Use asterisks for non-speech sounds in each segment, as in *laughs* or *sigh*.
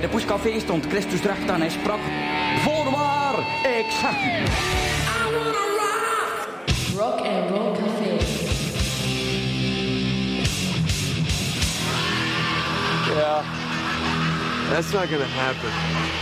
bij de Poescafé stond Christus recht en hij sprak... Voorwaar, ik zeg u... Rock and Roll Café. Yeah. That's not gonna happen.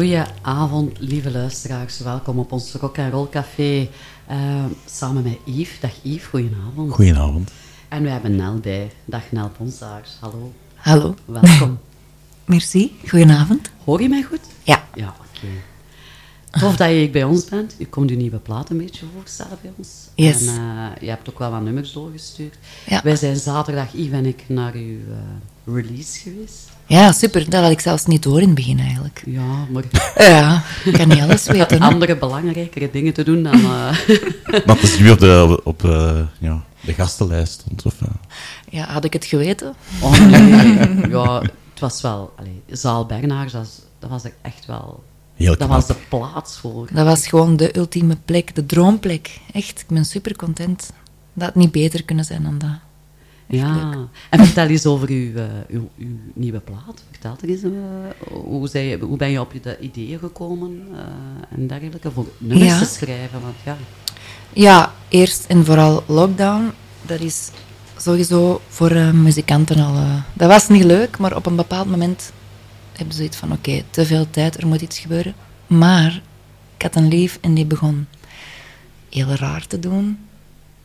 Goedenavond, lieve luisteraars. Welkom op ons Rock and Roll Café. eh, samen met Yves. Dag Yves, goedenavond. Goedenavond. En we hebben Nel bij. Dag Nel Ponsaars. Hallo. Hallo. Welkom. *laughs* Merci. Goedenavond. Hoor je mij goed? Ja. Ja, oké. Tof dat je bij ons bent. Je komt uw nieuwe plaat een beetje voorstellen bij ons. Yes. En eh, je hebt ook wel wat nummers doorgestuurd. Ja. Wij zijn zaterdag, Yves en ik, naar uw eh, release geweest. Ja, super. Dat had ik zelfs niet door in het begin eigenlijk. Ja, maar Ja, ik kan niet alles *laughs* weten. hè. andere belangrijkere dingen te doen dan... *laughs* eh, *laughs* Dat is nu op de, op, eh, ja, de gastenlijst stond. Of, eh, Ja, had ik het geweten? Oh nee, ja, het was wel... Allee, Zaal Bernaars, dat, is- dat was echt wel... Heel dat knap. was de plaats voor. Dat was gewoon de ultieme plek, de droomplek. Echt, ik ben super content. Dat had niet beter kunnen zijn dan dat. Ja, en vertel eens over uw, eh, uw, uw nieuwe plaat. Vertel er eens, eh, hoe, zij, je- hoe ben je op de ideeën gekomen eh, en dergelijke, voor nummers Ja. te schrijven? Want ja, Ja, eerst en vooral lockdown. Dat is sowieso voor muzikanten al... eh, dat was niet leuk, maar op een bepaald moment hebben ze zoiets van... Oké, te veel tijd, er moet iets gebeuren. Maar ik had een lief en die begon heel raar te doen.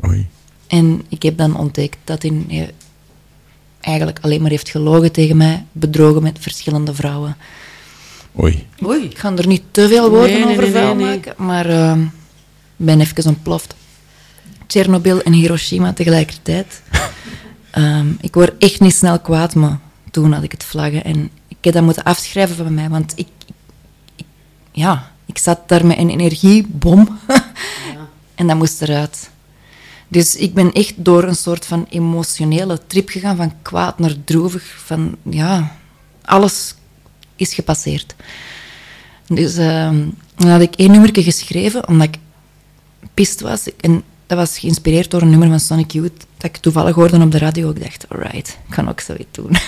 Oei. En ik heb dan ontdekt dat hij eigenlijk alleen maar heeft gelogen tegen mij, bedrogen met verschillende vrouwen. Oei. Oei. Ik ga er niet te veel woorden Nee, over nee, vuil nee, nee. maken, maar ehm, ik ben even ontploft. Tsjernobyl en Hiroshima tegelijkertijd. *laughs* Ehm, ik word echt niet snel kwaad, maar toen had ik het vlaggen en ik heb dat moeten afschrijven van mij, want ik, ik, ik- ja, ik zat daar met een energiebom *laughs* en dat moest eruit. Dus ik ben echt door een soort van emotionele trip gegaan, van kwaad naar droevig, van ja, alles is gepasseerd. Dus ehm, dan had ik één nummertje geschreven, omdat ik pist was. En dat was geïnspireerd door een nummer van Sonic Youth, dat ik toevallig hoorde op de radio. Ik dacht, alright, ik kan ook zoiets doen. *laughs*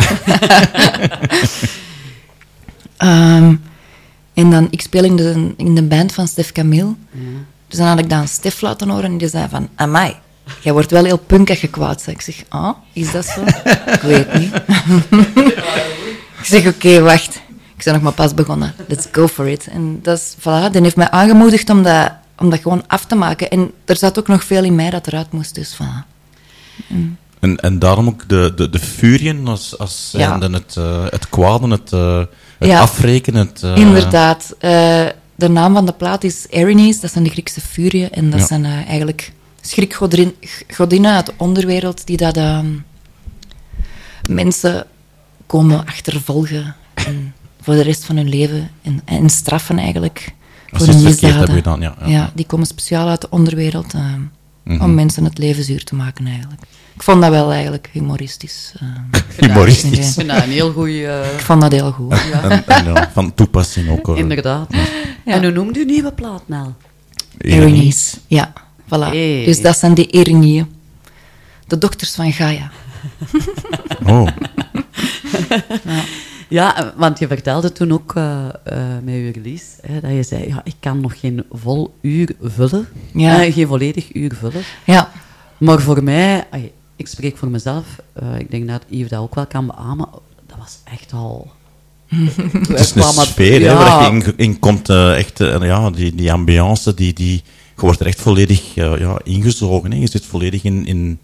Ehm, en dan, ik speel in de, in de band van Stef Camille. Dus dan had ik dat aan Stef laten horen en die zei van, amai, jij wordt wel heel punk als je kwaad bent. Ik zeg, ah, is dat zo? ik weet niet. *laughs* ik zeg, oké, wacht. Ik ben nog maar pas begonnen. Let's go for it. En dat is, voilà, die heeft mij aangemoedigd om dat, om dat gewoon af te maken. En er zat ook nog veel in mij dat eruit moest, dus voilà. En, en daarom ook de, de, de furien als, als Ja. zijnde het, eh, het kwade, het, eh, het Ja. afrekenen. Het, eh, Inderdaad. De naam van de plaat is Erinyes, dat zijn de Griekse furieën. En dat Ja. zijn eigenlijk schrikgodinnen uit de onderwereld die dat ehm, mensen komen achtervolgen en voor de rest van hun leven en, en straffen eigenlijk voor hun misdaden. ja, ja. die komen speciaal uit de onderwereld ehm, Mhm. om mensen het leven zuur te maken eigenlijk. Ik vond dat wel eigenlijk humoristisch. ehm. *laughs* Humoristisch. Ik vind dat een heel goede... ik vond dat heel goed. En, en ja, van toepassing ook. hoor. Inderdaad. En hoe noemt u nieuwe plaat? Erinyes, ja. Voilà. Hey. Dus dat zijn de Erinieën. De dochters van Gaia. *laughs* Oh, *laughs* Ja, eh, want je vertelde toen ook eh, eh, met je release hè, dat je zei: ja, ik kan nog geen vol uur vullen, Ja. Eh, geen volledig uur vullen. Ja, Maar voor mij, ik spreek voor mezelf, eh, ik denk dat Yves dat ook wel kan beamen, dat was echt al. *laughs* het is een sfeer hè, waar je in, in komt. echt, ja, die, die ambiance, die, die, je wordt er echt volledig ja, ingezogen. Hè. Je zit volledig in, in,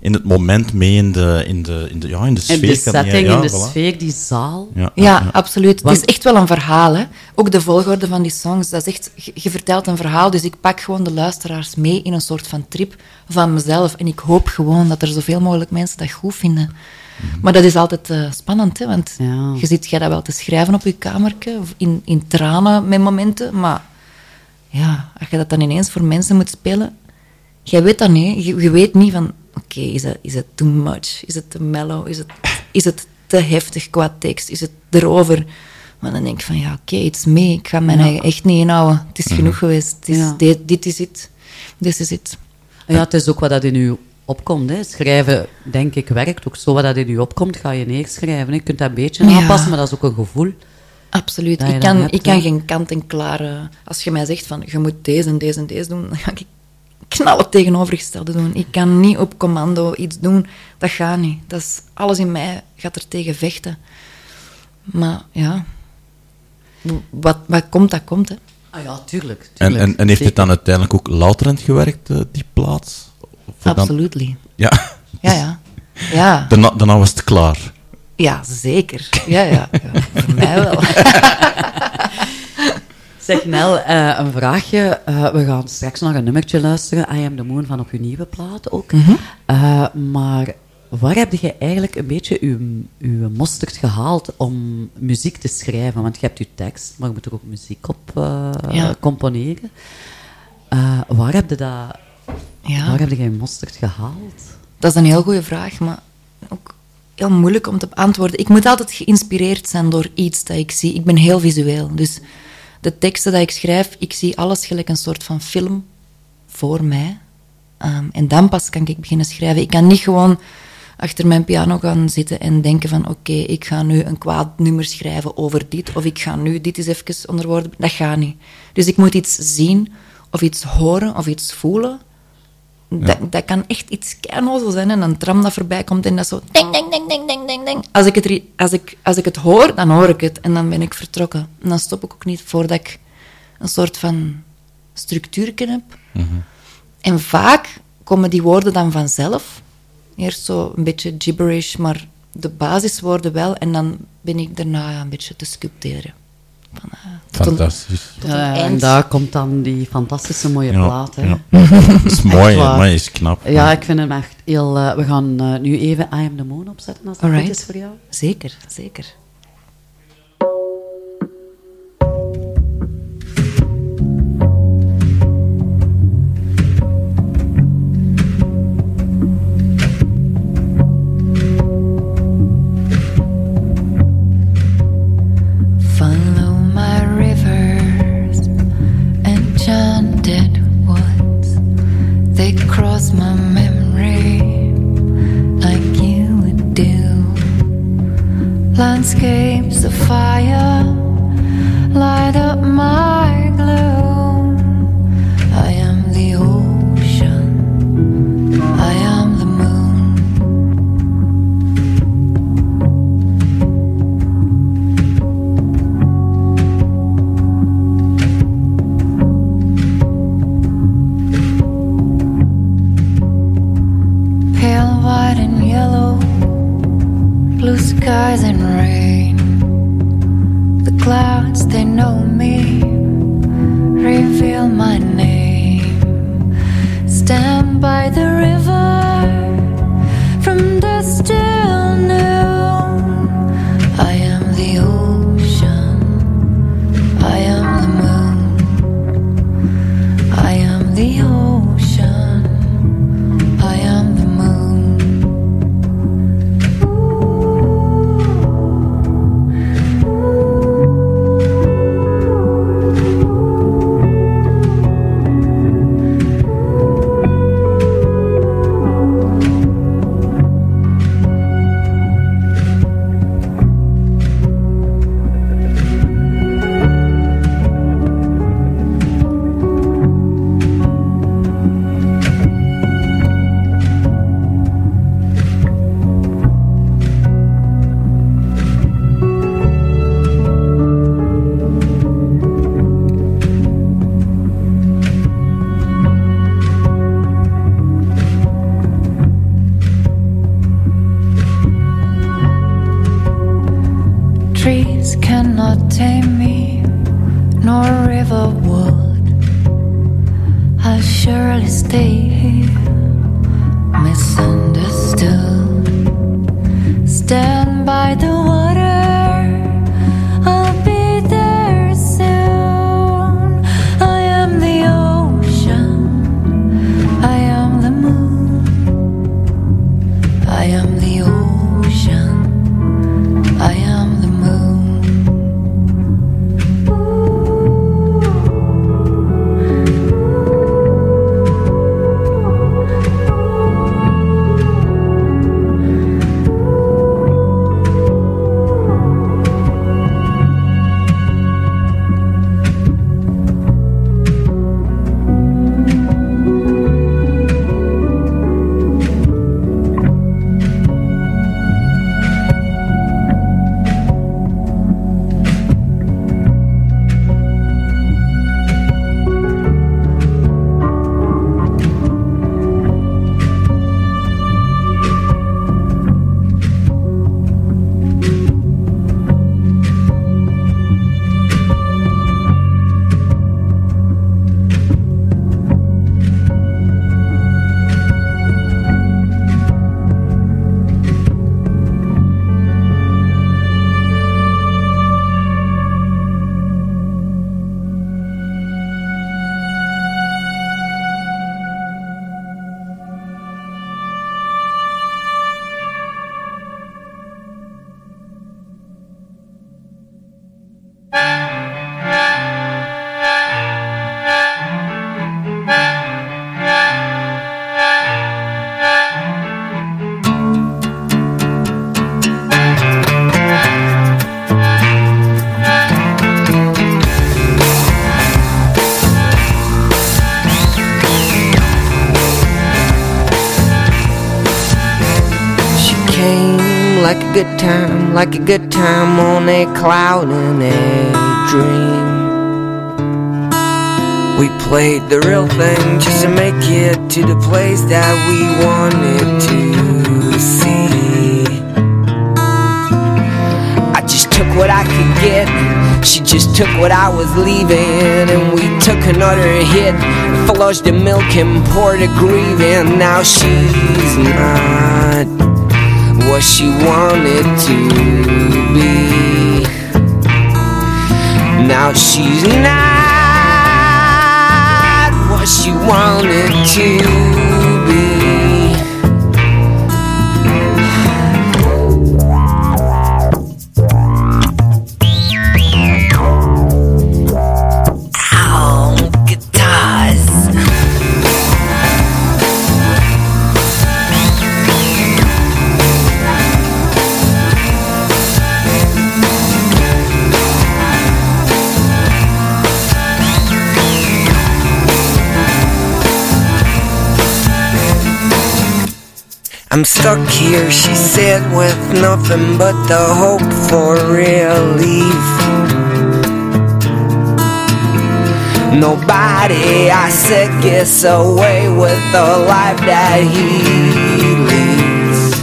in het moment mee in de, in de, in de, ja, in de En sfeer. de kan je- setting, ja, in de voilà. sfeer, die zaal. Ja, ja, ja, ja. absoluut. Want- Het is echt wel een verhaal. Hè? Ook de volgorde van die songs. Dat is echt, je, vertelt een verhaal, dus ik pak gewoon de luisteraars mee in een soort van trip van mezelf. En ik hoop gewoon dat er zoveel mogelijk mensen dat goed vinden. Maar dat is altijd eh, spannend, hè? want Ja. je zit jij dat wel te schrijven op je kamertje, of in, in tranen met momenten, maar ja, als je dat dan ineens voor mensen moet spelen, jij weet dat niet. Je, je weet niet van, oké, is, het, is het too much? Is het te mellow? Is het, is het te heftig qua tekst? Is het erover? Maar dan denk ik van, ja, oké, it's me. Ik ga mijn eigen echt niet inhouden. Het is genoeg geweest. Het is, Ja. dit, dit is het. Dit is het. Ja, het is ook wat dat in u opkomt. Hè. Schrijven, denk ik, werkt ook zo. Wat dat in u opkomt, ga je neerschrijven. hè. Je kunt dat een beetje Ja. aanpassen, maar dat is ook een gevoel. Absoluut. Je Ik kan, hebt, ik kan geen kant-en-klare... Als je mij zegt van, je moet deze en deze en deze doen, *laughs* dan ga ik knal het tegenovergestelde doen. Ik kan niet op commando iets doen. Dat gaat niet. Dat is, alles in mij gaat er tegen vechten. Maar ja... Wat, wat komt, dat komt, hè. Ah ja, tuurlijk. En, tuurlijk. en, en heeft het dan uiteindelijk ook louterend gewerkt, eh, die plaats? Absoluut. Ja, Ja, ja. Ja, *laughs* daarna, daarna was het klaar. Ja zeker. Ja, ja, ja. *laughs* Voor mij wel. *laughs* Zeg Nel, eh, een vraagje. Eh, we gaan straks nog een nummertje luisteren. I Am The Moon van op uw nieuwe plaat ook. Eh, maar waar heb je eigenlijk een beetje uw, uw mosterd gehaald om muziek te schrijven? Want je hebt je tekst, maar je moet er ook muziek op eh, Ja. componeren. Eh, waar heb je dat... Ja. Waar heb je je mosterd gehaald? Dat is een heel goede vraag, maar ook heel moeilijk om te beantwoorden. Ik moet altijd geïnspireerd zijn door iets dat ik zie. Ik ben heel visueel, dus de teksten die ik schrijf, ik zie alles gelijk een soort van film voor mij. Ehm, en dan pas kan ik beginnen schrijven. Ik kan niet gewoon achter mijn piano gaan zitten en denken van oké, ik ga nu een kwaad nummer schrijven over dit, of ik ga nu dit eens even onder woorden... Dat gaat niet. Dus ik moet iets zien, of iets horen, of iets voelen, dat, dat kan echt iets keinozel zijn. En een tram dat voorbij komt en dat zo... Ding, ding, ding, ding, ding, ding, ding. Als ik, het, als, ik, als ik het hoor, dan hoor ik het. En dan ben ik vertrokken. En dan stop ik ook niet voordat ik een soort van structuurken heb. En vaak komen die woorden dan vanzelf. Eerst zo een beetje gibberish, maar de basiswoorden wel. En dan ben ik daarna een beetje te sculpteren. Fantastisch. tot een Eh, en eind. daar komt dan die fantastische mooie Ja, plaat. Hè. ja. Dat is *laughs* mooi, maar is knap. Ja, ik vind hem echt heel... eh, we gaan eh, nu even I Am The Moon opzetten, als dat Alright. goed is voor jou. Zeker, zeker. Cross my memory like you would do. Landscapes of fire light up my gloom. Skies and rain. The clouds, they know me, reveal my name. Good time, like a good time on a cloud in a dream. We played the real thing just to make it to the place that we wanted to see. I just took what I could get. She just took what I was leaving, and we took another hit, flushed the milk and poured a grieving. Now she's not what she wanted to be. Now she's not what she wanted to I'm stuck here, she said, with nothing but the hope for relief. Nobody, I said, gets away with the life that he leads.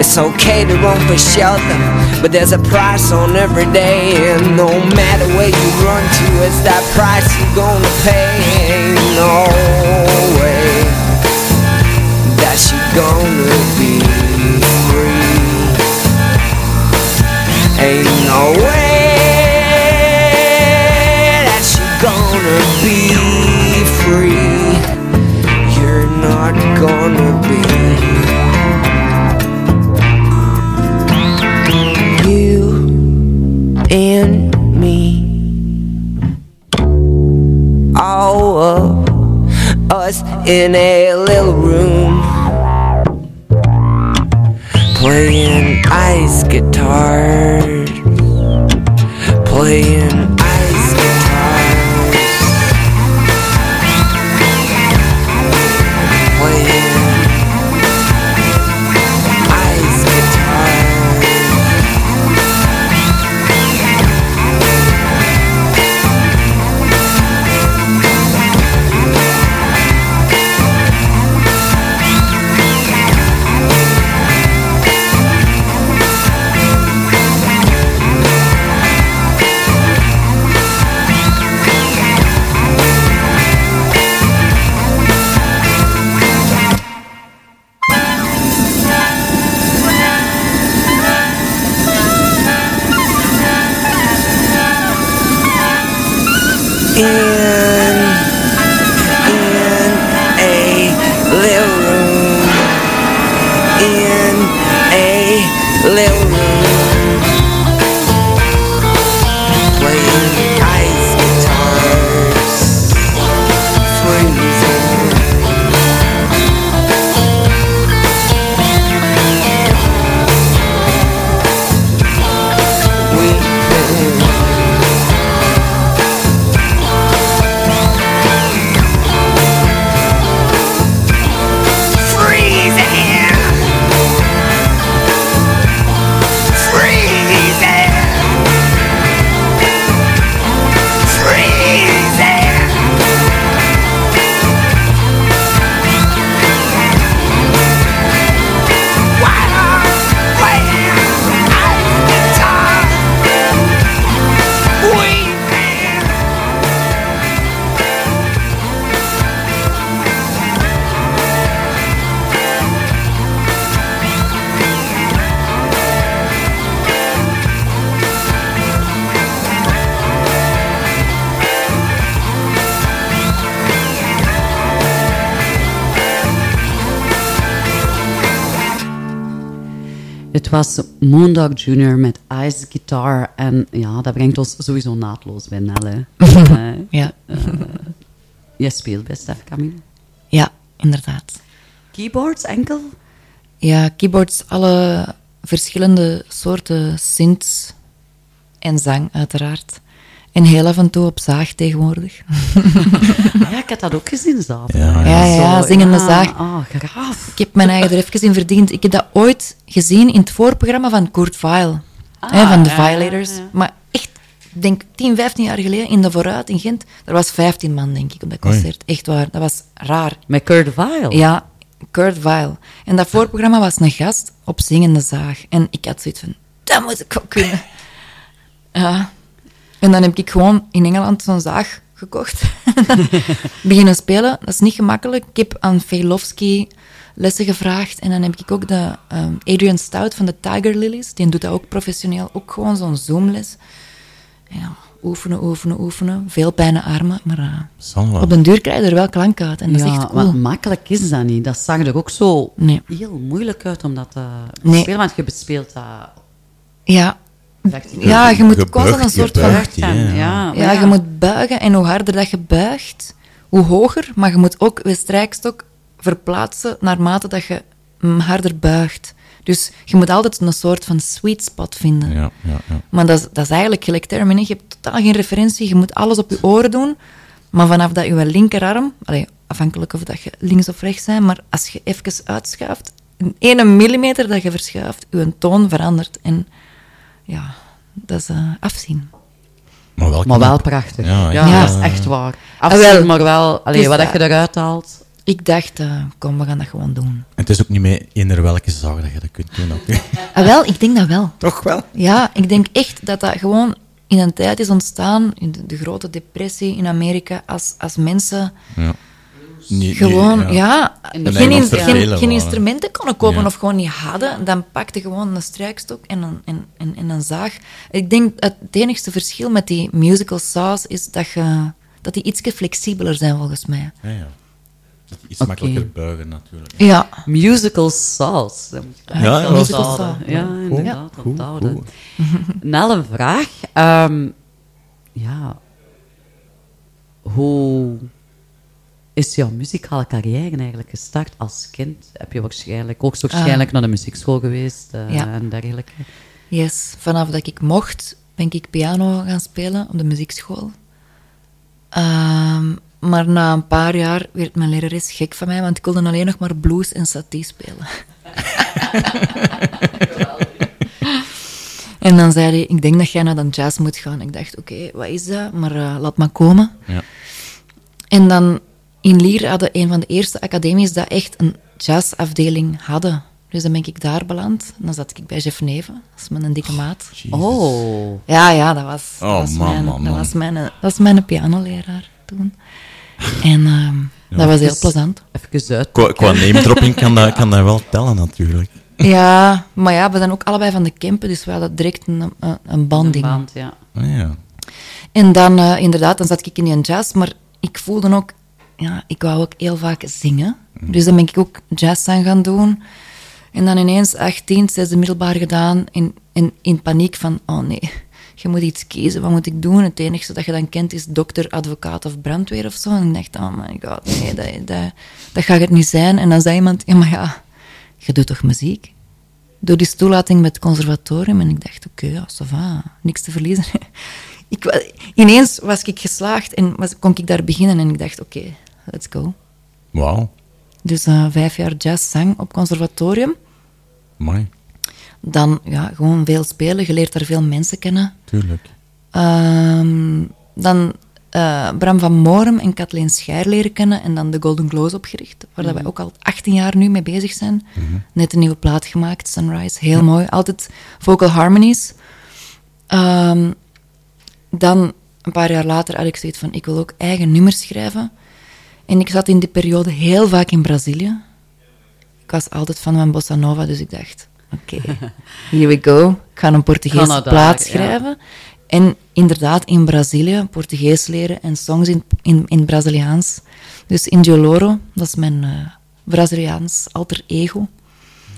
It's okay to run for shelter, but there's a price on every day, and no matter where you run to, it's that price you're gonna pay. No gonna be free. Ain't no way that you're gonna be free. You're not gonna be. You and me. All of us in a playing ice guitar, playing Moondog Jr. met Ice Guitar. En ja, dat brengt ons sowieso naadloos bij Nelle. *laughs* Eh, Ja. Jij speelt best, hè, Camille? ja, inderdaad. Keyboards enkel? Ja, keyboards, alle verschillende soorten synths en zang uiteraard. En heel af en toe op zaag tegenwoordig. Ah *laughs* ja, ik heb dat ook gezien, zaterdag. Ja, Ja, ja, Zo, zingende ja, zaag. Ah, graaf. Ik heb mijn eigen er even in verdiend. Ik heb dat ooit gezien in het voorprogramma van Kurt Vile. hè, van de Ah, Violators. ja, ja. Maar echt, ik denk 10, 15 jaar geleden in de Vooruit in Gent. Er was 15 man, denk ik, op dat concert. Echt waar. Dat was raar. Met Kurt Vile. Ja, Kurt Vile. En dat voorprogramma was een gast op Zingende Zaag. En ik had zoiets van, dat moet ik ook kunnen. *laughs* Ja. En dan heb ik gewoon in Engeland zo'n zaag gekocht. *laughs* Beginnen spelen. Dat is niet gemakkelijk. Ik heb aan Velofsky lessen gevraagd. En dan heb ik ook de ehm, Adrian Stout van de Tiger Lilies. Die doet dat ook professioneel. Ook gewoon zo'n zoomles. En ja, oefenen, oefenen, oefenen. Veel pijne armen. Maar eh, op den duur krijg je er wel klank uit. En dat is echt cool. want makkelijk is dat niet. Dat zag er ook zo Nee. heel moeilijk uit om dat te Nee. spelen, want je bespeelt dat... Ja. Ja je moet Gebucht, constant een soort van... Ja, ja. ja, Ja, je moet buigen en hoe harder dat je buigt, hoe hoger. Maar je moet ook je strijkstok verplaatsen naarmate dat je harder buigt. Dus je moet altijd een soort van sweet spot vinden. Ja, ja, ja. Maar dat is, dat is eigenlijk gelijk termen. Je hebt totaal geen referentie. Je moet alles op je oren doen. Maar vanaf dat je linkerarm, allee, afhankelijk of dat je links of rechts bent, maar als je even uitschuift, een ene millimeter dat je verschuift, je toon verandert. En ja, dat is eh, afzien. Maar wel, Maar wel prachtig. Ja, Ja, ja. dat is echt waar. Ah, Afzien, wel. maar wel... Allee, Dus wat dat- je eruit haalt... Ik dacht, eh, kom, we gaan dat gewoon doen. En het is ook niet meer in welke zaak dat je dat kunt doen. ook. *laughs* Ah, wel, ik denk dat wel. Toch wel? Ja, ik denk echt dat dat gewoon in een tijd is ontstaan, in de, de grote depressie in Amerika, als, als mensen Ja. Niet- gewoon, niet- ja, geen, in- geen, instrumenten konden kopen Ja. of gewoon niet hadden, dan pakte gewoon een strijkstok en een, en, en, en een zaag. Ik denk het enigste verschil met die musical saws is dat, je, dat die iets flexibeler zijn, volgens mij. Ja, ja. Dat Iets makkelijker buigen, natuurlijk. Ja, Musical sauce. Dat moet ik Ja, ja, musical. Ja, inderdaad, Goed, onthouden. goed. Nel, een vraag. Ehm, ja. Hoe is jouw muzikale carrière eigenlijk gestart als kind? Heb je waarschijnlijk, ook waarschijnlijk naar de muziekschool geweest eh, Ja. en dergelijke? yes. Vanaf dat ik mocht, ben ik piano gaan spelen op de muziekschool. Ehm, maar na een paar jaar werd mijn lerares gek van mij, want ik wilde alleen nog maar blues en satie spelen. *laughs* en dan zei hij, ik denk dat jij naar de jazz moet gaan. Ik dacht, oké, wat is dat? Maar eh, laat maar komen. Ja. En dan in Lier hadden een van de eerste academies dat echt een jazzafdeling hadden. Dus dan ben ik daar beland. Dan zat ik bij Jeff Neven, dat is mijn dikke maat. Jezus. Oh, Ja, ja, dat was, Oh, dat was, man, mijn, man, Dat man. was mijn, dat was mijn pianoleraar toen. En ehm, dat was heel plezant. even uit. Qua, qua name-dropping kan dat, *laughs* kan dat wel tellen, natuurlijk. Ja, maar ja, we zijn ook allebei van de Kempen, dus we hadden direct een, een, een banding. Een band, ja. Ah, ja. En dan, eh, inderdaad, dan zat ik in die jazz, maar ik voelde ook, ja, ik wou ook heel vaak zingen. Dus dan ben ik ook jazz aan gaan doen. En dan ineens 18, zesde middelbaar gedaan, in, in, in paniek van, oh nee, je moet iets kiezen, wat moet ik doen? Het enige dat je dan kent is dokter, advocaat of brandweer of zo. En ik dacht, oh my god, nee, dat, dat, dat gaat het niet zijn. En dan zei iemand, ja, maar ja, je doet toch muziek? Door die toelating met het conservatorium. En ik dacht, oké, ja, ça va, niks te verliezen. *laughs* ik, ineens was ik geslaagd en was, kon ik daar beginnen. En ik dacht, oké, let's go. Wauw. Dus vijf jaar jazzzang op conservatorium. Mooi. Dan ja, gewoon veel spelen. Je leert daar veel mensen kennen. Tuurlijk. Ehm, dan eh, Bram van Morum en Kathleen Schaar leren kennen. En dan de Golden Glows opgericht. Waar wij ook al 18 jaar nu mee bezig zijn. Net een nieuwe plaat gemaakt, Sunrise. Heel mooi. Altijd vocal harmonies. Ehm, dan, een paar jaar later, had ik zoiets van... Ik wil ook eigen nummers schrijven. En ik zat in die periode heel vaak in Brazilië. Ik was altijd van bossa nova, dus ik dacht... Oké, *laughs* here we go. Ik ga een Portugese Canada, plaat ja. schrijven. En inderdaad in Brazilië Portugees leren en songs in, in, in Braziliaans. Dus in Loro, dat is mijn eh, Braziliaans alter ego,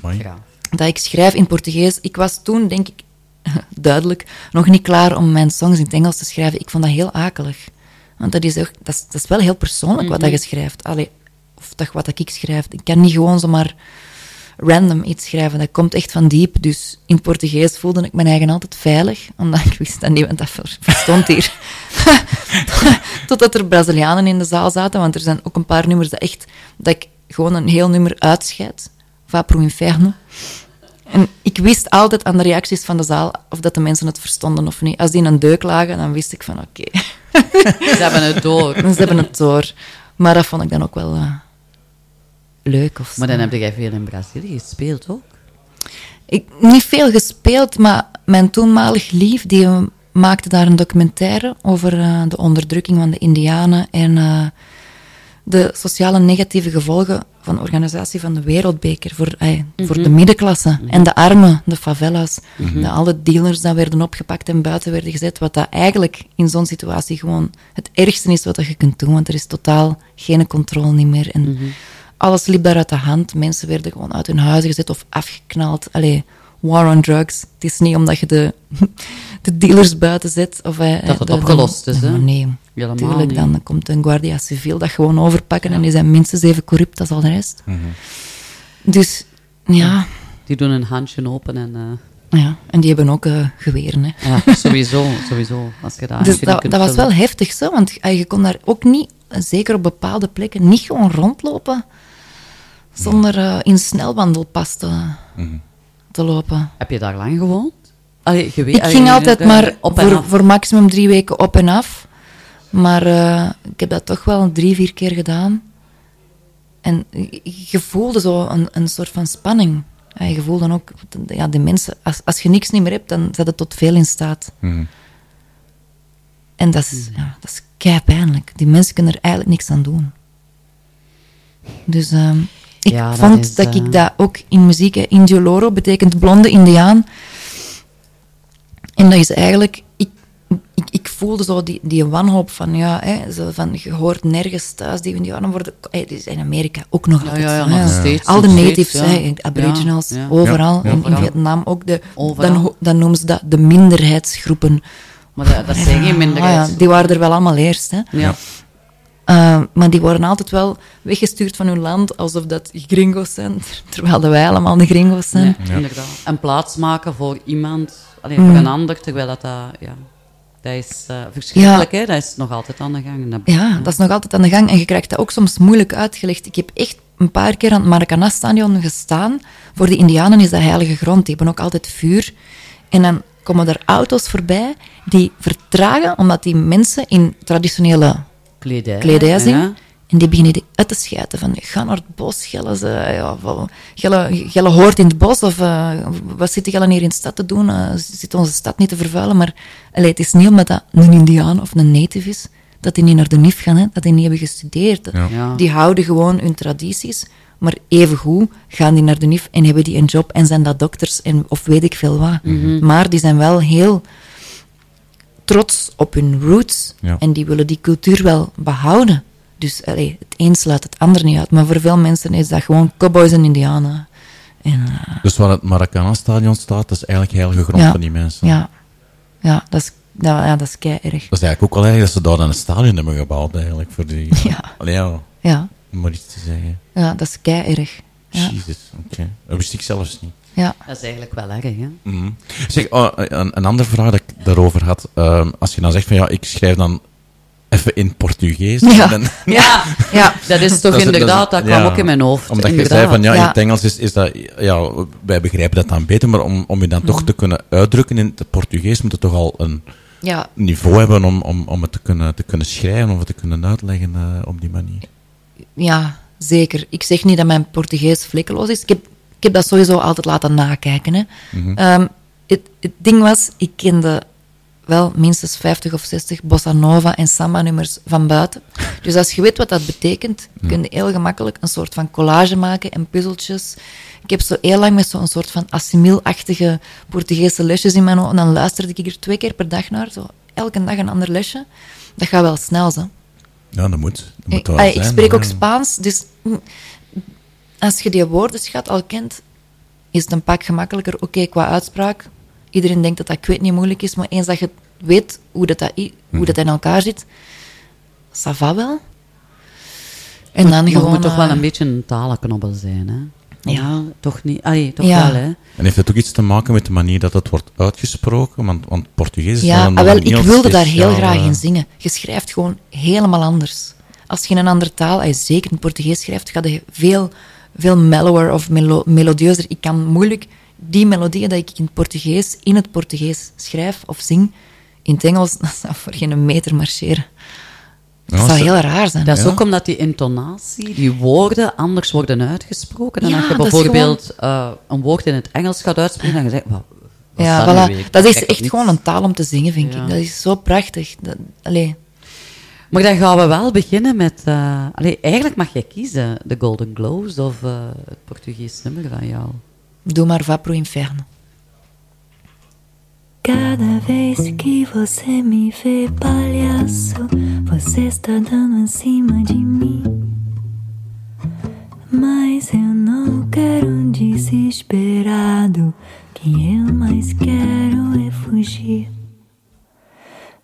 Mooi. Ja. dat ik schrijf in Portugees. Ik was toen, denk ik, *laughs* duidelijk, nog niet klaar om mijn songs in het Engels te schrijven. Ik vond dat heel akelig. Want dat is, ook, dat is, dat is wel heel persoonlijk wat dat je schrijft. Allee, of dat, wat dat ik schrijf. Ik kan niet gewoon zomaar random iets schrijven. Dat komt echt van diep. Dus in Portugees voelde ik mijn eigen altijd veilig, omdat ik wist dat niemand dat ver- verstond hier. *laughs* Totdat er Brazilianen in de zaal zaten, want er zijn ook een paar nummers dat echt, dat ik gewoon een heel nummer uitscheid. Va pro inferno. En ik wist altijd aan de reacties van de zaal of dat de mensen het verstonden of niet. Als die in een deuk lagen, dan wist ik van oké, Ze hebben het door. ze hebben het door. Maar dat vond ik dan ook wel eh, leuk of zo. Maar dan heb jij veel in Brazilië gespeeld ook. Ik, niet veel gespeeld, maar mijn toenmalig lief, die maakte daar een documentaire over eh, de onderdrukking van de indianen en eh, de sociale negatieve gevolgen van de organisatie van de wereldbeker voor, voor de middenklasse en de armen, de favelas. De alle dealers die werden opgepakt en buiten werden gezet, wat dat eigenlijk in zo'n situatie gewoon het ergste is wat dat je kunt doen, want er is totaal geen controle niet meer. En alles liep daar uit de hand. Mensen werden gewoon uit hun huizen gezet of afgeknald. Allee, war on drugs. Het is niet omdat je de, de dealers buiten zet. Of, eh, Dat het de- de- opgelost is, hè? Nee, Helemaal tuurlijk. niet. Dan komt een guardia civil dat gewoon overpakken en die zijn minstens even corrupt als al de rest. Dus, ja, Die doen een handje open en... eh, Ja, en die hebben ook eh, geweren. Hè. Ja, sowieso, sowieso. Als je dat, Dus dat, dat was wel heftig zo, want eh, je kon daar ook niet, eh, zeker op bepaalde plekken, niet gewoon rondlopen zonder eh, in snelwandelpas te, te lopen. Heb je daar lang gewoond? Allee, je weet- Ik ging altijd de- maar op voor, af. voor maximum drie weken op en af. Maar eh, ik heb dat toch wel drie, vier keer gedaan. En je- voelde zo een, een soort van spanning. Ja, je voelde dan ook, ja, de mensen, als, als je niks niet meer hebt, dan zet het tot veel in staat. Mhm. En dat is, ja, dat is kei pijnlijk. Die mensen kunnen er eigenlijk niks aan doen. Dus ehm, ik Ja, dat vond is, dat eh, ik dat ook in muziek, hè, Indioloro betekent blonde indiaan. En dat is eigenlijk, ik, ik, ik voelde zo die, die wanhoop van, ja, hè, zo van, je hoort nergens thuis, die indianen worden, hey, dit is in Amerika ook nog altijd ja, ja, nog steeds, Al de natives, steeds, ja. hè, aboriginals, overal, ja. in. Vietnam ook, de, Overal. dan, dan noemen ze dat de minderheidsgroepen. Maar dat, dat zijn geen Ah, minderheid. ja, die waren er wel allemaal eerst, hè. Ja. Uh, maar die worden altijd wel weggestuurd van hun land, alsof dat gringo's zijn, *laughs* terwijl dat wij allemaal de gringo's zijn. Nee, inderdaad. En plaats maken voor iemand, alleen Mm. voor een ander, terwijl dat, dat ja, dat is eh, verschrikkelijk, hè? Dat is nog altijd aan de gang. Dat- Ja, dat is nog altijd aan de gang en je krijgt dat ook soms moeilijk uitgelegd. Ik heb echt een paar keer aan het Maracana-stadion gestaan. Voor de Indianen is dat heilige grond. Die hebben ook altijd vuur. En dan komen er auto's voorbij die vertragen, omdat die mensen in traditionele Kledij. kledij zien. Ja. En die beginnen die uit te schijten. Van, ga naar het bos, gelle, ze, ja, van, gelle, gelle hoort in het bos. Of uh, wat zit gelle hier in de stad te doen? Uh, zit onze stad niet te vervuilen. Maar allee, het is niet omdat dat een indiaan of een native is, dat die niet naar de NIF gaan, hè, dat die niet hebben gestudeerd. Ja. Ja. Die houden gewoon hun tradities. Maar evengoed gaan die naar de NIF en hebben die een job en zijn dat dokters en, of weet ik veel wat. Maar die zijn wel heel trots op hun roots Ja. en die willen die cultuur wel behouden. Dus allee, het een sluit het ander niet uit. Maar voor veel mensen is dat gewoon cowboys en indianen. En, eh, Dus waar het Maracana-stadion staat, dat is eigenlijk heilige grond Ja. van die mensen. ja, ja, dat is, ja, ja, dat is kei erg. Dat is eigenlijk ook wel erg dat ze daar een stadion hebben gebouwd, eigenlijk, voor die... *laughs* Ja. Allee, ja, Ja, om maar iets te zeggen. ja dat is kei erg. Ja, Jezus, oké. Dat wist ik zelfs niet. Ja. Dat is eigenlijk wel erg, hè? Mhm. Zeg, oh, een, een andere vraag dat ik daarover had. ehm, als je dan zegt van ja, ik schrijf dan even in Portugees. Ja. dan- *laughs* Ja, ja. dat is toch Dat is- inderdaad, dat, kwam ja. ook in mijn hoofd. Omdat je zei van ja, in Ja. het Engels is, is dat, ja, wij begrijpen dat dan beter, maar om, om je dan Mhm. toch te kunnen uitdrukken in het Portugees moet je toch al een ja, niveau hebben om, om, om het te kunnen, te kunnen schrijven of het te kunnen uitleggen eh, op die manier. Ja, zeker. Ik zeg niet dat mijn Portugees vlekkeloos is. Ik heb, ik heb dat sowieso altijd laten nakijken. Hè. Ehm, het, het ding was, ik kende wel minstens 50 of 60 bossa nova en samba nummers van buiten. Dus als je weet wat dat betekent, kun je heel gemakkelijk een soort van collage maken en puzzeltjes. Ik heb zo heel lang met zo'n soort van assimilachtige Portugese lesjes in mijn ogen. En dan luisterde ik er twee keer per dag naar. Zo elke dag een ander lesje. Dat gaat wel snel, zo. Ja, dat moet. Dat moet Ik, ah, ik zijn, spreek ook. Spaans, dus mm, als je die woordenschat al kent, is het een pak gemakkelijker. Oké, qua uitspraak, iedereen denkt dat dat ik weet niet moeilijk is, maar eens dat je weet hoe dat, dat, hoe dat in elkaar zit, ça va wel. En dan Maar je gewoon... moet toch wel eh, een beetje een talenknobbel zijn, hè? Ja. toch niet? Allee, toch Ja. wel, hè? En heeft het ook iets te maken met de manier dat het wordt uitgesproken? Want, want Portugees is Ja, wel een, ah, wel, ik wilde daar heel graag in zingen. Je schrijft gewoon helemaal anders. Als je in een andere taal, als je zeker in het Portugees schrijft, ga je veel, veel mellower of melo melodieuzer. Ik kan moeilijk die melodieën dat ik in het Portugees, in het Portugees schrijf of zing, in het Engels, *laughs* dat zou voor geen meter marcheren. Dat Ja, zou heel raar zijn. Dat is Ja. ook omdat die intonatie, die woorden anders worden uitgesproken. Dan Ja, als je bijvoorbeeld eh, een woord in het Engels gaat uitspreken, dan zeg je, wat, wat ja, is dat voilà. is echt niets. gewoon een taal om te zingen, vind Ja. ik. Dat is zo prachtig. Dat, allee. Maar dan gaan we wel beginnen met... eh, allee, eigenlijk mag jij kiezen, de Golden Globes of eh, het Portugees nummer van jou. Doe maar va pro inferno. Cada vez que você me vê palhaço, você está dando em cima de mim. Mas eu não quero um desesperado. Que eu mais quero é fugir.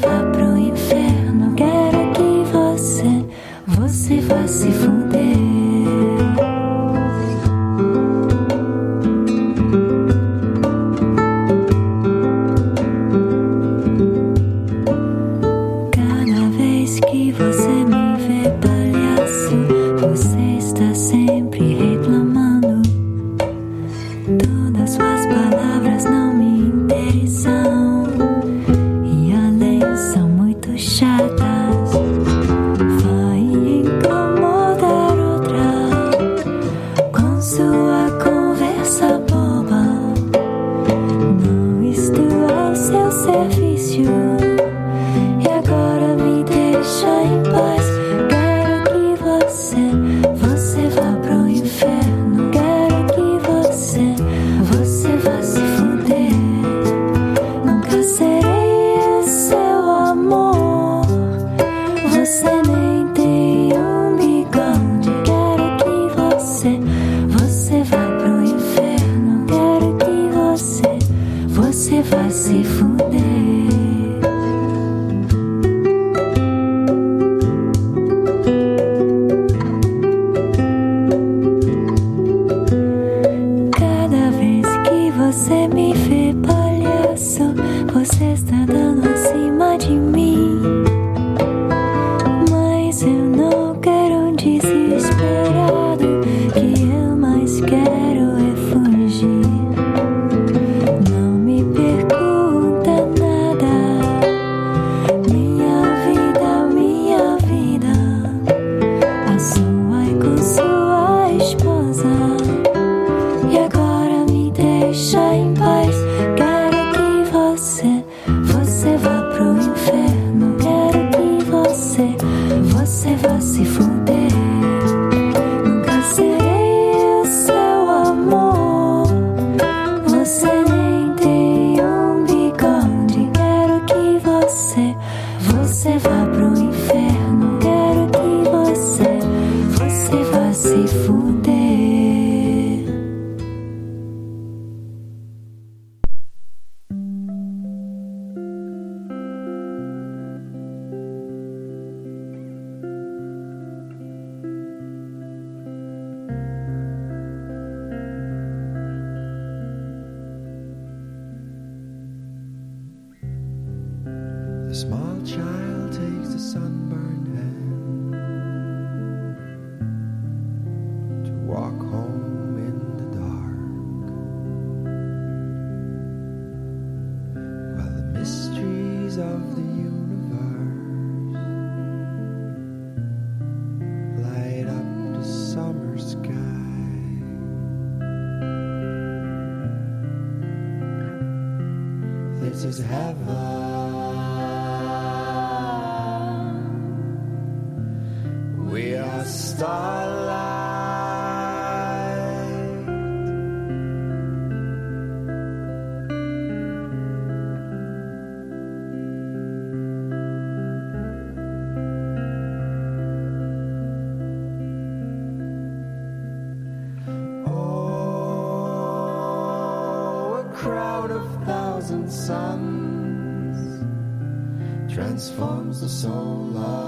give up. comes the solar.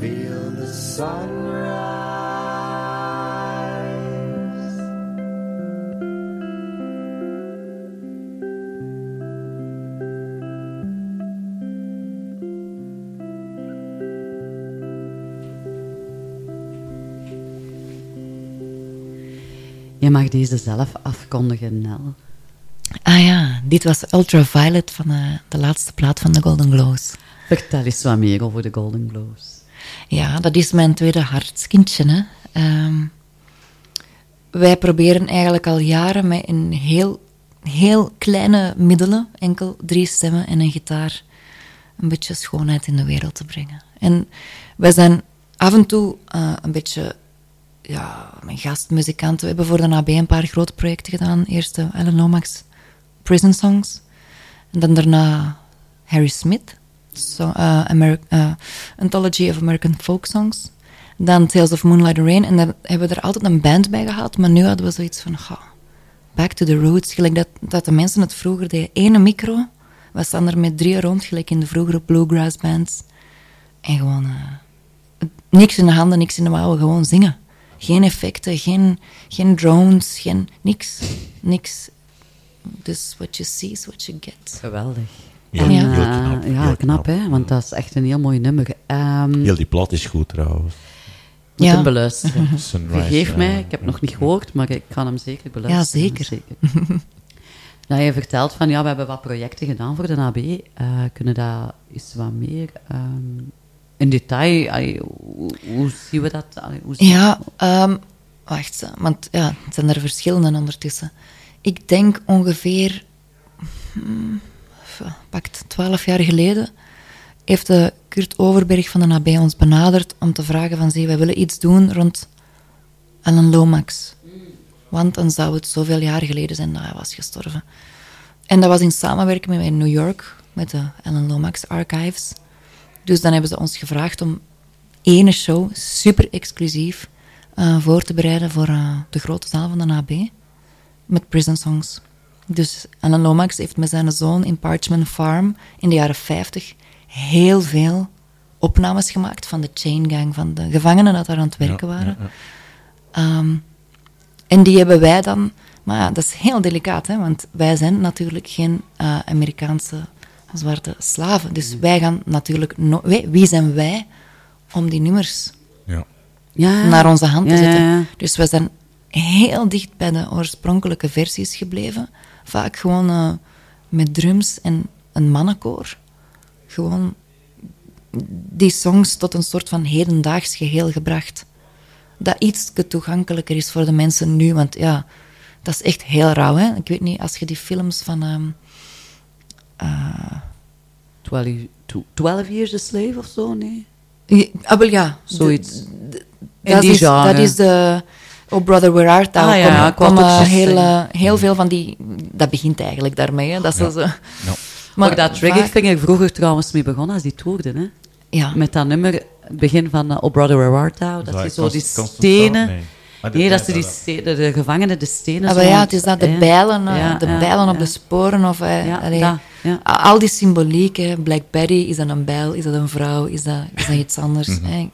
Feel the. Je mag deze zelf afkondigen, Nel. Ah ja, dit was Ultraviolet van eh, de laatste plaat van de Golden Globes. Vertel eens wat meer over de Golden Globes. Ja, dat is mijn tweede hartskindje. Hè. Ehm, wij proberen eigenlijk al jaren met een heel, heel kleine middelen, enkel drie stemmen en een gitaar, een beetje schoonheid in de wereld te brengen. En wij zijn af en toe eh, een beetje ja, mijn gastmuzikanten. We hebben voor de AB een paar grote projecten gedaan. Eerst de Ellen Lomax Prison Songs. En dan daarna Harry Smith, so, uh, uh, Anthology of American Folk Songs. Dan Tales of Moonlight and Rain. En dan hebben we er altijd een band bij gehad. Maar nu hadden we zoiets van, ga, back to the roots. Gelijk dat, dat de mensen het vroeger deden. Ene micro. We staan er met drie rond, gelijk in de vroegere bluegrass bands. En gewoon eh, niks in de handen, niks in de mouwen. Gewoon zingen. Geen effecten, geen, geen drones, geen, niks. Niks. Dus what you see is what you get. Geweldig. Ja, En, heel eh, knap, ja, heel knap, hè? Want dat is echt een heel mooi nummer. Ehm Heel die plaat is goed trouwens. moet Ja. hem beluisteren. Sunrise, Vergeef eh, mij, ik heb het nog niet gehoord, maar ik kan hem zeker beluisteren. Ja, zeker. *laughs* nou, je vertelt van, ja, we hebben wat projecten gedaan voor de AB. Eh, kunnen dat eens wat meer ehm, in detail, allee, hoe, hoe zien we dat? Allee, hoe zien- Ja, ehm, wacht, want ja, het zijn er verschillende ondertussen. Ik denk ongeveer, hmm, pakt twaalf jaar geleden, heeft de Kurt Overberg van de AB ons benaderd om te vragen van, zie, wij willen iets doen rond Alan Lomax. Want dan zou het zoveel jaar geleden zijn dat hij was gestorven. En dat was in samenwerking met New York, met de Alan Lomax Archives. Dus dan hebben ze ons gevraagd om ene show, super exclusief, eh, voor te bereiden voor eh, de grote zaal van de AB. Met prison songs. Dus Alan Lomax heeft met zijn zoon in Parchment Farm in de jaren 50 heel veel opnames gemaakt van de chain gang, van de gevangenen dat daar aan het werken waren. Ehm, en die hebben wij dan, maar ja, dat is heel delicaat, hè, want wij zijn natuurlijk geen eh, Amerikaanse zwarte slaven. Dus wij gaan natuurlijk, no- wij, wie zijn wij om die nummers Ja. Ja. naar onze hand te zetten? ja. Dus we zijn heel dicht bij de oorspronkelijke versies gebleven. Vaak gewoon eh, met drums en een mannenkoor. Gewoon die songs tot een soort van hedendaags geheel gebracht. Dat iets toegankelijker is voor de mensen nu, want ja, dat is echt heel rauw. Hè? Ik weet niet, als je die films van... ehm, eh, 12, tw- 12 Years a Slave of zo, nee? Ja, ah, wel ja. Zoiets. De- de- In dat, die is, genre. dat is de... Oh Brother, Where Art Thou? Ah, ja, ook heel, eh, heel veel van die... Dat begint eigenlijk daarmee, hè. Dat ze zo... Maar dat Trigger vaak- Finger vroeger trouwens mee begonnen als die toerden, hè? Ja. Met dat nummer, het begin van uh, Oh Brother Where Art Thou, dat Is ze dat zo die stenen... Nee. Ah, dat ja, ze die dat- stenen, de gevangenen de stenen... Ah, zo wel ja, het is dat, de bijlen, eh, Ja, de ja, bijlen op ja. de sporen. Of, eh, Ja, allee, dat, ja. Al die symboliek, hè. Black Betty, is dat een bijl, is dat een vrouw, is dat, is dat iets anders? Mhm, hè.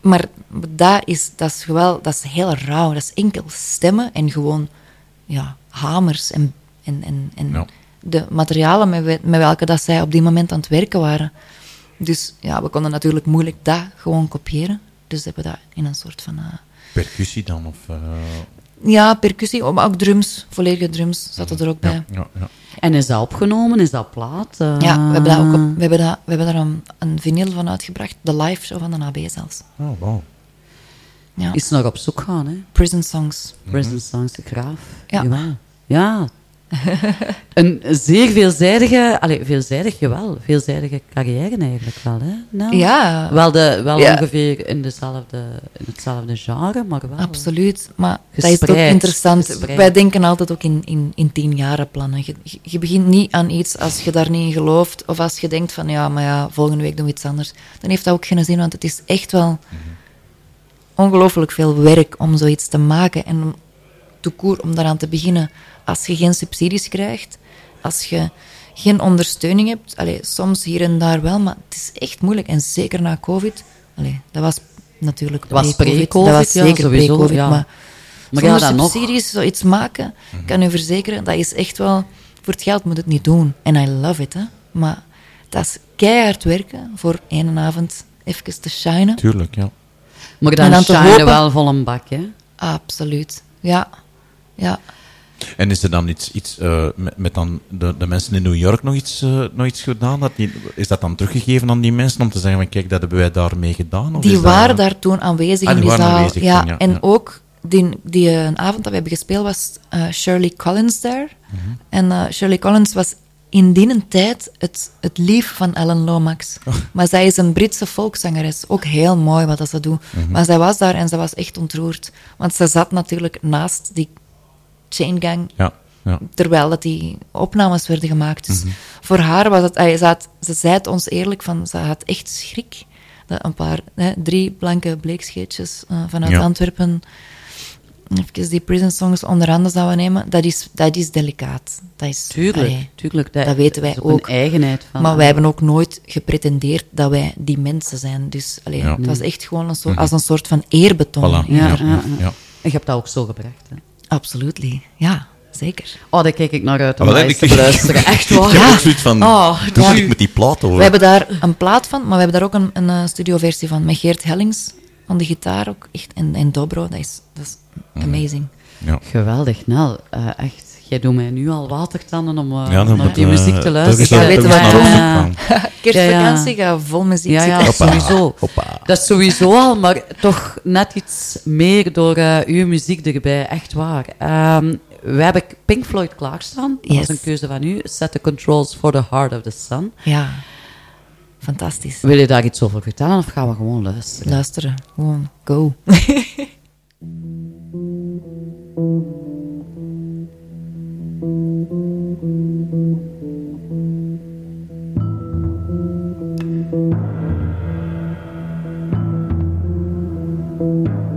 Maar dat is, dat, is wel, dat is heel rauw. Dat is enkel stemmen en gewoon ja, hamers en, en, en, en Ja. de materialen met, met welke dat zij op die moment aan het werken waren. Dus ja, we konden natuurlijk moeilijk dat gewoon kopiëren. Dus hebben we dat in een soort van... eh, Percussie dan? Of, eh, ja, percussie, maar ook drums, volledige drums zaten er ook bij. ja, ja. En is dat opgenomen? Is dat plaat? Ja, we hebben, dat ook op, we hebben, dat, we hebben daar een, een vinyl van uitgebracht. De live show van de AB zelfs. Oh, wow. Ja. Is nog op zoek gaan, hè? Prison Songs. Prison Songs, de graaf. Ja. Jawel. Ja. Een zeer veelzijdige, allee, veelzijdig, jawel, veelzijdige carrière eigenlijk wel, hè? Nou, Ja. Wel, de, wel Ja. ongeveer in, dezelfde, in hetzelfde genre, maar wel. Absoluut. Maar dat is ook Gespreid, interessant. gespreid. Wij denken altijd ook in, in, in tienjarenplannen. Je, je- je begint niet aan iets als je daar niet in gelooft. Of als je denkt van, ja, maar ja, volgende week doen we iets anders. Dan heeft dat ook geen zin, want het is echt wel ongelooflijk veel werk om zoiets te maken. En om, court, om daaraan te beginnen. Als je geen subsidies krijgt, als je geen ondersteuning hebt. Allee, soms hier en daar wel, maar het is echt moeilijk. En zeker na COVID. Allee, dat was natuurlijk pre-COVID. pre-COVID, Dat was ja, zeker pre-COVID, ja. maar... Maar Zonder ja, dan nog. subsidies zoiets maken, ik kan u verzekeren, dat is echt wel... Voor het geld moet het niet doen. En I love it, hè. Maar dat is keihard werken voor één avond even te shinen. Tuurlijk, ja. Maar En dan dan shine wel vol een bak, hè? Absoluut. Ja, ja. En is er dan iets, iets eh, met, met dan de, de mensen in New York nog iets, eh, nog iets gedaan? Dat die, is dat dan teruggegeven aan die mensen om te zeggen van kijk, dat hebben wij daarmee gedaan? Of Die dat- waren daar toen aanwezig Ah, in die zaal. aanwezig ja, toen, ja, en ja. ook die, die eh, een avond dat we hebben gespeeld was Shirley Collins daar. Mhm. En Shirley Collins was in die tijd het, het lief van Alan Lomax. Oh. Maar zij is een Britse volkszangeres. Ook heel mooi wat dat ze doet. Mhm. Maar zij was daar en ze was echt ontroerd. Want ze zat natuurlijk naast die chain gang Ja, ja. terwijl dat die opnames werden gemaakt. Dus Mhm. voor haar was het... Ze, had, ze zei het ons eerlijk, van, ze had echt schrik. Dat een paar, hè, drie blanke bleekscheetjes eh, vanuit Ja. Antwerpen... Even die prison songs onder handen zouden nemen. Dat is, dat is delicaat. Dat is, Tuurlijk, allee, tuurlijk. dat weten wij is ook. een eigenheid van. Maar wij hebben ook nooit gepretendeerd dat wij die mensen zijn. Dus allee, Ja. het was echt gewoon een soort, Mhm. als een soort van eerbetoon. Voilà. Ja, ja, ja. En je hebt dat ook zo gebracht. Hè? Absoluut. Ja, zeker. Oh, daar kijk ik naar uit om Ah, ik- te. *laughs* Echt waar. Ik heb ook zoiets van, Oh, hoe ja. zit ik met die plaat over? We hebben daar een plaat van, maar we hebben daar ook een, een eh, studioversie van. Met Geert Hellings aan de gitaar ook. Echt, en, en Dobro, dat is, dat is amazing. Ja. Geweldig, Nel. Eh, echt. Jij doet mij nu al watertanden om eh, Ja, dan naar moet, die eh, muziek te luisteren. *laughs* Ja. Kerstvakantie gaat vol muziek Ja, ja, zitten. sowieso. Hoppa. Dat is sowieso al, maar toch net iets meer door eh, uw muziek erbij. Echt waar. Ehm, we hebben Pink Floyd klaarstaan. Dat Yes. was een keuze van u. Set the controls for the heart of the sun. Ja, fantastisch. Wil je daar iets over vertellen of gaan we gewoon luisteren? Luisteren, gewoon go. *laughs* thank you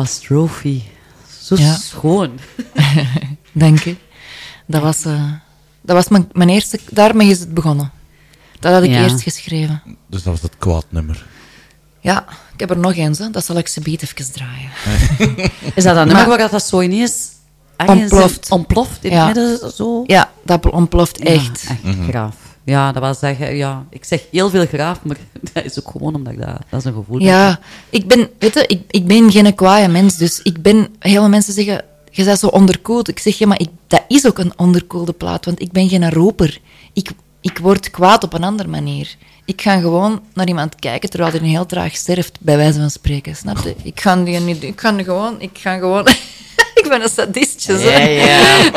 was Trophy. Zo Ja. schoon. *laughs* Dank u. Dat was, eh, dat was mijn, mijn eerste... Daarmee is het begonnen. Dat had ik Ja. eerst geschreven. Dus dat was het kwaadnummer. Ja, ik heb er nog eens. Hè. Dat zal ik ze beet even draaien. *laughs* Is dat dan nummer Maar- waar dat, dat zo ineens... ergens Ontploft. in- Ontploft in Ja. het midden, zo? Ja, dat ontploft Ja, echt. echt graaf. Ja, dat was zeggen, ja, ik zeg heel veel graaf, maar *laughs* dat is ook gewoon omdat ik dat, dat is een gevoel. Ja, ik ben, weet je, ik, ik ben geen kwaaie mens, dus ik ben, heel veel mensen zeggen, je bent zo onderkoeld. Ik zeg, ja, maar ik, dat is ook een onderkoelde plaat, want ik ben geen roper. Ik, ik word kwaad op een andere manier. Ik ga gewoon naar iemand kijken terwijl hij heel traag sterft, bij wijze van spreken, snap je? Ik ga die niet, ik ga gewoon, ik ga gewoon, *laughs* ben een sadistje. Ja, ja.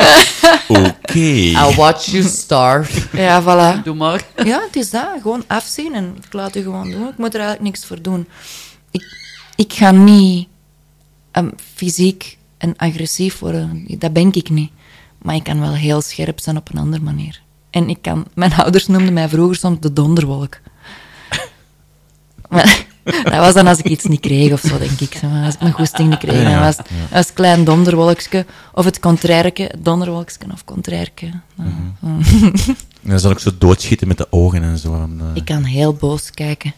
*laughs* Oké. I'll watch you starve. Ja, voilà. Doe maar. *laughs* Ja, het is dat. Gewoon afzien en ik laat u gewoon doen. Ik moet er eigenlijk niks voor doen. Ik, ik ga niet ehm, fysiek en agressief worden. Dat ben ik niet. Maar ik kan wel heel scherp zijn op een andere manier. En ik kan... Mijn ouders noemden mij vroeger soms de donderwolk. Maar, dat was dan als ik iets niet kreeg of zo, denk ik. Als ik mijn goesting niet kreeg. Dan was als klein donderwolkje. Of het contraireke. Donderwolkje of contraireke. En dan zal ik zo doodschieten met de ogen en zo. Eh, Ik kan heel boos kijken.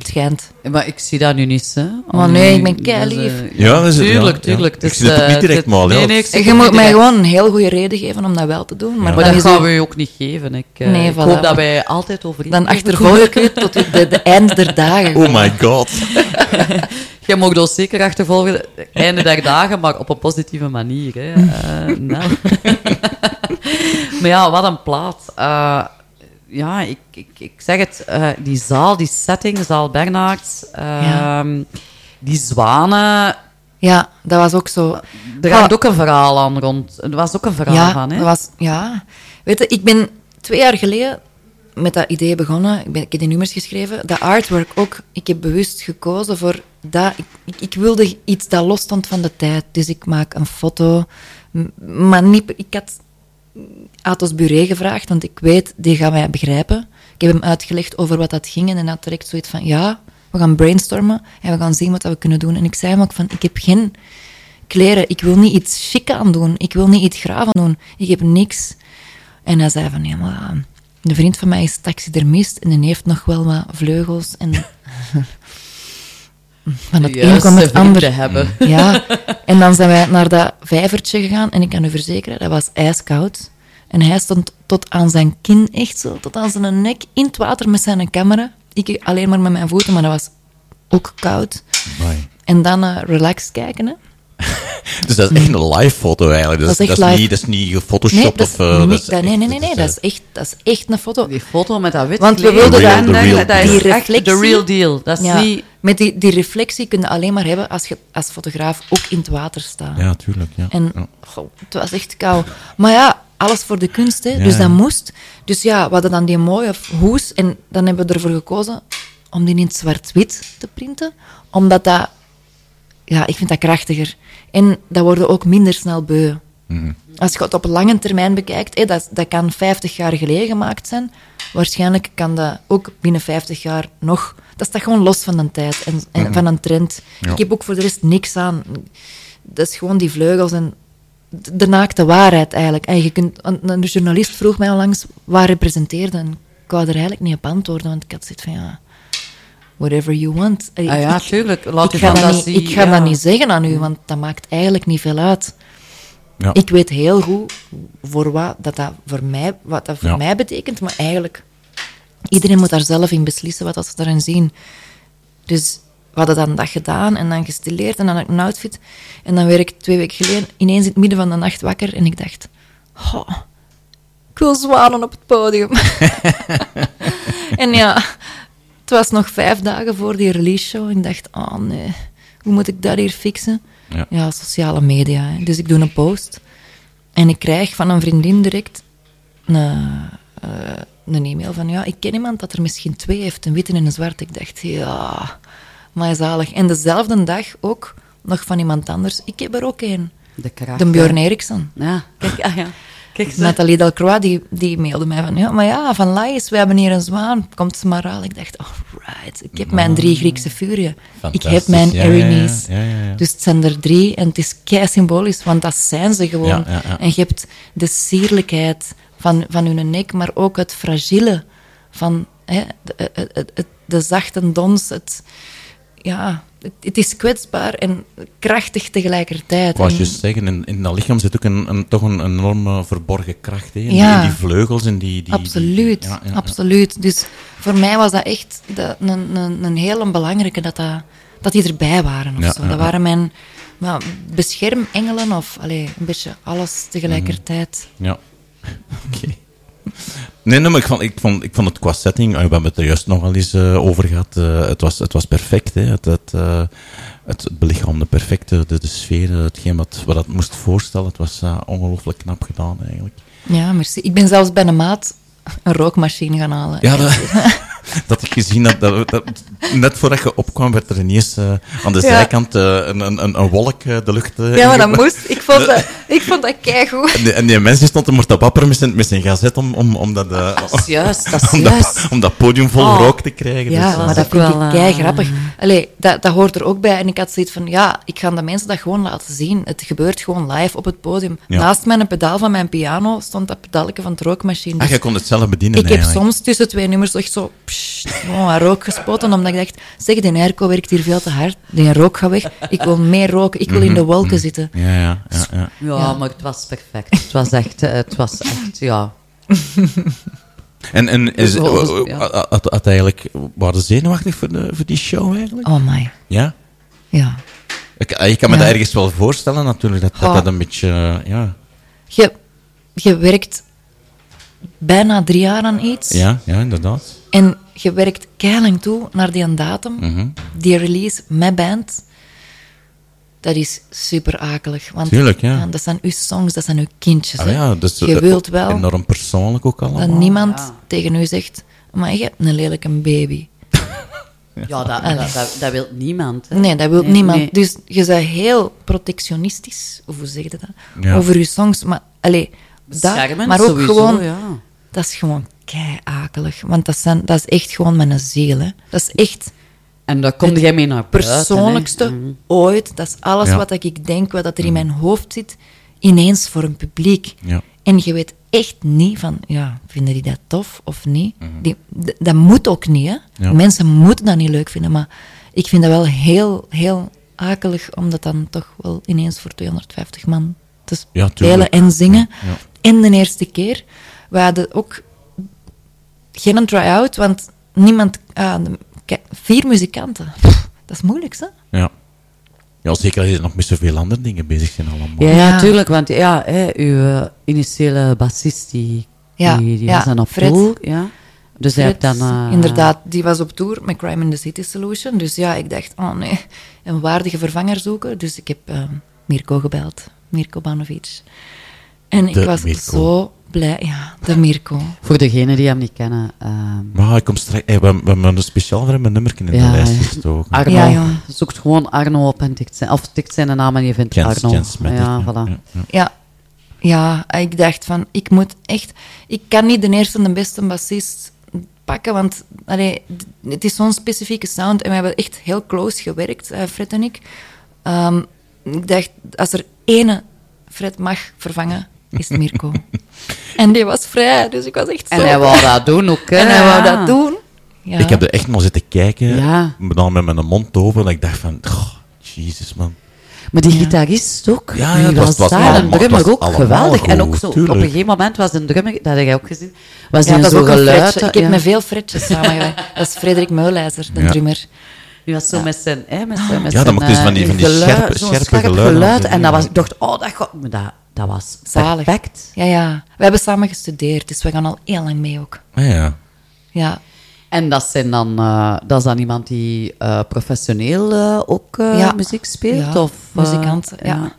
Het schijnt. Maar ik zie dat nu niet, hè. Oh nee, ik ben keilief. eh, Ja, dat is het, tuurlijk, ja, tuurlijk. ja. Dus, Ik zie het ook eh, niet direct, maar, Nee, ik Je moet mij gewoon een heel goede reden geven om dat wel te doen. Maar, Maar dat gaan we u ook niet geven. Ik, eh, Nee, ik voilà. hoop dat wij altijd overeen Dan achtervolg ik u tot de, de, de einde der dagen. Oh my god. *laughs* Jij mag ons zeker achtervolgen, einde der dagen, maar op een positieve manier. Hè. Eh, nou. *laughs* maar ja, wat een plaat. Eh, ja, ik, ik, ik zeg het, eh, die zaal, die setting, zaal Bernards, ehm, die zwanen, Ja, dat was ook zo. er hangt ook een verhaal aan rond. Er was ook een verhaal ja, van, hè? dat was, ja. Weet je, ik ben twee jaar geleden met dat idee begonnen. Ik, ben, ik heb die nummers geschreven. Dat artwork ook. Ik heb bewust gekozen voor dat. Ik, ik, ik wilde iets dat losstond van de tijd. Dus ik maak een foto. Maar niet... Ik had Atos Buré gevraagd, want ik weet, die gaat mij begrijpen. Ik heb hem uitgelegd over wat dat ging en hij had direct zoiets van, ja, we gaan brainstormen en we gaan zien wat we kunnen doen. En ik zei hem ook van, ik heb geen kleren, ik wil niet iets chic aan doen, ik wil niet iets graaf aan doen, ik heb niks. En hij zei van, ja, maar uh, een vriend van mij is taxidermist en die heeft nog wel wat vleugels en... *laughs* van het een kwam het ander. hebben. Ja, *laughs* en dan zijn wij naar dat vijvertje gegaan en ik kan u verzekeren, dat was ijskoud. En hij stond tot aan zijn kin, echt zo, tot aan zijn nek, in het water met zijn camera. Ik alleen maar met mijn voeten, maar dat was ook koud. Amai. En dan eh relaxed kijken, hè. *laughs* Dus dat is echt een live foto eigenlijk. Dat, Dat is, dat is live. niet, dat is niet gefotoshopt of... eh, niet- dat is dat- nee, nee, nee, nee, dat eh, is echt, dat is echt een foto. Die foto met dat wit Want we wilden The real dat. Die reflectie- real deal. Dat is Ja, niet... met die, die reflectie kun je alleen maar hebben als je als fotograaf ook in het water staat. Ja, tuurlijk. Ja. En goh, het was echt koud. Maar ja, alles voor de kunst, hè. Ja, dus dat ja. moest. Dus ja, we hadden dan die mooie hoes. En dan hebben we ervoor gekozen om die in het zwart-wit te printen. Omdat dat... Ja, ik vind dat krachtiger. En dat worden ook minder snel beu. Mhm. Als je het op lange termijn bekijkt, dat, dat kan 50 jaar geleden gemaakt zijn. Waarschijnlijk kan dat ook binnen 50 jaar nog. Dat staat gewoon los van een tijd en, en van een trend. Ja. Ik heb ook voor de rest niks aan. Dat is gewoon die vleugels en de, de naakte waarheid eigenlijk. En je kunt, een, een journalist vroeg mij onlangs waar representeerde. En ik wou er eigenlijk niet op antwoorden, want ik had zoiets van ja. Whatever you want. Eh, Ah ja, ik- tuurlijk. Laat ik ga, dat fantasie... niet, ik ga ja. dat niet zeggen aan u, want dat maakt eigenlijk niet veel uit. Ja. Ik weet heel goed voor wat dat, dat voor mij, wat dat voor Ja. mij betekent, maar eigenlijk, iedereen moet daar zelf in beslissen wat dat ze daarin zien. Dus we hadden dan dat gedaan en dan gestileerd en dan had ik een outfit. En dan werd ik twee weken geleden ineens in het midden van de nacht wakker en ik dacht, oh, ik wil zwanen op het podium. *laughs* *laughs* en ja, het was nog vijf dagen voor die release show en ik dacht, oh nee, hoe moet ik dat hier fixen? Ja. Ja, sociale media. Hè. Dus ik doe een post. En ik krijg van een vriendin direct een, eh, een e-mail van... Ja, ik ken iemand dat er misschien twee heeft, een witte en een zwart. Ik dacht, ja, maar zalig. En dezelfde dag ook nog van iemand anders. Ik heb er ook één. De kracht. De Björn Eriksson. Ja, kijk, ah, ja. *laughs* Kijk. Nathalie Delcroix, die, die mailde mij van, ja, maar ja, van Lais, we hebben hier een zwaan, komt ze maar al. Ik dacht, alright, ik heb mijn drie Griekse furieën. Ik heb mijn. Ja, ja, ja. Erinyes. Ja, ja, ja. Dus het zijn er drie en het is kei symbolisch, want dat zijn ze gewoon. Ja, ja, ja. En je hebt de sierlijkheid van, van hun nek, maar ook het fragiele van hè, de, het- het- het- de zachte dons. Het, ja, het, is kwetsbaar en krachtig tegelijkertijd. En- juist zeggen, in, in dat lichaam zit ook een, een, toch een, een enorme verborgen kracht. Hè? In, Ja. die, in die vleugels en die... die absoluut, die- ja, ja, ja. absoluut. Dus voor mij was dat echt de- een, een, een hele belangrijke dat, dat, dat die erbij waren. Of zo. dat waren mijn beschermengelen of allee, een beetje alles tegelijkertijd. Ja. *laughs* Oké. Nee, nee, maar ik vond, ik, vond, ik vond het qua setting, eh, we hebben het er juist nog wel eens eh, over gehad, eh, het, was, het was perfect. Hè? Het, het, het, belichaamde perfect, de, de sfeer, hetgeen wat, wat het moest voorstellen. Het was ongelooflijk knap gedaan eigenlijk. Ja, merci. Ik ben zelfs bij een maat een rookmachine gaan halen. Ja, dat, *laughs* dat ik gezien had, dat, dat, net voordat je opkwam, werd er ineens eh, aan de Ja. zijkant eh, een, een, een, wolk eh, de lucht Ja, maar dat moest. Ik vond dat, ik vond dat keigoed. En die, en die mensen stond er maar te wapperen met zijn, met zijn gazet om, om, om, dat, eh, Dat is juist, dat is om, dat, juist. om dat podium vol Oh. rook te krijgen. Ja, dus, maar dat vind wel, ik kei grappig. Allee, dat, dat hoort er ook bij. En ik had zoiets van, ja, ik ga de mensen dat gewoon laten zien. Het gebeurt gewoon live op het podium. Ja. Naast mijn pedaal van mijn piano stond dat pedaaltje van de rookmachine. Ah, Dus jij kon het zelf bedienen ik heb soms tussen twee nummers echt zo gewoon wat rook gespoten, omdat ik dacht, zeg, de airco werkt hier veel te hard. Die rook gaat weg. Ik wil meer roken. Ik wil in de wolken zitten. Ja, ja, ja. ja. Ja, maar het was perfect. Het was echt, eh, het was echt, ja. En, en is, uh, ja. had, eigenlijk, waren ze zenuwachtig voor, de, voor die show eigenlijk? Oh my. Ja? Ja. Ik, eh, je kan me Ja. dat ergens wel voorstellen natuurlijk, dat dat, Oh. dat een beetje, eh, ja. Je, je werkt bijna drie jaar aan iets. Ja, ja, inderdaad. En je werkt keilang toe naar die datum, Mhm. die release met band. Dat is super akelig. Want Tuurlijk, ja. dat zijn uw songs, dat zijn uw kindjes. Ah, hè. ja, dus, je wilt wel Enorm persoonlijk ook allemaal. dat niemand ja. tegen u zegt, maar je hebt een lelijke baby. *laughs* Ja, dat, dat, dat, dat wil niemand. Hè. Nee, dat wil Nee, niemand. nee. Dus je bent heel protectionistisch, of hoe zeg je dat? Ja. Over je songs. Maar, allee, dat, maar ook sowieso, gewoon, ja. dat is gewoon kei akelig. Want dat, zijn, dat is echt gewoon mijn ziel. Hè. Dat is echt En daar kom jij mee naar buiten. persoonlijkste Mhm. ooit. Dat is alles Ja. wat ik denk, wat dat er in mijn hoofd zit, ineens voor een publiek. Ja. En je weet echt niet van, ja, vinden die dat tof of niet? Mhm. Die, dat moet ook niet, hè. Ja. Mensen moeten dat niet leuk vinden, maar ik vind dat wel heel, heel akelig om dat dan toch wel ineens voor 250 man te spelen en zingen. Ja, ja. En de eerste keer, we hadden ook geen try-out, want niemand... ah, vier muzikanten, Pff, dat is moeilijk, hè? Ja. Ja, zeker als je nog met zoveel andere dingen bezig zijn allemaal. Ja, ja, Ja. tuurlijk. Want ja, hè, uw eh, initiële bassist, die, Ja, die, die ja, was dan op Fred. tour. Ja. Dus Fred, dan... eh, Inderdaad, die was op tour met Crime in the City Solution. Dus ja, ik dacht, oh nee, een waardige vervanger zoeken. Dus ik heb eh, Mirko gebeld, Mirko Banovic. En De ik was Mirko. zo blij. Ja, de Mirko. Voor degenen die hem niet kennen. ehm, Maar ik kom straks... Hey, we, we hebben een speciaal voor hem een nummer in Ja, de lijst ja. gestoken. Arno. Ja, ja. Zoekt gewoon Arno op en tikt zijn, of tikt zijn naam en je vindt Jens, Arno. Jens ja, ja, voilà. ja, ja. Ja, ja, ik dacht van, ik moet echt... Ik kan niet de eerste en de beste bassist pakken, want allee, het is zo'n specifieke sound en we hebben echt heel close gewerkt, eh, Fred en ik. Ehm, ik dacht, als er ene Fred mag vervangen, is het Mirko. *laughs* en die was vrij, dus ik was echt zo... En hij wou dat doen ook. hè. *laughs* En hij wou dat doen. Ja. Ik heb er echt nog zitten kijken, Ja. maar dan met mijn mond open, dat ik dacht van... Oh, Jezus, man. Maar die gitarist ook, Ja, die ja, was- was, daar, allemaal- een drummer was ook, geweldig. En ook zo, op een gegeven moment was een drummer, dat heb jij ook gezien, was Ja, die dat zo geluid. Ik heb ja. met veel Fredjes samengewerkt. *laughs* Dat is Frederik Meulijzer, de Ja. drummer. Die was zo met zijn... Hè, met zijn met Ja, dan moet van die- eh, van die geluid, scherpe- scherpe scherp geluiden geluid. En dat was, ik dacht, oh, dat, gaat, maar dat, dat was Zalig. perfect. Ja, ja. We hebben samen gestudeerd, dus we gaan al heel lang mee ook. Ah, ja. Ja, En dat, zijn dan, eh, dat is dan iemand die eh, professioneel eh, ook eh, Ja. muziek speelt? Ja, of, muzikant, ja.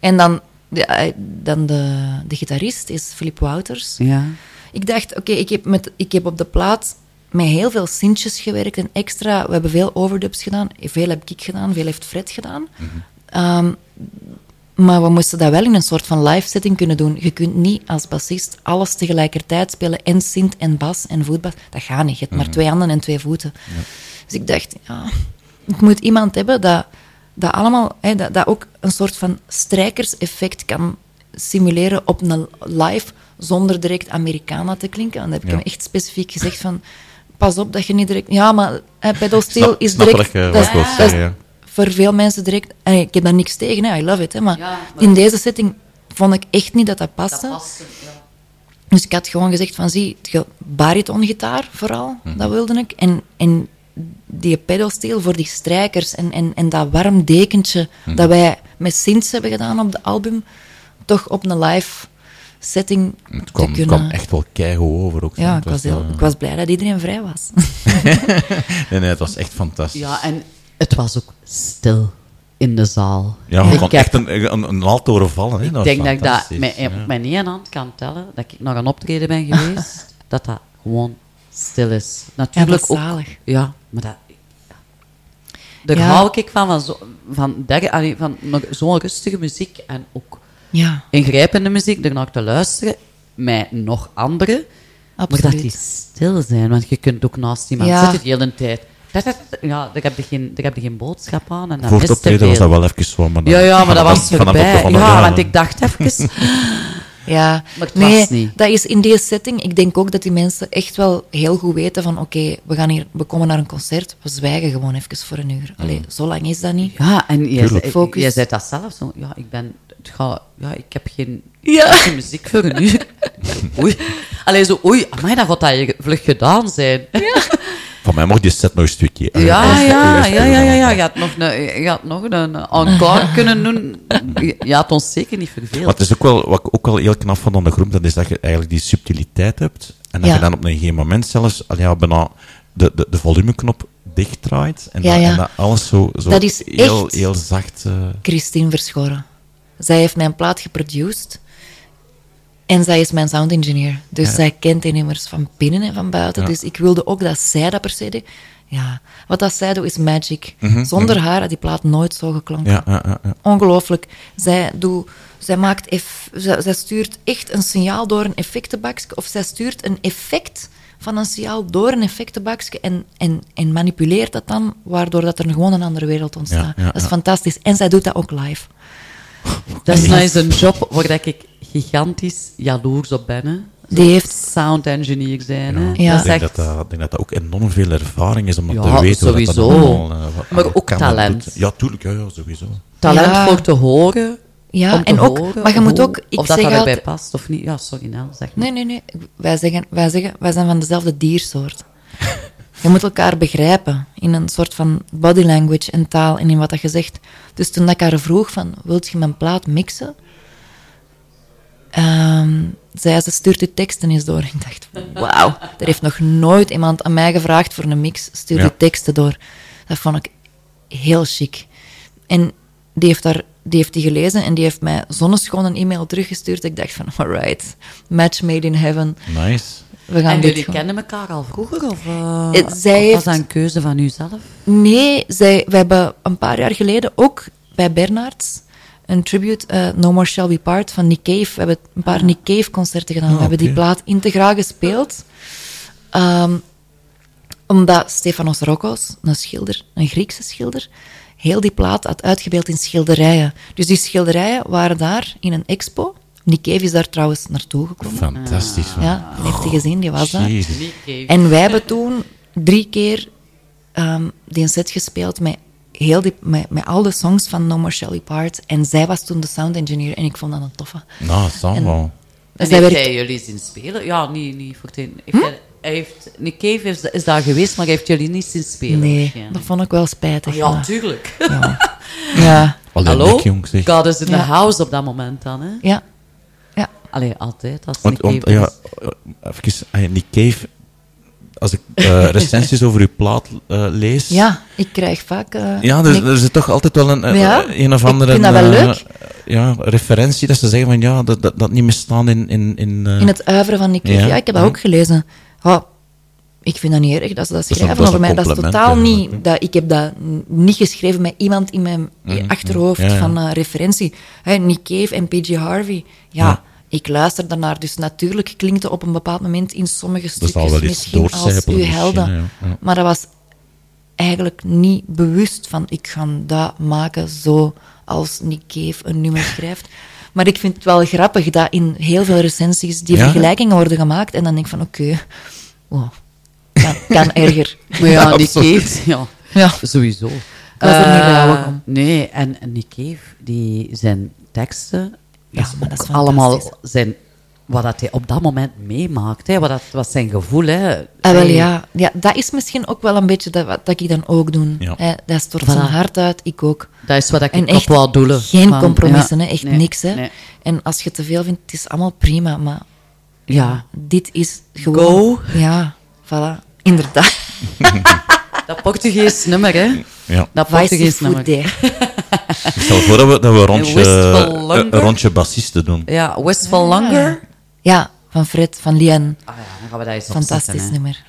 En dan, de, dan de, de gitarist is Philip Wouters. Ja. Ik dacht, oké, ik, heb met- ik heb op de plaat met heel veel sintjes gewerkt en extra. We hebben veel overdubs gedaan. Veel heb ik gedaan, veel heeft Fred gedaan. Mhm. Ehm, Maar we moesten dat wel in een soort van live setting kunnen doen. Je kunt niet als bassist alles tegelijkertijd spelen, en synth en bas en voetbas. Dat gaat niet. Je hebt maar twee handen en twee voeten. Dus ik dacht, ja, ik moet iemand hebben dat, dat allemaal, hè, dat, dat ook een soort van strijkerseffect kan simuleren op een live, zonder direct Americana te klinken. En dan heb ik Ja. hem echt specifiek gezegd van, pas op dat je niet direct... Ja, maar hè, pedal steel Snap- is snap direct... je- dat is- dat is. Voor veel mensen direct... en ik heb daar niks tegen, hè, I love it. Hè, maar, Ja, maar in deze setting vond ik echt niet dat dat paste. Dat past, ja. Dus ik had gewoon gezegd van, zie, het baritongitaar vooral, Mhm. dat wilde ik. En, en die pedalsteel voor die strijkers en, en, en dat warm dekentje Mhm. dat wij met synths hebben gedaan op de album, toch op een live setting Het te kwam, kunnen... kwam echt wel keigoed over ook. ja, Het ik was, heel, ik was blij dat iedereen vrij was. *laughs* Nee, nee, het was echt *laughs* fantastisch. Ja, en het was ook stil in de zaal. Ja, je Ik kon heb- echt een, een, een vallen. Hè. Ik denk dat ik dat met, Ja. op mijn één hand kan tellen, dat ik naar een optreden ben geweest, *laughs* dat dat gewoon stil is. Natuurlijk dat ook... zalig. Ja, maar dat... Daar Ja. hou ik van, van, zo, van, der- van nog zo'n rustige muziek en ook Ja, ingrijpende muziek, ernaar te luisteren, met nog andere, maar dat die stil zijn, want je kunt ook naast iemand Ja. zitten de hele tijd. Dat- dat- Ja, daar heb je geen, daar heb je geen boodschap aan. En dat Voor het optreden was dat wel even zo. Maar Ja, ja, maar dat was *laughs* voorbij. Ja, ja, want ik dacht even... *laughs* Ja, Maar het nee, was niet. dat is in deze setting. Ik denk ook dat die mensen echt wel heel goed weten van oké, we gaan hier, we komen naar een concert, we zwijgen gewoon even voor een uur. Allee, zo lang is dat niet. Ja, en jij, Tuurlijk. zei- Focus. jij zei dat zelf zo. Ja, ik ben... Het gaat, ja, ik heb geen, Ja. *laughs* geen muziek voor een uur. Oei. Allee, zo, oei, amai, dan gaat dat vlug gedaan zijn. Van mij mocht die set nog een stukje. Ja, ja, ja, ja, ja, ja. Je had nog een, je had nog een encore *laughs* kunnen doen. Je je had ons zeker niet Maar verveeld. het is ook wel, wat ik ook wel heel knap vond aan de groep, dat is dat je eigenlijk die subtiliteit hebt. En dat Ja. je dan op een gegeven moment zelfs al ja, bijna de, de, de volumeknop dichtdraait. En, Ja, dat, ja. en dat alles zo, zo Dat is heel, echt- heel zacht... eh, Christine Verschoren. Zij heeft mijn plaat geproduced. En zij is mijn sound engineer. Dus Ja. zij kent die nummers van binnen en van buiten. Ja. Dus ik wilde ook dat zij dat per se deed. Ja, wat dat zij doet is magic. Mhm, Zonder haar had die plaat nooit zo geklonken. ja, ja, ja, ja. Ongelooflijk. Zij, doet, zij, maakt eff, zij, zij stuurt echt een signaal door een effectenbakje. Of zij stuurt een effect van een signaal door een effectenbakje. En, en, en manipuleert dat dan, waardoor dat er gewoon een andere wereld ontstaat. Dat is fantastisch. En zij doet dat ook live. Dat is nou eens een job waar dat ik gigantisch jaloers op ben. Hè. Die heeft... Sound engineer zijn. Ja. Dat Ik denk dat, dat, ik denk dat dat ook enorm veel ervaring is om dat Ja, te weten. sowieso. dat allemaal, eh, wat- Maar ook talent. doet. Ja, tuurlijk. Ja, ja, sowieso. talent Ja. voor te horen. Ja, om te en ook... horen maar je moet ook... Ik of dat zeg dat erbij altijd, past of niet. Ja, sorry, Nel, zeg maar. Nee, nee, nee. Wij zeggen, wij zeggen, wij zijn van dezelfde diersoort. Je moet elkaar begrijpen in een soort van body language en taal en in wat dat je zegt. Dus toen ik haar vroeg van, wilt je mijn plaat mixen? Ehm, zei ze, stuurt uw teksten eens door. *laughs* Ik dacht, wauw, er heeft nog nooit iemand aan mij gevraagd voor een mix. Stuur Ja. teksten door. Dat vond ik heel chic. En die heeft, daar, die heeft die gelezen en die heeft mij zonneschoon een e-mail teruggestuurd. Ik dacht van, alright, match made in heaven. Nice. We gaan En dit jullie gewoon- kennen elkaar al vroeger? Of, uh, Eh, zij of heeft- was dat een keuze van u zelf? Nee, zij, we hebben een paar jaar geleden ook bij Bernards een tribute, eh, No More Shall We Part, van Nick Cave. We hebben een paar Nick Cave concerten gedaan. we hebben die plaat integraal gespeeld. Ehm, omdat Stefanos Rokos, een schilder, een Griekse schilder, heel die plaat had uitgebeeld in schilderijen. Dus die schilderijen waren daar in een expo. Nick Cave is daar trouwens naartoe gekomen. Fantastisch. man. Ja, heeft hij gezien, die was daar. En wij hebben toen drie keer ehm, die set gespeeld met, heel die, met, met al de songs van No More Shall We Part. En zij was toen de sound engineer en ik vond dat een toffe. Nou, dat wel. En zij heeft werkt- hij jullie zien spelen? Ja, niet, niet voor het hij, heeft, Nick Cave is, is daar geweest, maar hij heeft jullie niet zien spelen. Nee, dat vond ik wel spijtig. Ah, ja, maar- tuurlijk. *laughs* ja, Allee, Hallo? God is in Ja. the house op dat moment dan, hè? ja, ja. Allee, altijd. Als Want, want ja, eh, even, ah Nick Cave, als ik eh, *laughs* recensies over uw plaat eh, lees... Ja, ik krijg vaak... Ja, dus, Nick- er zit toch altijd wel een, een, Ja, een of ik andere vind dat wel leuk. ja, referentie dat ze zeggen van ja, dat, dat, dat niet meer staan in... in, in, in het uiveren van Nick Cave. Ja, Ja, ik heb dat ook gelezen. Ja, Ik vind dat niet erg dat ze dat schrijven over mij. Dat is totaal niet... Dat, ik heb dat niet geschreven met iemand in mijn Mhm, achterhoofd ja, ja. van referentie. Hè, Nick Cave en P.G. Harvey. Ja. Ik luister daarnaar. Dus natuurlijk klinkt het op een bepaald moment in sommige stukjes wel eens misschien als uw helden. ja, ja. Maar dat was eigenlijk niet bewust van ik ga dat maken zo als Nick Cave een nummer schrijft. Maar ik vind het wel grappig dat in heel veel recensies die Ja? vergelijkingen worden gemaakt. En dan denk ik van oké, wow, kan, kan erger. Maar *laughs* ja, Ja, Nick absoluut. Cave, ja, Ja. sowieso. was er niet Eh. Nee, en en Nick Cave, die zijn teksten, Ja, maar dat is allemaal zijn, wat dat hij op dat moment meemaakt, hè, wat, dat, wat zijn gevoel. Hè. Ah, wel, ja. ja, dat is misschien ook wel een beetje dat, wat dat ik dan ook doe. Ja. Hè, dat stort Voilà. zijn hart uit, ik ook. Dat is wat ik En op echt wou doelen. geen Van, compromissen, ja, hè, echt nee, niks. Hè. nee. En als je te veel vindt, het is allemaal prima, maar Ja, dit is gewoon... Go. Ja, voilà. Inderdaad. *laughs* dat Portugees nummer, hè. Ja. Dat Portugees nummer. *laughs* Ik *laughs* stel voor dat we, dat we een rondje, Wistful een, rondje bassisten doen. Ja, Wistful Longer. Ja, van Fred, van Lian. Ah ja, dan gaan we dat eens Fantastisch opzetten, hè. nummer.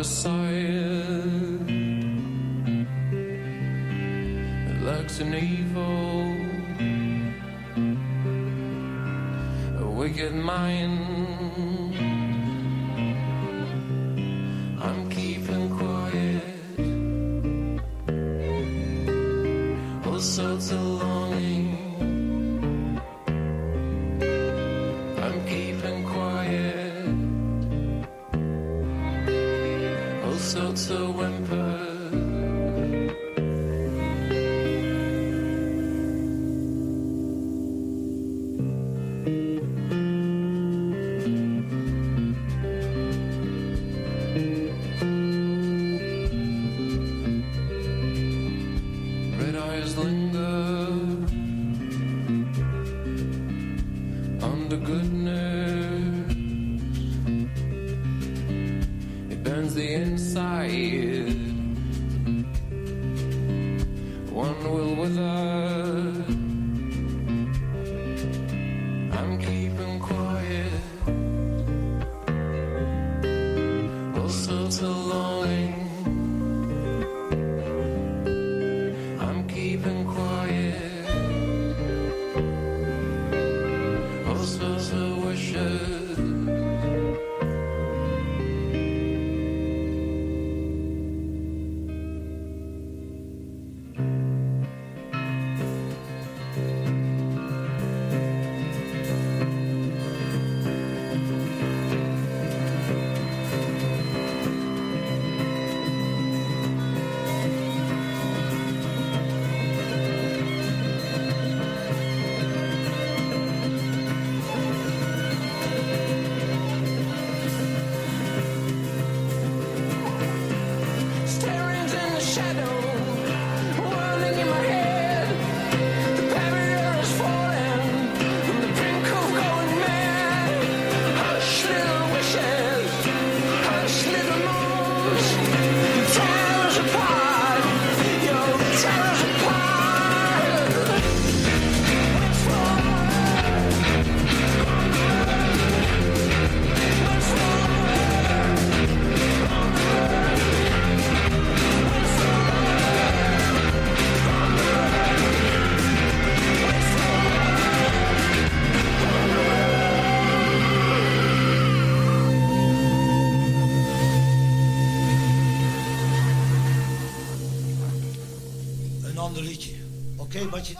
Of our side. It lurks an evil, a wicked mind. I'm keeping quiet. All sorts Oké, Matje? Oké.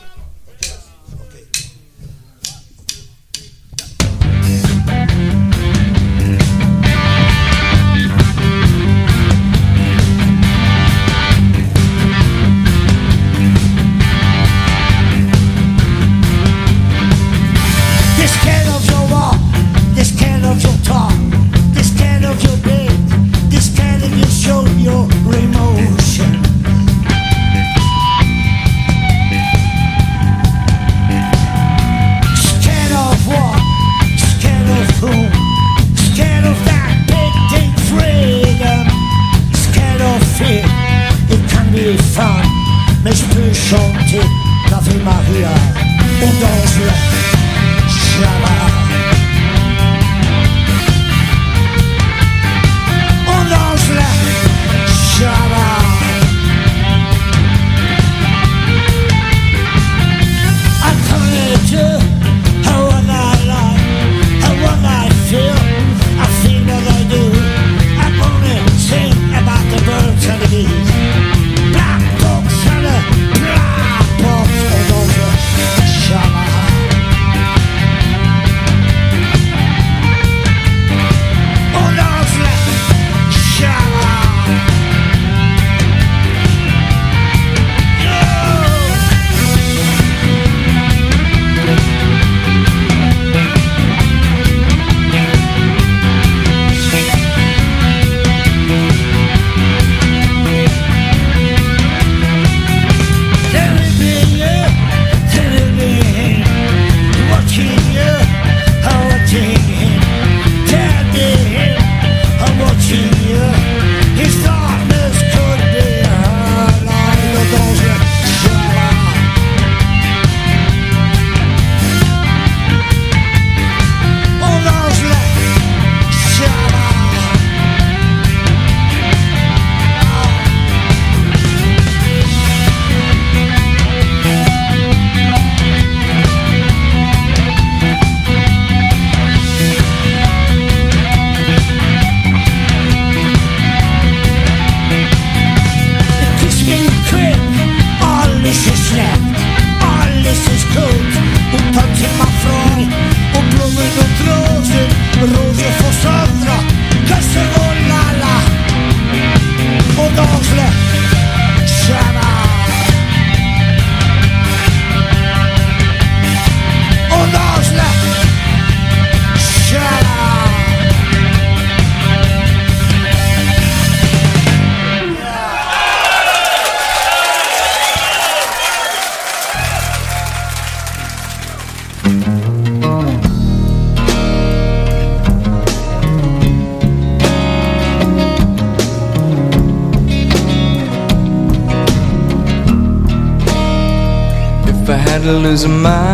I had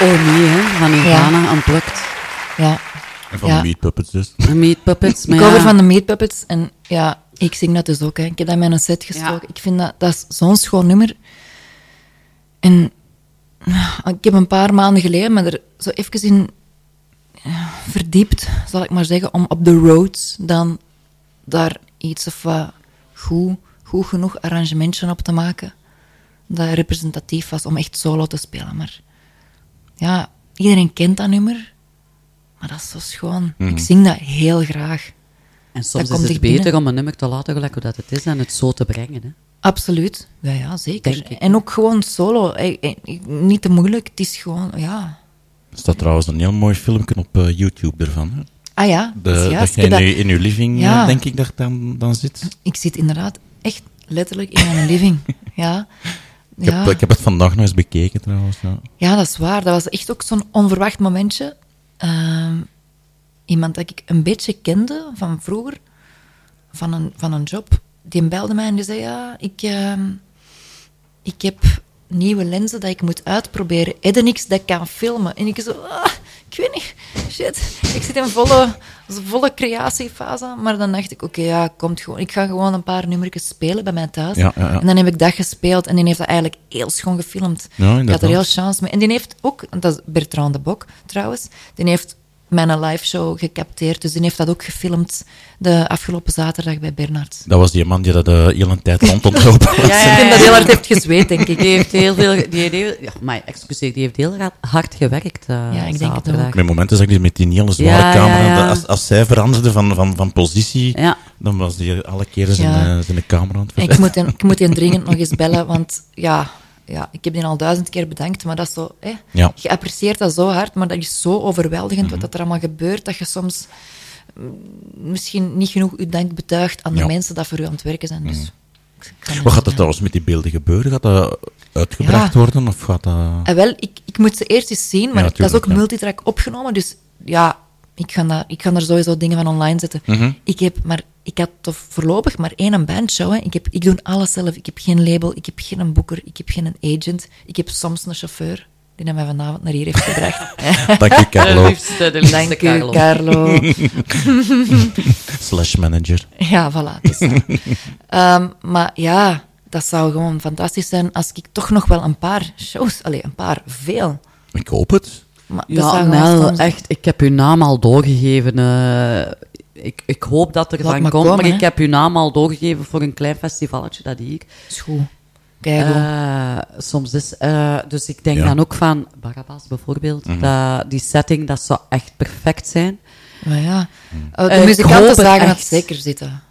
Oh nee, hè, van Nirvana, Unplugged. Ja. En van Ja. de Meat Puppets dus. Meat Puppets, maar cover ja. van de Meat Puppets. En ja, ik zing dat dus ook. Hè. Ik heb dat in mijn set gestoken. Ik vind dat, dat is zo'n schoon nummer. En ah, ik heb een paar maanden geleden me er zo even in ja, verdiept, zal ik maar zeggen, om op de roads dan daar iets of wat goed, goed genoeg arrangementje op te maken dat representatief was om echt solo te spelen. Maar ja, iedereen kent dat nummer, maar dat is zo schoon. Mhm. Ik zing dat heel graag. En soms Dat is het beter binnen. om een nummer te laten gelijk hoe dat het is en het zo te brengen. Hè. Absoluut. Ja, ja zeker. En ook gewoon solo. Niet te moeilijk. Het is gewoon, ja. Er staat trouwens een heel mooi filmpje op eh, YouTube ervan. Hè? Ah ja, De, dat is dat juist. jij Ik in, je, in je living, Ja. eh, denk ik, dat dan, dan zit. Ik zit inderdaad echt letterlijk in mijn *laughs* living. Ja. Ik, heb, Ja. ik heb het vandaag nog eens bekeken trouwens. Ja. ja, dat is waar. Dat was echt ook zo'n onverwacht momentje. Ehm, iemand dat ik een beetje kende van vroeger, van een, van een job, die belde mij en die zei, ja, ik, ehm, ik heb nieuwe lenzen dat ik moet uitproberen. Heb je niks dat ik kan filmen? En ik zo, ah, ik weet niet, shit. Ik zit in volle, volle creatiefase. Maar dan dacht ik, oké, ja, komt gewoon. Ik ga gewoon een paar nummertjes spelen bij mij thuis. Ja, ja, ja. En dan heb ik dat gespeeld en die heeft dat eigenlijk heel schoon gefilmd. Die had er heel chance mee. En die heeft ook, dat is Bertrand de Bok trouwens, die heeft mijn live show gecapteerd. Dus die heeft dat ook gefilmd de afgelopen zaterdag bij Bernard. Dat was die man die dat de hele tijd rond ontlopen *laughs* was. Ik denk dat heel hard heeft gezweet, denk ik. Die heeft heel veel... Die heeft heel, ja, maar excuseer, die heeft heel hard gewerkt eh Ja, ik denk het zaterdag. Met momenten zag ik die met die hele zware Ja, ja, camera. ja. Als, als zij veranderde van, van, van positie, Ja. dan was die alle keren zijn, Ja. eh, zijn camera aan het ik moet, die, ik moet die dringend nog eens bellen, want ja, ja, ik heb die al duizend keer bedankt, maar dat is zo, hè, Ja. je apprecieert dat zo hard, maar dat is zo overweldigend Mhm. wat dat er allemaal gebeurt, dat je soms mm, misschien niet genoeg je dank betuigt aan de Ja. mensen dat voor u aan het werken zijn. Dus, Mhm. Wat gaat er trouwens met die beelden gebeuren? Gaat dat uitgebracht Ja. worden? Of gaat dat... En wel, ik, ik moet ze eerst eens zien, maar dat is ook multitrack opgenomen. Dus ja, ik ga, daar, ik ga er sowieso dingen van online zetten. Mhm. Ik heb maar, ik had toch voorlopig maar één bandshow. Hè. Ik, heb, ik doe alles zelf. Ik heb geen label, ik heb geen boeker, ik heb geen agent. Ik heb soms een chauffeur die mij vanavond naar hier heeft gebracht. *laughs* *laughs* Dank u, *laughs* Carlo. De liefste, de liefste Dank u, Carlo. Carlo. Slash manager. Ja, voilà. Ehm, maar ja, dat zou gewoon fantastisch zijn als ik toch nog wel een paar shows, alleen een paar, veel. Ik hoop het. Maar dat Ja, zijn. echt, ik heb uw naam al doorgegeven. eh, ik, ik hoop dat er Laat van maar komt, komen, maar hè. ik heb uw naam al doorgegeven voor een klein festivalletje dat hier. Is goed. Kijk, goed. Eh, soms is, eh, dus ik denk Ja. dan ook van Barabbas bijvoorbeeld, Mhm. dat, die setting, dat zou echt perfect zijn. Maar ja, eh, de Ik muzikanten zagen echt. zeker zitten.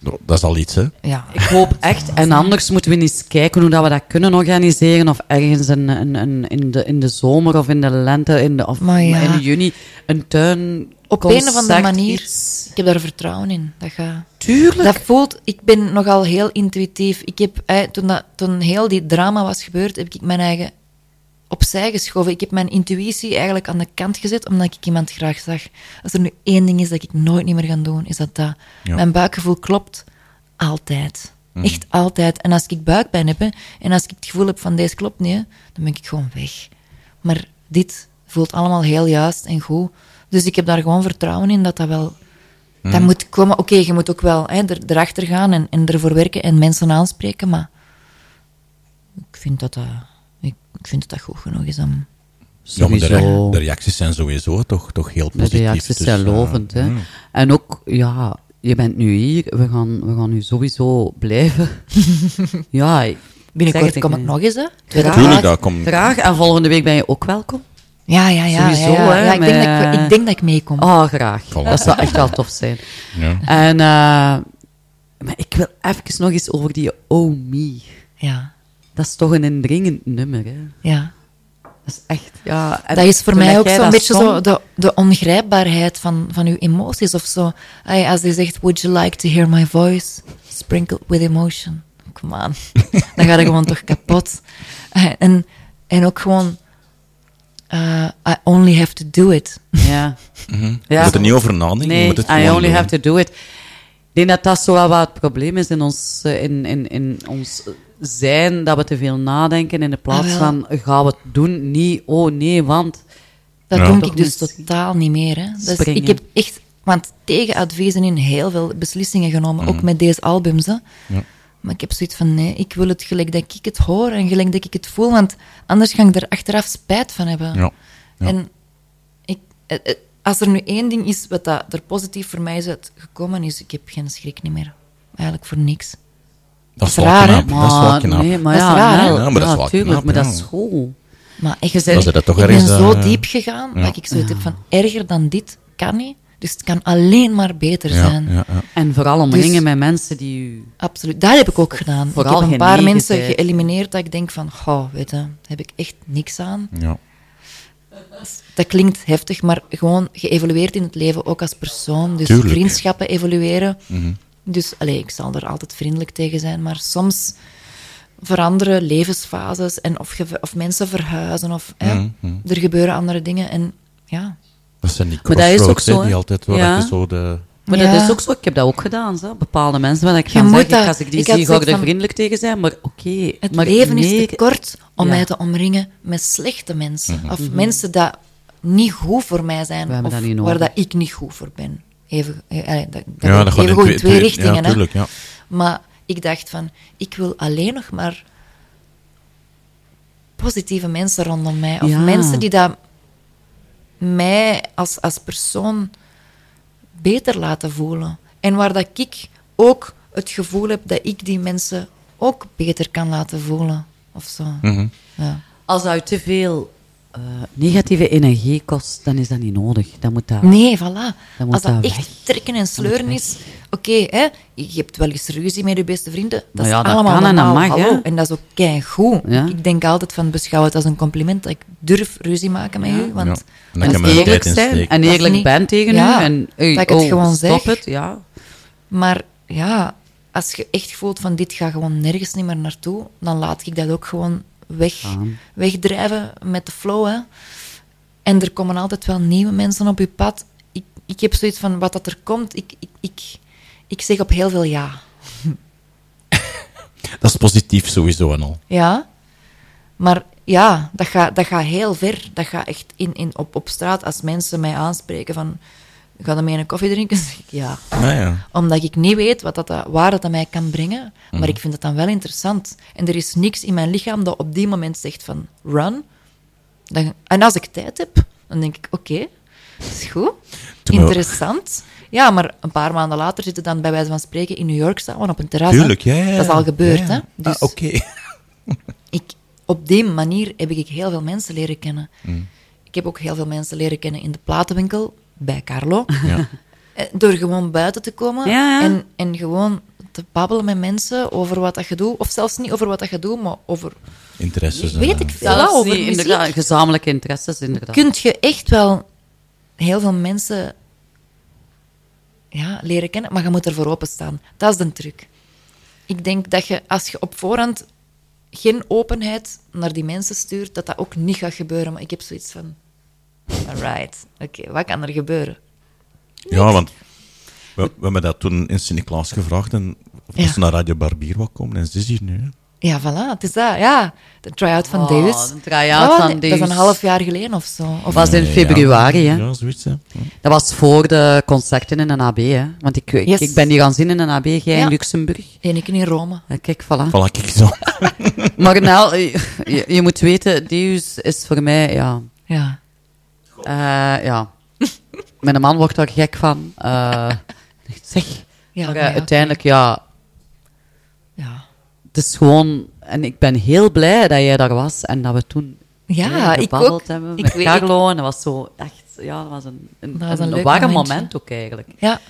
Dat is al iets, hè? Ja. Ik hoop echt. En anders moeten we eens kijken hoe dat we dat kunnen organiseren. Of ergens in, in, in, in, de, in de zomer of in de lente in de, of Maar ja. in juni een tuin. Op een of andere manier, iets. ik heb daar vertrouwen in. Dat gaat... Tuurlijk. Dat voelt, ik ben nogal heel intuïtief. Ik heb, eh, toen, dat, toen heel die drama was gebeurd, heb ik mijn eigen opzij geschoven. Ik heb mijn intuïtie eigenlijk aan de kant gezet, omdat ik iemand graag zag. Als er nu één ding is dat ik nooit niet meer ga doen, is dat dat. Ja. Mijn buikgevoel klopt altijd. Mhm. Echt altijd. En als ik buikpijn heb, hè, en als ik het gevoel heb van deze klopt niet, hè, dan ben ik gewoon weg. Maar dit voelt allemaal heel juist en goed. Dus ik heb daar gewoon vertrouwen in dat dat wel... Dat Mhm. moet komen. Oké, je moet ook wel hè, er, erachter gaan en, en ervoor werken en mensen aanspreken, maar ik vind dat dat, ik, ik vind dat, dat goed genoeg is om... Ja, maar de, de reacties zijn sowieso toch, toch heel De positief. reacties dus, zijn eh, lovend. Hè. mm. En ook, ja, je bent nu hier, we gaan, we gaan nu sowieso blijven. *laughs* ja, Binnenkort kom ik nog eens, hè. Tuurlijk, komt... Graag. En volgende week ben je ook welkom. Ja, ja, ja. Sowieso, ja, ja. hè, Ja, ik, denk dat ik, denk dat ik meekom. Oh, graag. Voilà. Dat zou echt wel tof zijn. *laughs* Ja. En, eh, maar ik wil even nog eens over die Oh Me. Ja, Dat is toch een indringend nummer, hè. ja. Dat is echt, ja... en Dat is voor mij ook zo'n beetje zo de, de ongrijpbaarheid van, van uw emoties of zo. Ay, Als hij zegt, would you like to hear my voice sprinkled with emotion? Come on. *laughs* Dan ga je gewoon toch kapot. Eh, *laughs* En, en ook gewoon, eh, I only have to do it. Ja. *laughs* Mhm. Je Ja. moet er niet over nadenken, je Nee, moet het I only doen. have to do it. Ik denk dat dat zo wel wat het probleem is in ons, eh, in, in, in ons zijn dat we te veel nadenken in de plaats Ah, van gaan we het doen? Niet, oh nee, want. Dat Ja. doe ik dus niet totaal niet meer. Hè. Dus ik heb echt, want tegenadviezen in heel veel beslissingen genomen, Mhm. ook met deze albums. Hè. Ja. Maar ik heb zoiets van, nee, ik wil het gelijk dat ik het hoor en gelijk dat ik het voel, want anders ga ik er achteraf spijt van hebben. Ja. Ja. En ik, eh, eh, als er nu één ding is wat dat er positief voor mij is uitgekomen, is ik heb geen schrik niet meer. Eigenlijk voor niks. Dat is wel is raar, knap. hè? Dat is wel Maar, knap. nee, maar Dat is ja, raar, hè? wel. Ja, maar dat is wel tuurlijk, knap, maar dat is goed. Maar echt, Je ik bent- Dat is toch ben zo eh, diep gegaan, ja. dat ik zoiets heb van, erger dan dit kan niet. Dus het kan alleen maar beter zijn. ja, ja. En vooral omringen Dus- met mensen die u... Absoluut, dat heb ik ook gedaan. Vooral ik heb een paar mensen geëlimineerd dat ik denk van, goh, weet je, daar heb ik echt niks aan. Ja. Dat klinkt heftig, maar gewoon geëvolueerd in het leven, ook als persoon. Dus Tuurlijk. vriendschappen evolueren. Mhm. Dus allee, ik zal er altijd vriendelijk tegen zijn, maar soms veranderen levensfases en of, je, of mensen verhuizen of hè, Mhm, mhm. er gebeuren andere dingen. En ja, Dat zijn die Maar dat is ook crossroads, hè, zo, hè. die altijd Ja. zo de... Maar Ja. dat is ook zo, ik heb dat ook gedaan. Zo. Bepaalde mensen waar ik ga zeggen, dat- als ik die ik zie, ga ik er van- vriendelijk tegen zijn, maar oké. het maar leven nee, is te kort om Ja. mij te omringen met slechte mensen. Mhm. Of Mhm. mensen dat niet goed voor mij zijn, of dat niet waar dat ik niet goed voor ben. Even, eh, dat, dat Ja, dat gaat even in goed in twee- twee twee- richtingen. ja, hè. tuurlijk, ja. Maar ik dacht van, ik wil alleen nog maar positieve mensen rondom mij. Of Ja. mensen die dat mij als, als persoon beter laten voelen. En waar dat ik ook het gevoel heb dat ik die mensen ook beter kan laten voelen. Of zo. Mhm. Ja. Als dat te veel eh, negatieve energie kost, dan is dat niet nodig. Dan moet dat... Nee, voilà. Dan moet Als dat dat echt weg. trekken en sleuren weg. is, oké, hè, je hebt wel eens ruzie met je beste vrienden. Dat is dat allemaal kan en dat normaal, mag, hallo. En dat is ook. Ja. Ik denk altijd van, beschouw het als een compliment dat ik durf ruzie maken met Ja. u. Want Ja. En er eerlijk zijn en eerlijk niet- ben tegen Ja, u. En, dat ik het oh, gewoon stop zeg. het, ja. Maar ja, als je echt voelt van dit gaat gewoon nergens niet meer naartoe, dan laat ik dat ook gewoon weg, wegdrijven met de flow. Hè. En er komen altijd wel nieuwe mensen op je pad. Ik, ik heb zoiets van wat dat er komt, ik, ik, ik, ik zeg op heel veel ja. *laughs* Dat is positief sowieso en al. Ja, maar ja, dat gaat, dat gaat heel ver. Dat gaat echt in, in, op, op straat als mensen mij aanspreken van ga je mee een koffie drinken? *laughs* Dan zeg ik ja. Ah, ja. Omdat ik niet weet wat dat, waar dat, dat mij kan brengen. Maar Mhm. ik vind het dan wel interessant. En er is niks in mijn lichaam dat op die moment zegt van run. Dan, en als ik tijd heb, dan denk ik oké, is goed. Interessant. Ja, maar een paar maanden later zitten dan bij wijze van spreken in New York samen op een terras. Tuurlijk, ja, ja, ja. Dat is al gebeurd, Ja, ja. hè. Ah, Dus Oké. *laughs* ik, op die manier heb ik heel veel mensen leren kennen. Mm. Ik heb ook heel veel mensen leren kennen in de platenwinkel, bij Carlo. Ja. *laughs* Eh, Door gewoon buiten te komen Ja, ja. En, en gewoon te babbelen met mensen over wat dat je doet. Of zelfs niet over wat dat je doet, maar over... Interesses. Weet ik veel, Zelfs over muziek. gezamenlijke interesses, inderdaad. Kunt je echt wel heel veel mensen ja, leren kennen, maar je moet ervoor openstaan. Dat is de truc. Ik denk dat je, als je op voorhand geen openheid naar die mensen stuurt, dat dat ook niet gaat gebeuren. Maar ik heb zoiets van... Alright, oké, wat kan er gebeuren? Ja, want we, we hebben dat toen in Sint-Niklaas gevraagd en of Ja. ze naar Radio Barbier wou komen en ze is hier nu. Ja, voilà, het is dat, ja. De try-out van Oh, Deus. de try-out Oh, van nee, Dat is een half jaar geleden of zo. Of was in februari, ja. hè. Ja, zoiets, hè. Ja. Dat was voor de concerten in een AB, hè. Want ik, ik, Yes. ik ben die gaan zien in een AB, jij Ja. in Luxemburg. en ik in Rome. Kijk, voilà. Voilà, kijk zo. *laughs* Maar Nel, je, moet weten, Deus is voor mij, ja... Ja. eh, ja. Mijn man wordt daar gek van. Eh, *laughs* zeg. Ja, maar eh, ja, uiteindelijk. Ja. Het is gewoon... En ik ben heel blij dat jij daar was en dat we toen Ja, ik gebabbeld ook. hebben Ik met weet- Carlo. En dat was zo echt... Ja, dat was een, een, Dat was een, een leuk warm momentje. moment ook eigenlijk. Ja.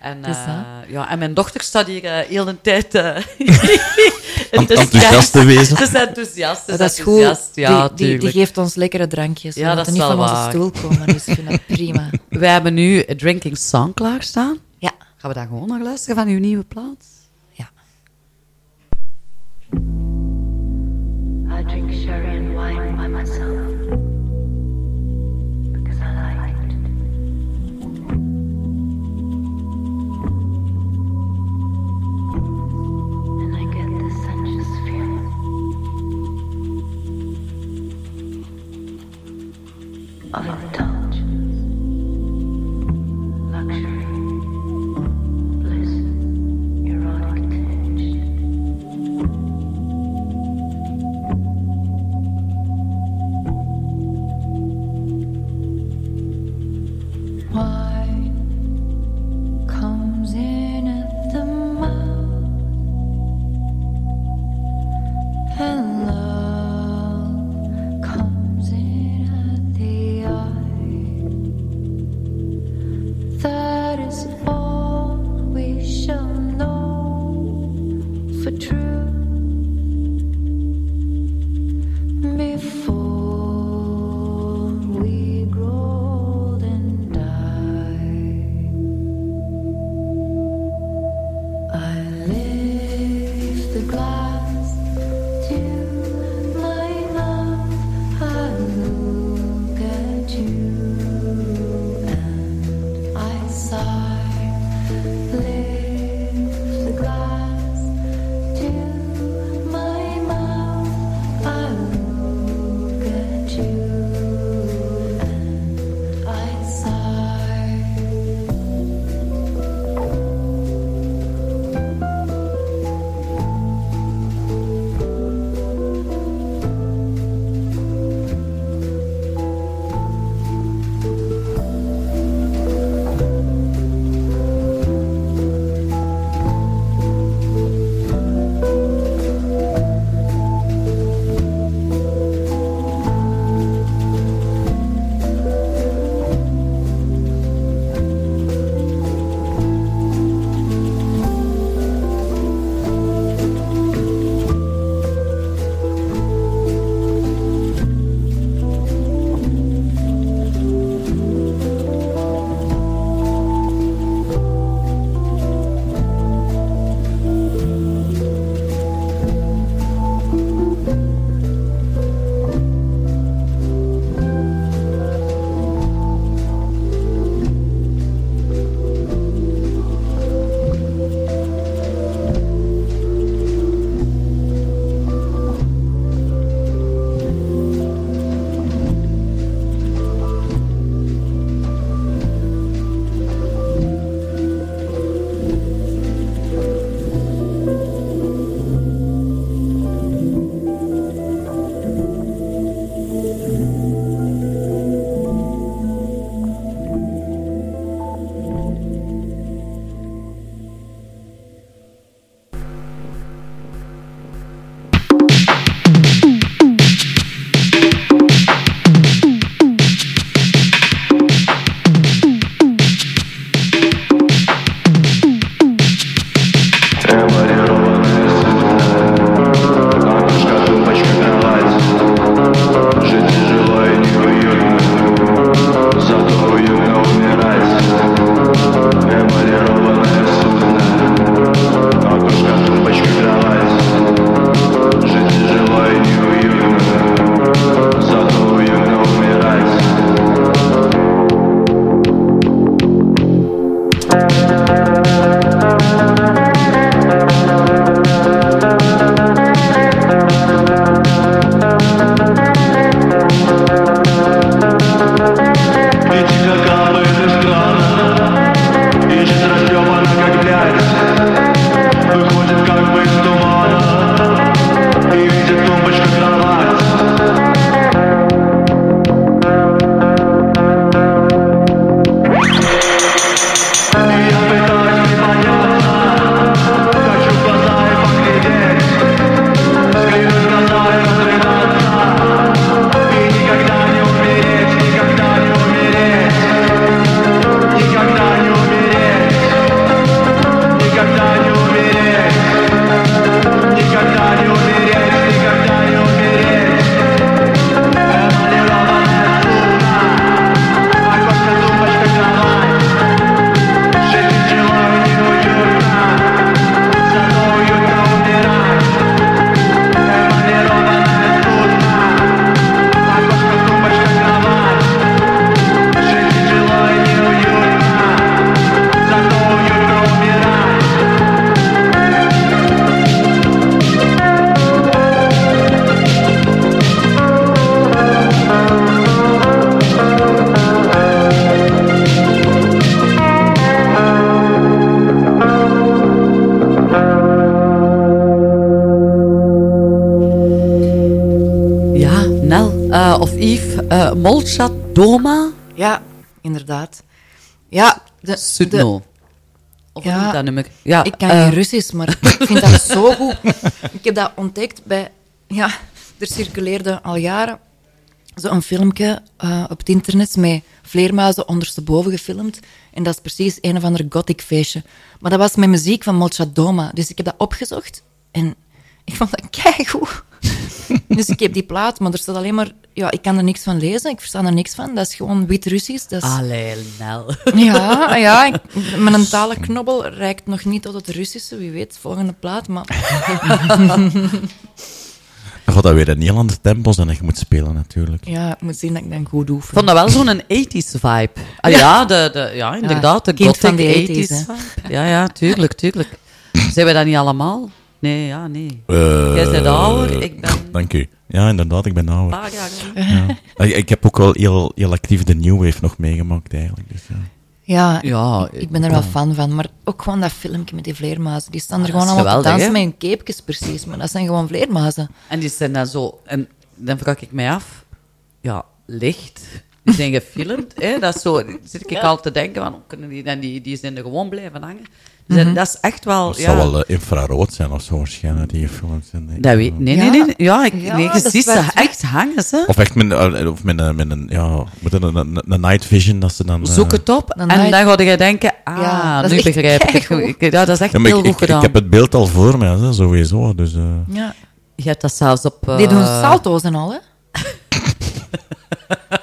En, Het eh, ja, en mijn dochter staat hier eh, heel de tijd... eh, *laughs* te enthousiast te wezen. Ze is enthousiast. Dat is goed. enthousiast, Ja, die, die, geeft ons lekkere drankjes. Ja, dat is niet van onze stoel komen, dus ik vind dat *laughs* prima. Wij hebben nu A Drinking Song klaarstaan. Ja. Gaan we daar gewoon naar luisteren van uw nieuwe plaats? I drink sherry and wine by myself because I like it. And I get this feeling of intoxication. De. Of noemt dat nummer? Ja, ik kan eh, geen Russisch, maar ik vind dat zo goed. *laughs* Ik heb dat ontdekt bij... Ja, er circuleerde al jaren zo'n filmpje eh, op het internet met vleermuizen ondersteboven gefilmd. En dat is precies een of ander gothic feestje. Maar dat was met muziek van Molchadoma. Dus ik heb dat opgezocht en ik vond dat. Dus ik heb die plaat, maar er staat alleen maar... Ja, ik kan er niks van lezen, ik versta er niks van. Dat is gewoon wit-Russisch. Dat is... Allee, Nel. *laughs* Ja, ja *laughs* ik, mijn talenknobbel reikt nog niet tot het Russische. Wie weet, volgende plaat, maar... *laughs* Dan gaat dat weer in heel andere tempos dan je moet spelen, natuurlijk. ja, ik moet zien dat ik dan goed Ik oefen. vond dat wel zo'n 80s vibe. Ah, ja, de, de, ja, inderdaad, de gothic van de 80s 80s, hè. vibe. Ja, ja, tuurlijk, tuurlijk. Zijn we dat niet allemaal? Nee, ja, nee. Eh, Jij bent ouder, ik ben Dank u. Ja, inderdaad, ik ben ouder. paar jaar jonger. Ja. Ik, ik heb ook wel heel, heel actief de New Wave nog meegemaakt, eigenlijk. Dus, ja. Ja, Ja, ik, ik ben er wel fan van. Maar ook gewoon dat filmpje met die vleermuizen. Die staan er Ah, gewoon dat is allemaal te dansen met hun capejes precies. Maar dat zijn gewoon vleermuizen. En die zijn dan zo... En dan vraag ik mij af... Ja, licht. Die zijn gefilmd, hè. Dat is zo... dan zit ik al te denken van... Kunnen die, dan die, die zijn er gewoon blijven hangen. Dus dat- Dat is echt wel... Het ja, zou wel eh, infrarood zijn of zo, waarschijnlijk, die gefilmd zijn. Dat weet Nee, Ja. nee, nee. Ja, ik, Ja, nee, je ziet ze echt hangen, ze. Of echt met, eh, of met, een- met een, ja, met een, een, een night vision, dat ze dan... eh, Zoek het op en night- dan ga je denken, ah, Ja, dat is nu begrijp ik het. Ja, dat is echt Ja, heel ik, goed ik, gedaan. ik heb het beeld al voor me, hè, sowieso. Dus, eh, Ja. Je hebt dat zelfs op... eh, Die doen salto's en al, hè? *laughs*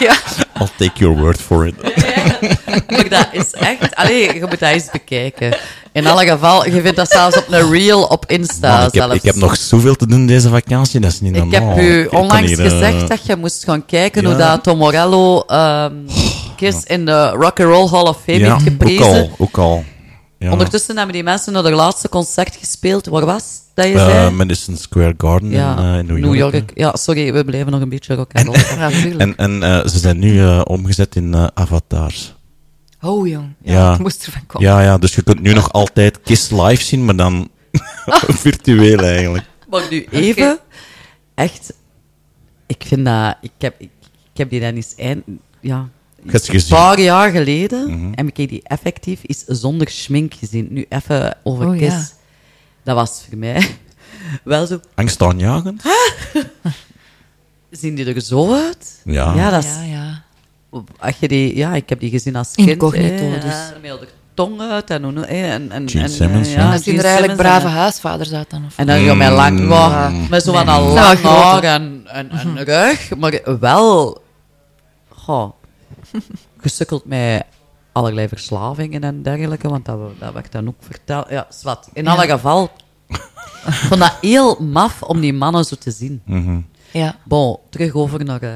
ja. I'll take your word for it. Maar dat is echt... Allee, je moet dat eens bekijken. In alle geval, je vindt dat zelfs op een reel op Insta Man, ik, heb, zelfs. ik heb nog zoveel te doen deze vakantie, dat is niet Ik normaal. heb u Ik onlangs hier, gezegd dat je moest gaan kijken hoe dat Tom Morello ehm Kiss in de Rock and Roll Hall of Fame ja, heeft geprezen. Ook al, ook al. Ja. Ondertussen hebben die mensen naar de laatste concert gespeeld. Waar was dat je Eh, zei? Madison Square Garden Ja, in, eh, in New York. Ja, sorry, we blijven nog een beetje rock and roll. En, en eh, ze zijn nu eh, omgezet in eh, avatars. Oh, jong. Ja, Ja. ik moest ervan komen. Ja, ja, dus je kunt nu nog altijd Kiss live zien, maar dan *laughs* virtueel eigenlijk. Maar nu even, echt, ik vind dat, ik heb, ik, ik heb die dan eens eind, ja, een paar jaar geleden, Mhm. heb ik die effectief is zonder schmink gezien. Nu even over Oh, Kiss. ja. Dat was voor mij *laughs* wel zo, Angstaanjagend? *laughs* zien die er zo uit? Ja. Ja, dat is, Ja, ja. als je die, ja, ik heb die gezien als kind. Incognito, hè, dus. ja, Met de tong uit en, hè, en, en, Gene en, Simmons, eh, ja. En dat zien er eigenlijk Simmons en- brave huisvaders uit dan. Of? En dan ja, met lang Mm. haar, met zo van een Nee. lang Ja, haar en, en, en rug, maar wel goh, gesukkeld met allerlei verslavingen en dergelijke, want dat, dat werd dan ook verteld. Ja, zwart. In Ja. alle geval, ik vond dat heel maf om die mannen zo te zien. Mhm. Ja. Bon, terug over naar... eh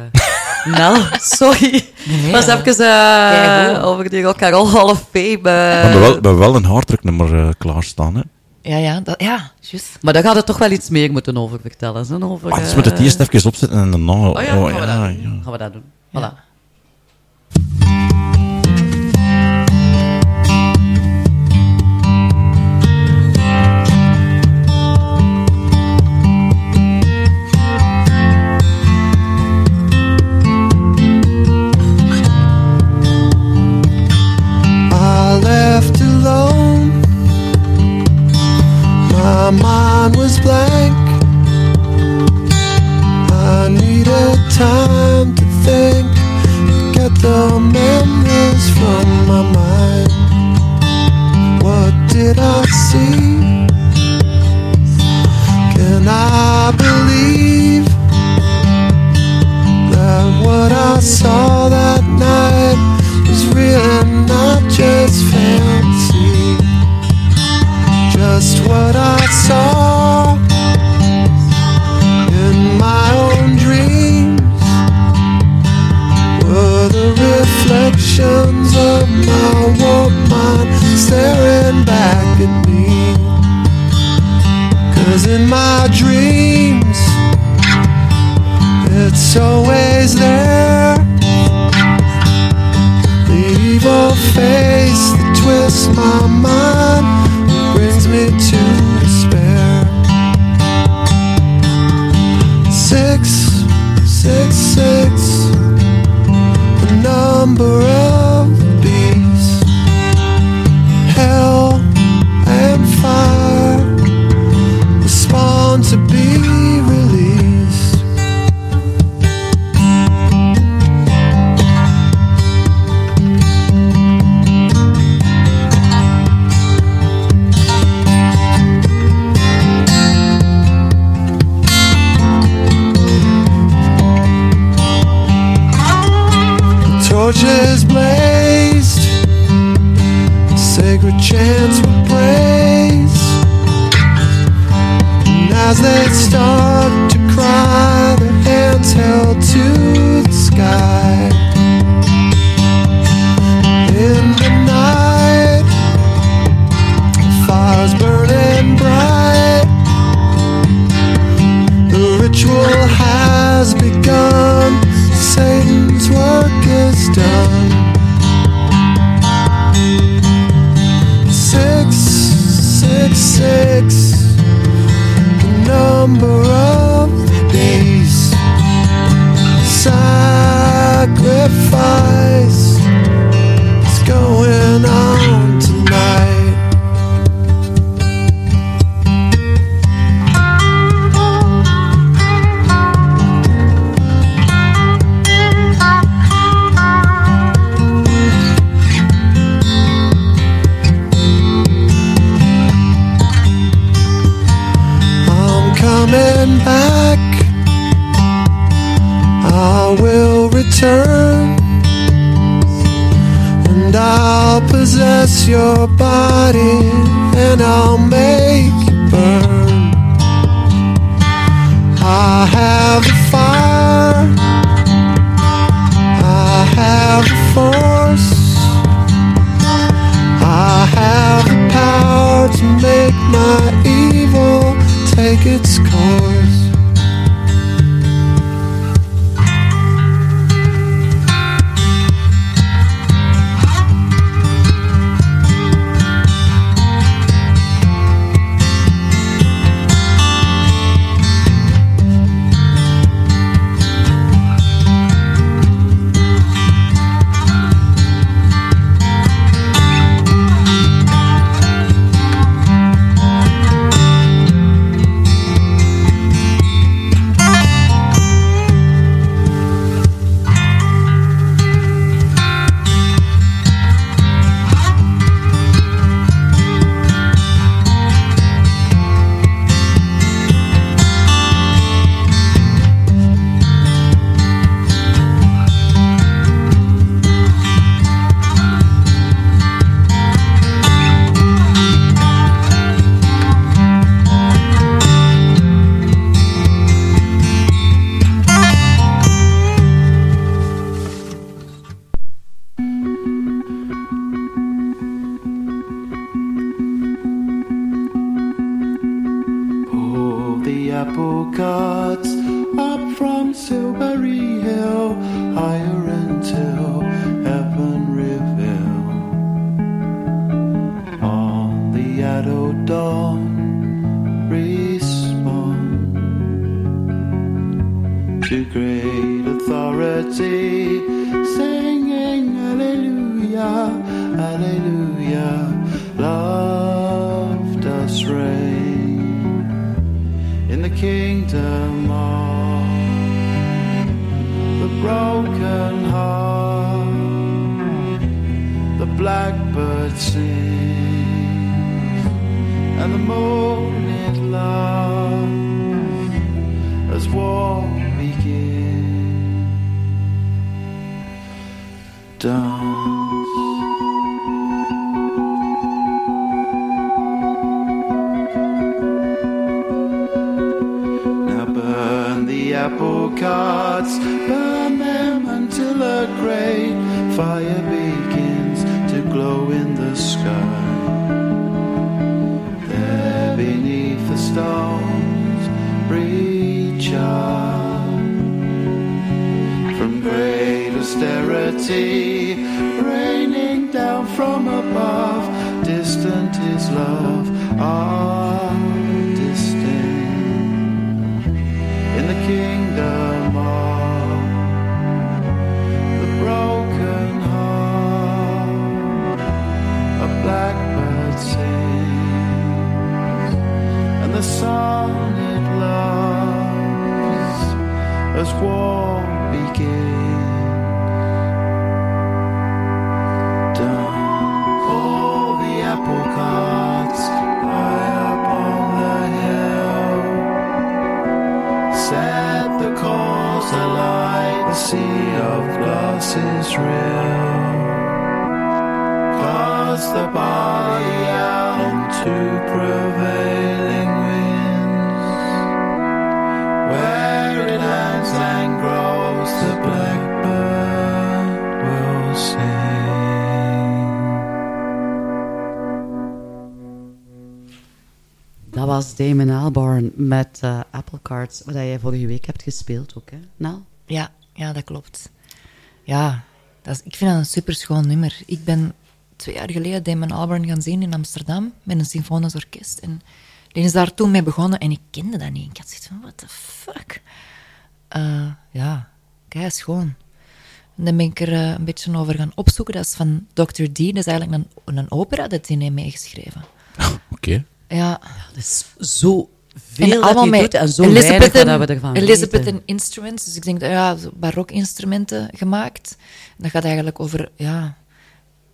Nel, *laughs* sorry. nee, Dat is ja. even eh, over die Rock and Roll Hall of Fame. We eh. hebben wel, we hebben wel een harddruknummer eh klaarstaan, hè. Ja, ja, dat, ja, juist. Maar daar gaat het toch wel iets meer moeten over vertellen. Zo, over, Ah, dus we moeten het eerst even opzetten en dan... Oh, Oh ja, oh, gaan, we dat gaan we dat doen. Ja. Voilà. My mind was blank. I needed time to think, get the memories from my mind. What did I see? Can I believe that what I saw that night was real and not just fancy? What I saw in my own dreams were the reflections of my mind staring back at me. Cause in my dreams, it's always there. The evil face that twists my mind number As they start to cry, their hands held to the sky. number of days sacrifice And I'll possess your body And I'll make you burn. I have the fire. I have the force. I have the power to make my evil take its course. Wat jij vorige week hebt gespeeld ook, hè? Nou? Ja, ja, dat klopt. Ja, dat is, ik vind dat een superschoon nummer. Ik ben twee jaar geleden Damon Albarn gaan zien in Amsterdam met een symfonisch orkest. En die is daar toen mee begonnen en ik kende dat niet. Ik had zoiets van, what the fuck? Eh, ja, kei schoon. En dan ben ik er eh, een beetje over gaan opzoeken. Dat is van Dr. D. Dat is eigenlijk een, een opera dat hij heeft meegeschreven. *laughs* Oké. Ja. Dat is zo veel En allemaal doet en zo Elizabethan- weinig wat we ervan Elizabethan weten. instruments. Dus ik denk, dat, ja, barok-instrumenten gemaakt. En dat gaat eigenlijk over, ja,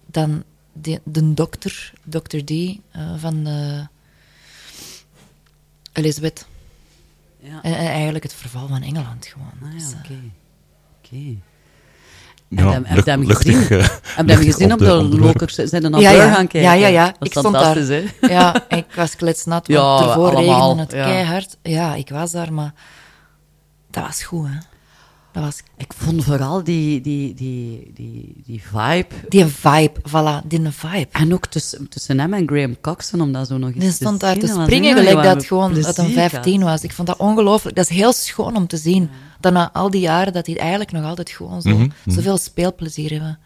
dan de, de dokter, Dr. D, eh, van eh, Elizabeth. Ja. En, en eigenlijk het verval van Engeland gewoon. Ah, Dus, ja, eh, oké. Oké. Ja, heb, heb je hem gezien? eh, heb je hem luchtig gezien op de de lokers? Zijn er naar ja, gaan kijken? Ja, ja, ja. Ik stond daar. *laughs* Ja, ik was kletsnat, want Ja, ervoor allemaal, regende het ja. keihard. Ja, ik was daar, maar dat was goed, hè. Dat was... Ik vond vooral die, die, die, die, die vibe. Die vibe, voilà, die vibe. En ook tussen, tussen hem en Graham Coxon, om dat zo nog eens Die te stond daar zien. te Dat was springen, gelijk dat gewoon dat een plezier 15 was. Ik vond dat ongelooflijk. Dat is heel schoon om te zien. Dat na al die jaren, dat die eigenlijk nog altijd gewoon zo, Mhm, mhm. zoveel speelplezier hebben.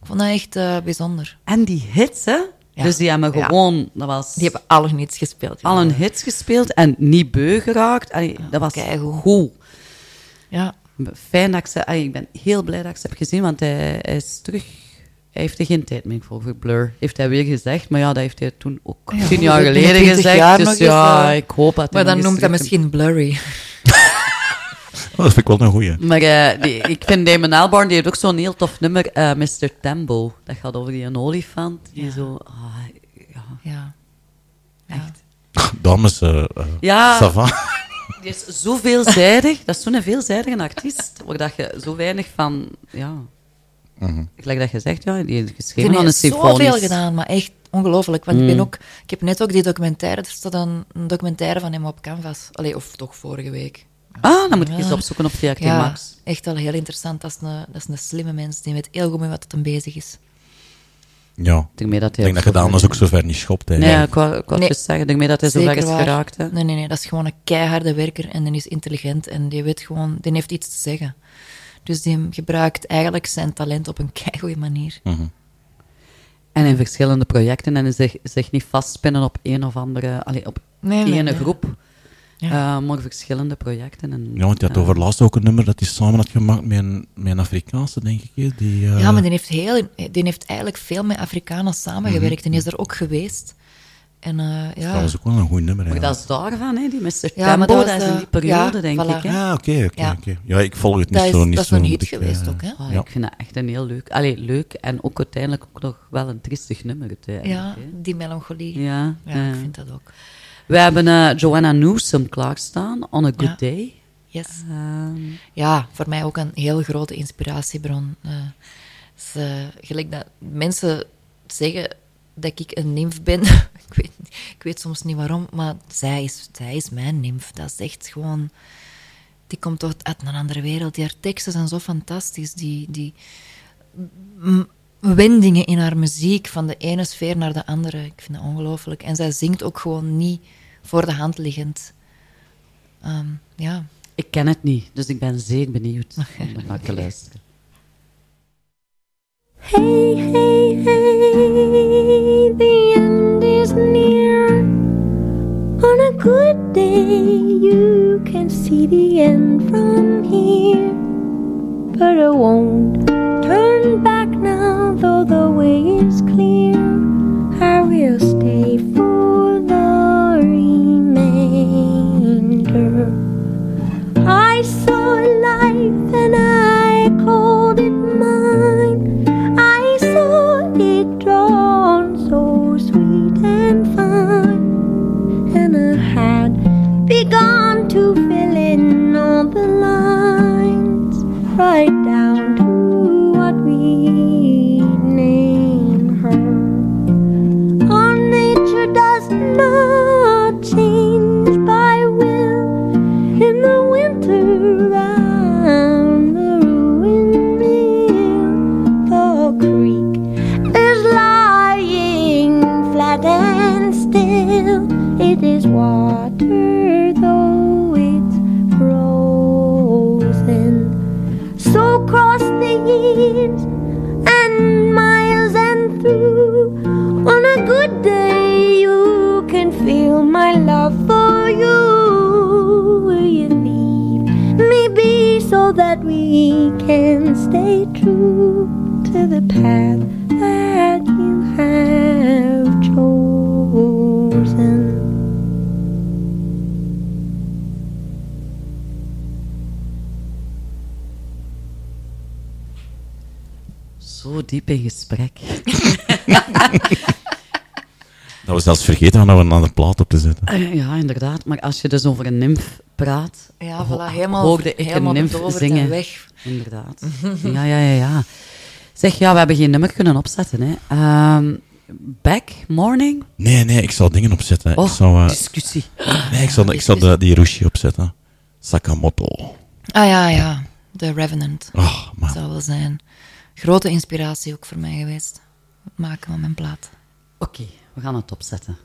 Ik vond dat echt eh, bijzonder. En die hits, hè? Ja. Dus die hebben Ja. gewoon, dat was... Die hebben alle hits gespeeld. Al een hits gespeeld en niet beu geraakt. Allee, dat was goed. Ja. Fijn dat ik ze... ik ben heel blij dat ik ze heb gezien, want hij, hij is terug... Hij heeft er geen tijd meer voor, voor Blur. Heeft hij weer gezegd, maar ja, dat heeft hij toen ook Ja, tien jaar geleden 20 gezegd. jaar dus ja, eh, ik hoop dat hij Maar dan noemt hij misschien blurry. Oh, *laughs* dat vind ik wel een goeie. Maar eh, die, ik vind Damon Albarn, die heeft ook zo'n heel tof nummer, eh, Mr. Tembo. Dat gaat over die een olifant, die zo... ah, ja. Ja. Echt. Dames, Ja. Die is zo veelzijdig. Dat is zo'n veelzijdige artiest, waar dat je zo weinig van... Ja, Mhm. gelijk dat je zegt, ja, die heeft Ik geschreven heb aan een zoveel symfonisch... gedaan, maar echt ongelooflijk. Want ik, Mm. ben ook, ik heb net ook die documentaire, er staat een, een documentaire van hem op Canvas. Allee, of toch vorige week. Ah, dan moet ik Ja. eens opzoeken op VRT ja, Max. echt wel heel interessant. Dat is, een, dat is een slimme mens, die weet heel goed met wat het hem bezig is. Ja. Daarmee dat Ik hij denk dat je Daan ver- dus ook zo ver niet schopt. hè. Nee, ik wou, ik wou Nee. het dus zeggen, daarmee dat hij zo ver Zeker is waar. geraakt. Hè. Nee, nee, nee, dat is gewoon een keiharde werker en die is intelligent en die weet gewoon, die heeft iets te zeggen. Dus die gebruikt eigenlijk zijn talent op een *laughs* keigoede manier. Mhm. En in verschillende projecten en zich, zich niet vastspinnen op één of andere, allee, op Nee, nee, ene nee. groep, Ja. eh, maar verschillende projecten. En, Ja, want je had eh, over laatst ook een nummer dat hij samen had gemaakt met een, met een Afrikaanse, denk ik. Die, eh, Ja, maar die heeft, heel, die heeft eigenlijk veel met Afrikanen samengewerkt Mhm. en die is er ook geweest. En eh, ja. Dat was ook wel een goed nummer. Maar dat is daarvan, hè, die Mr. Ja, maar dat dat, was is in die periode, ja, denk voilà. ik. Hè? Ja, oké, oké, Ja. oké. Ja, ik volg het niet Dat is- zo. Niet dat is zo een hit ik, geweest ook, hè? Ah, ja. Ik vind dat echt een heel leuk, allee, leuk en ook uiteindelijk ook nog wel een triestig nummer. ja, hè. die melancholie. Ja, ja ja. ik vind dat ook. We hebben eh, Joanna Newsom klaarstaan, On a Good Ja. Day. Yes. Ehm, Ja, voor mij ook een heel grote inspiratiebron. Eh, ze, gelijk dat mensen zeggen dat ik een nimf ben. *laughs* ik, weet, ik weet soms niet waarom, maar zij is, zij is mijn nimf. Dat is echt gewoon... Die komt toch uit een andere wereld. Die haar teksten zijn zo fantastisch. Die, die wendingen in haar muziek, van de ene sfeer naar de andere. Ik vind dat ongelooflijk. En zij zingt ook gewoon niet voor de hand liggend. Ehm, ja. ik ken het niet, dus ik ben zeer benieuwd te luisteren. Hey, hey, hey, the end is near. On a good day, you can see the end from here. But I won't turn back now, though the way is clear. I will stay for remainder. I saw life and I called it mine. I saw it drawn so sweet and fine. And I had begun to fill in all the lines, right we can stay true to the path that you have chosen. Zo diep in gesprek. *laughs* Dat we zelfs vergeten hadden om een andere plaat op te zetten. Eh, Ja, inderdaad. Maar als je dus over een nimf praat, Ja, ho- voilà, helemaal- hoorde ik helemaal een nimf en zingen. weg. Inderdaad. ja, ja, ja, ja. Zeg, ja, we hebben geen nummer kunnen opzetten. Hè. Ehm, back, morning? Nee, nee, ik zou dingen opzetten. Oh, ik zou, eh, discussie. Nee, ik zou, ik zou de, die Rushi opzetten. Sakamoto. Ah ja, ja. The Revenant. Oh, Dat zou wel zijn. Grote inspiratie ook voor mij geweest. Het maken van mijn plaat. Oké, we gaan het opzetten.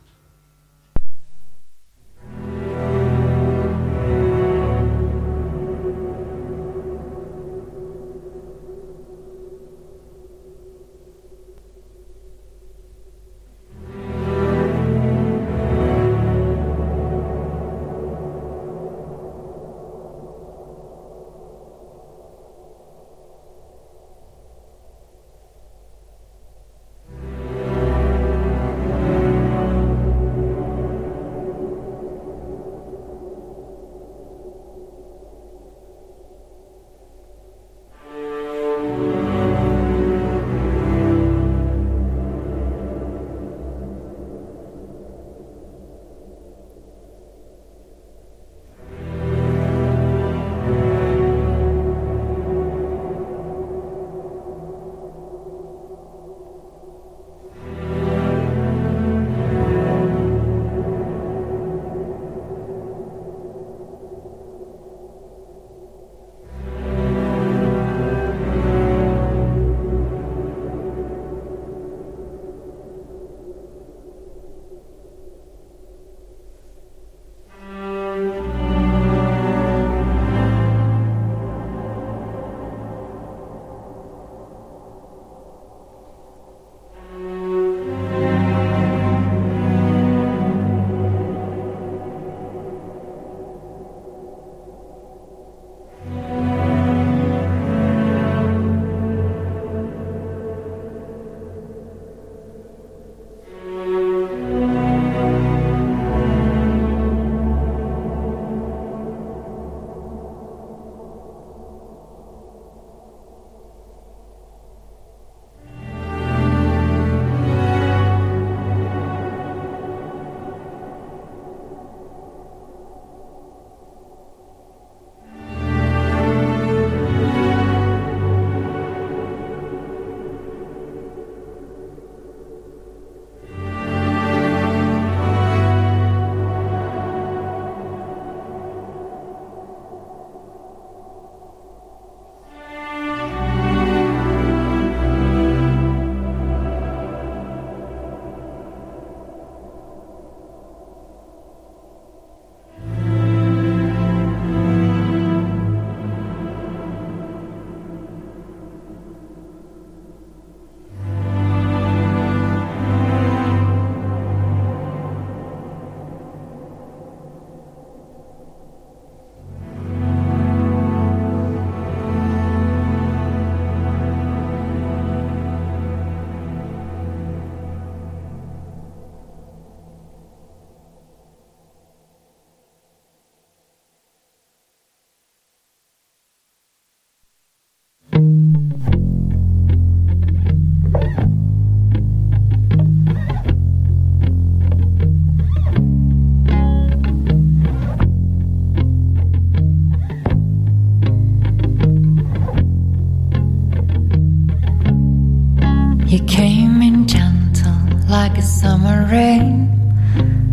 Summer rain,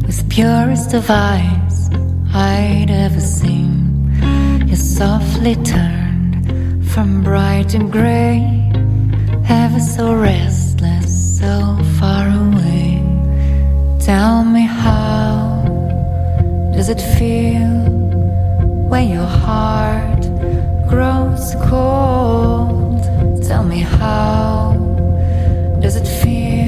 with purest of eyes I'd ever seen. You softly turned from bright and gray, ever so restless, so far away. Tell me how does it feel when your heart grows cold? Tell me how does it feel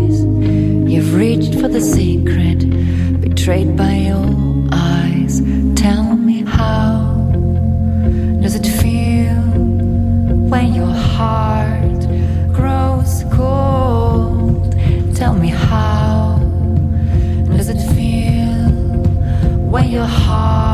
You've reached for the secret, betrayed by your eyes. Tell me how does it feel when your heart grows cold? Tell me how does it feel when your heart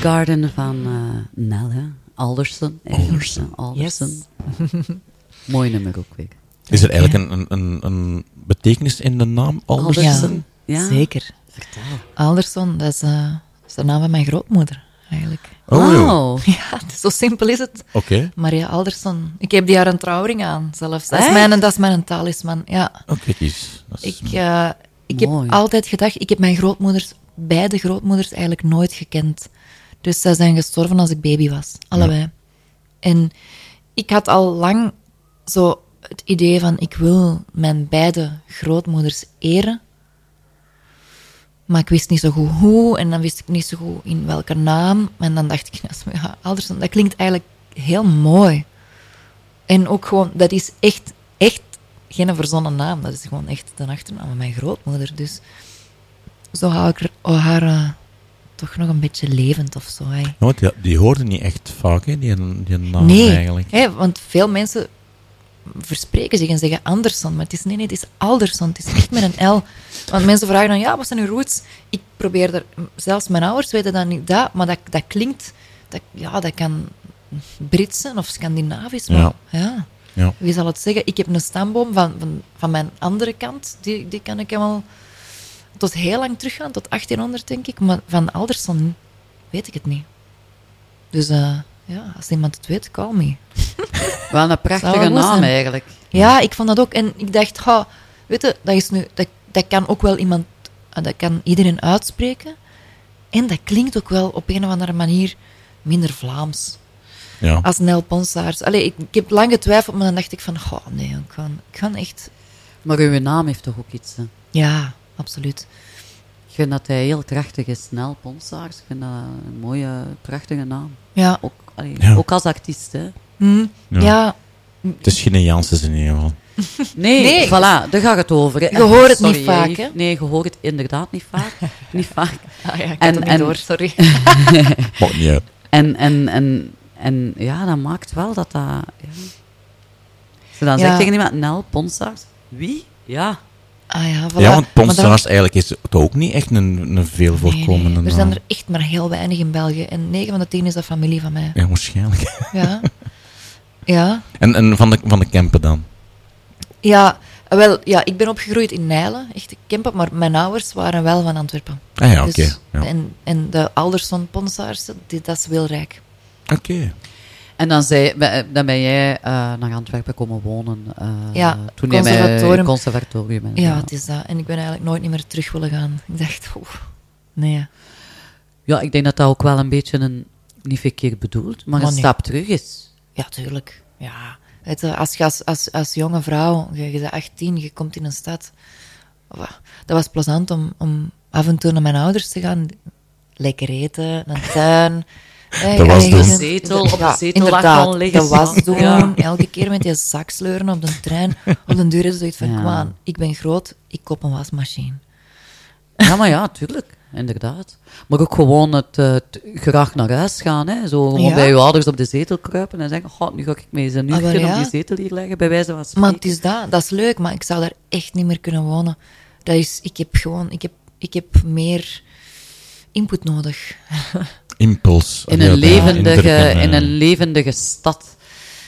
Garden van eh Nell, hè? Alderson. Alderson. Alderson. Mooi nummer ook weer. Is er eigenlijk een, een, een, een betekenis in de naam Alderson? Ja. Zeker. Vertel. Alderson, dat is, eh, is de naam van mijn grootmoeder, eigenlijk. Oh, joh. Ja, het is *laughs* zo simpel is het. Oké. Maria Alderson. Ik heb die haar een trouwring aan, zelfs. Dat is Echt? mijn, dat is mijn talisman, ja. Oké. Dat is- Ik, eh, ik heb altijd gedacht, ik heb mijn grootmoeders, beide grootmoeders, eigenlijk nooit gekend. Dus zij zijn gestorven als ik baby was, allebei. En ik had al lang zo het idee van, ik wil mijn beide grootmoeders eren. Maar ik wist niet zo goed hoe, en dan wist ik niet zo goed in welke naam. En dan dacht ik, *laughs* ja, Alderson, dat klinkt eigenlijk heel mooi. En ook gewoon, dat is echt, echt geen verzonnen naam. Dat is gewoon echt de achternaam van mijn grootmoeder. Dus zo hou ik oh, haar eh, toch nog een beetje levend of zo. Hè. Oh, die, die hoorde niet echt vaak, hè, die, die naam nee, eigenlijk. hè, want veel mensen verspreken zich en zeggen Anderson, maar het is nee, nee, het is Alderson. Het is echt met een L. Want mensen vragen dan, ja, wat zijn uw roots? Ik probeer er, zelfs mijn ouders weten dan niet dat, maar dat, dat klinkt, dat, ja, dat kan Brits zijn of Scandinavisch. Maar, Ja. ja. Ja. Wie zal het zeggen? Ik heb een stamboom van, van, van mijn andere kant, die, die kan ik helemaal tot heel lang teruggaan, tot 1800 denk ik, maar van Alderson weet ik het niet. Dus eh, ja, als iemand het weet, call me. *laughs* Wel een prachtige naam eigenlijk. Ja, ik vond dat ook. En ik dacht, ha, weet je, dat, is nu, dat, dat kan ook wel iemand, eh, dat kan iedereen uitspreken. En dat klinkt ook wel op een of andere manier minder Vlaams. Ja. Als Nel Ponsaars. Allee, ik, ik heb lang getwijfeld, maar dan dacht ik van, oh nee, ik ga, ik ga echt... Maar uw naam heeft toch ook iets, hè? Ja, absoluut. vind dat hij heel krachtig is. Snel Ponsaars. Ik vind dat een mooie, prachtige naam. Ja. Ook, allee, Ja. ook als artiest, hè. Hm, Ja. ja. Het is geen Janssens in ieder geval. *laughs* Nee, Nee. voilà, daar gaat het over. Je hoort het Sorry, niet vaak, hè? Nee, je hoort het inderdaad niet vaak. *laughs* *laughs* niet vaak. Ah ja, ik had het niet door, sorry. Maakt niet uit. en, en, en, en ja, dat maakt wel dat dat... Ja. Ze dan Ja. zegt tegen iemand, Nel, Ponsaars, wie? Ja. Ah ja, voilà. Ja, want Ponsaars eigenlijk is het ook niet echt een, een veel nee, voorkomende nee, Er zijn er echt maar heel weinig in België. En 9 van de 10 is dat familie van mij. Ja, waarschijnlijk. *laughs* Ja. Ja. En, en van, de, van de Kempen dan? Ja, wel, ja, ik ben opgegroeid in Nijlen, echt Kempen, maar mijn ouders waren wel van Antwerpen. Ah ja, Dus- oké, ja. En, en de ouders van Ponsaars, dat is Wilrijk. Oké. En dan, zei, dan ben jij eh, naar Antwerpen komen wonen. eh, Ja, toen conservatorium. conservatorium. Ja, het is dat. En ik ben eigenlijk nooit niet meer terug willen gaan. Ik dacht, oeh, nee. Ja, ik denk dat dat ook wel een beetje een, niet verkeerd bedoeld, maar Maar een nee. stap terug is. Ja, tuurlijk. Ja. Als je als, als, als jonge vrouw, je, je bent 18, je komt in een stad. Dat was plezant om, om af en toe naar mijn ouders te gaan. Lekker eten, een tuin. *laughs* Eh, De was doen. Zetel, op de ja, zetel lag gewoon liggen de was doen. Ja. Elke keer met die zak sleuren op de trein. Op de deur is zoiets van, Ja. kom aan, ik ben groot, ik koop een wasmachine. Ja, maar ja, tuurlijk. Inderdaad. Maar ook gewoon het, eh, graag naar huis gaan. Hè. Zo gewoon Ja. bij je ouders op de zetel kruipen en zeggen, "Goh, nu ga ik me eens een Ah, uurtje ja. op die zetel hier leggen, bij wijze van spreken. Maar het is dat, dat is leuk, maar ik zou daar echt niet meer kunnen wonen. Dat is, ik heb gewoon, ik heb, ik heb meer input nodig. *laughs* Impuls. in, een levendige, in een levendige stad.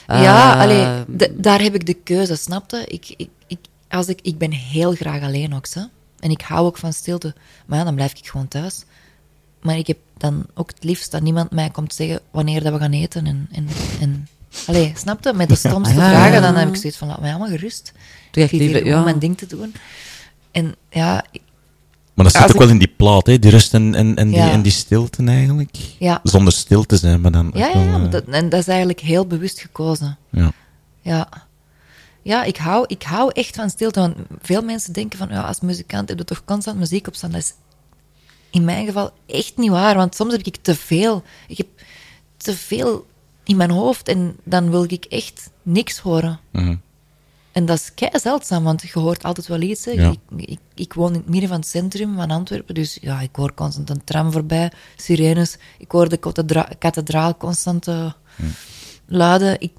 ja, allee, d- daar heb ik de keuze, snapte? Ik, ik, ik, als ik, ik ben heel graag alleen ook, hè? en ik hou ook van stilte. Maar ja, dan blijf ik gewoon thuis. Maar ik heb dan ook het liefst dat niemand mij komt zeggen wanneer dat we gaan eten. En, en, en allee, snapte? Met de stomste Ja, ja, vragen, ja. dan heb ik zoiets van, laat mij allemaal gerust. Doe Ik zit hier ja. mijn ding te doen. En ja, ik- Maar dat zit ook ik- wel in die plaat, hè? die rust en, en, en, die, en die stilte eigenlijk. Ja. Zonder stil te zijn, maar dan ja, ja, wel, eh, dat, en dat is eigenlijk heel bewust gekozen. ja. Ja. Ja, ik hou, ik hou echt van stilte. Want veel mensen denken van, ja, als muzikant heb je toch constant muziek op staan. Dat is in mijn geval echt niet waar. Want soms heb ik te veel. Ik heb te veel in mijn hoofd en dan wil ik echt niks horen. Mhm. En dat is kei zeldzaam, want je hoort altijd wel iets. Hè. Ja. Ik, ik, ik woon in het midden van het centrum van Antwerpen, dus ja, ik hoor constant een tram voorbij, sirenes. Ik hoor de kathedra- kathedraal constant eh, luiden. Ik,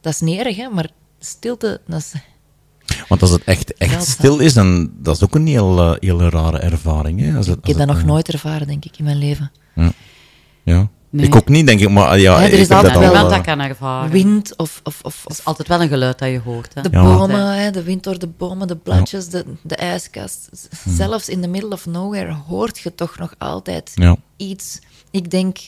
dat is niet erg, hè, maar stilte, dat is... Want als het echt, echt Zeldzaam. stil is, dan dat is ook een heel, eh, hele rare ervaring. Hè? Als het, Ik heb dat nog eh, nooit ervaren, denk ik, in mijn leven. Ja. ja. Nee. Ik ook niet, denk ik, maar ja, er ik is altijd al, wel- eh, dat kan ervaren. Wind of, of, of, is altijd wel een geluid dat je hoort. Hè. de Ja. bomen, hè, de wind door de bomen, de bladjes, de, de ijskast. Hmm. Zelfs in the middle of nowhere hoort je toch nog altijd Ja. iets. Ik denk,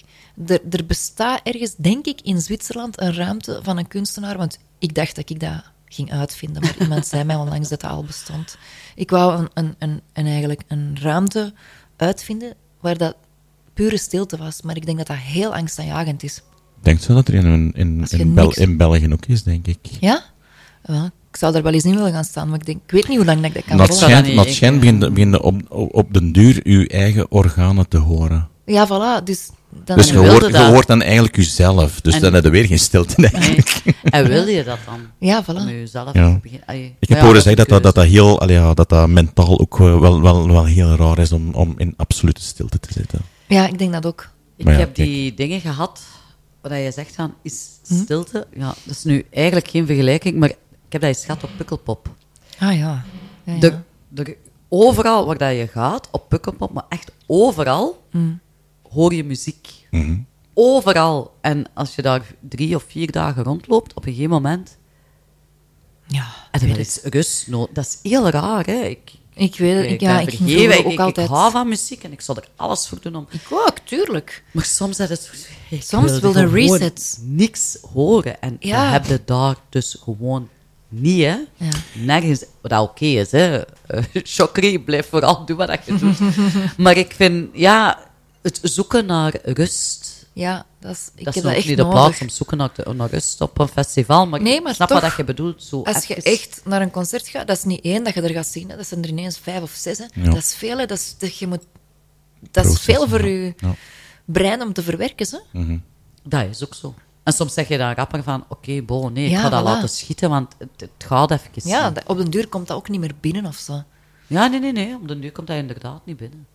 er, er bestaat ergens, denk ik, in Zwitserland een ruimte van een kunstenaar. Want ik dacht dat ik dat ging uitvinden, maar iemand zei mij onlangs dat dat al bestond. Ik wou een, een, een, een, eigenlijk een ruimte uitvinden waar dat pure stilte was. Maar ik denk dat dat heel angstaanjagend is. Denk zo dat er in, in, in, Bel- niks- in België ook is, denk ik. Ja? Wel, ik zou daar wel eens in willen gaan staan, maar ik, denk, ik weet niet hoe lang dat ik dat kan Dat volhouden. schijnt, dat schijnt begint, begint op, op, op den duur uw eigen organen te horen. Ja, voilà. Dus, dan Dus je hoort, je dat. hoort dan eigenlijk jezelf. Dus En- dan heb je weer geen stilte. eigenlijk. Nee. En wil je dat dan? Ja, voilà. jezelf Ja. te beginnen. Allee, Ik heb ja, horen zeggen dat dat, dat, dat, heel, allee, ja, dat dat mentaal ook eh, wel, wel, wel heel raar is om, om in absolute stilte te zitten. Ja, ik denk dat ook. Ik ja, heb die dingen gehad, wat je zegt van, is stilte. Ja, dat is nu eigenlijk geen vergelijking, maar ik heb dat eens gehad op Pukkelpop. Ah ja. ja, ja. De, de, overal waar dat je gaat, op Pukkelpop, maar echt overal, hoor je muziek. Mhm. Overal. En als je daar drie of vier dagen rondloopt, op een gegeven moment, ja, je wel eens rust nodig. Dat is heel raar, hè. Ik, ik weet het. Ik, ja, ik vergeven. ook ik, altijd... ik hou van muziek en ik zal er alles voor doen om... Ik ook, tuurlijk. Maar soms is het... Soms wil je gewoon resets. niks horen. En Ja. dat heb je daar dus gewoon niet, hè. Ja. Nergens... Wat oké is, hè. Eh, *laughs* Chokri, blijf vooral doen wat je doet. *laughs* maar ik vind, ja... Het zoeken naar rust... Ja, dat is, ik dat heb is dat echt niet de nodig. plaats om zoeken naar, naar rust op een festival. Maar, Nee, ik maar snap toch, wat dat je bedoelt. Zo Als je echt naar een concert gaat, dat is niet één dat je er gaat zien. Hè. Dat zijn er ineens vijf of zes. Hè. Ja. Dat is veel. Hè. Dat is, dat je moet dat is veel voor ja. je Ja. brein om te verwerken. Hè? Mhm. Dat is ook zo. En soms zeg je dan rapper van, oké, bon, nee, ik ga dat voilà. laten schieten, want het, het gaat even. Ja, dat- op den duur komt dat ook niet meer binnen of zo. Ja, nee, nee, nee. Op de duur komt dat inderdaad niet binnen.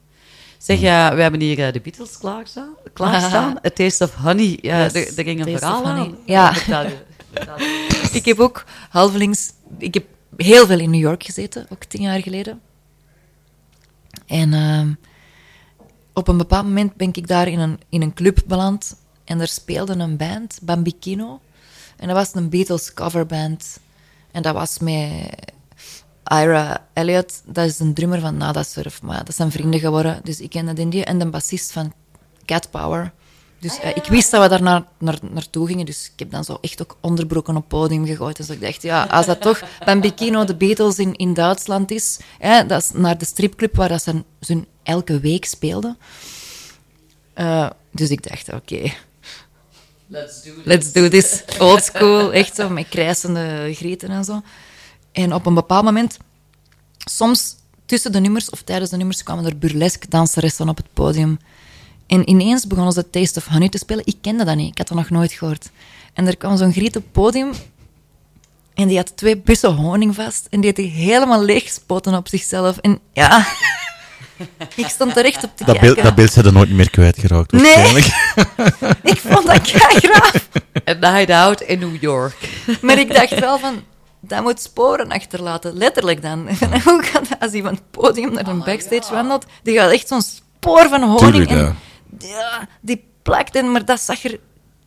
Zeg, ja, we hebben hier eh, de Beatles klaarstaan. *laughs* klaarstaan. A Taste of Honey. Ja, Yes, er, ging een verhaal aan. Ja. *laughs* Ik heb ook halvelings... Ik heb heel veel in New York gezeten, ook tien jaar geleden. En ehm, op een bepaald moment ben ik daar in een, in een club beland. En er speelde een band, Bambikino. En dat was een Beatles coverband. En dat was met Ira Elliott. Dat is een drummer van Nada Surf. Maar dat zijn vrienden geworden. Dus ik kende die. En de bassist van Cat Power. Dus eh, ik wist dat we daar naar, naar, naartoe gingen. Dus ik heb dan zo echt ook onderbroeken op podium gegooid. Dus ik dacht, ja, als dat toch *laughs* Bambikino de Beatles in, in Duitsland is. Hè, dat is naar de stripclub waar dat ze ze elke week speelden. Eh, dus ik dacht, oké, Let's do this. let's do this. Old school, echt zo, met krijsende grieten en zo. En op een bepaald moment, soms tussen de nummers of tijdens de nummers, kwamen er burlesque danseressen op het podium. En ineens begonnen ze Taste of Honey te spelen. Ik kende dat niet, ik had dat nog nooit gehoord. En er kwam zo'n griet op het podium en die had twee bussen honing vast en die had die helemaal leeggespoten op zichzelf. En ja, *laughs* ik stond er echt op te Dat, kijken. beeld, dat beeld zijn er nooit meer kwijtgeraakt, Nee. waarschijnlijk. *laughs* Ik vond dat graag. A Night Out in New York. Maar ik dacht wel van, dat moet sporen achterlaten. Letterlijk dan. *laughs* Hoe kan dat als hij van het podium naar een backstage wandelt? Die gaat echt zo'n spoor van honing. En, ja. ja, die plakt en, maar dat zag er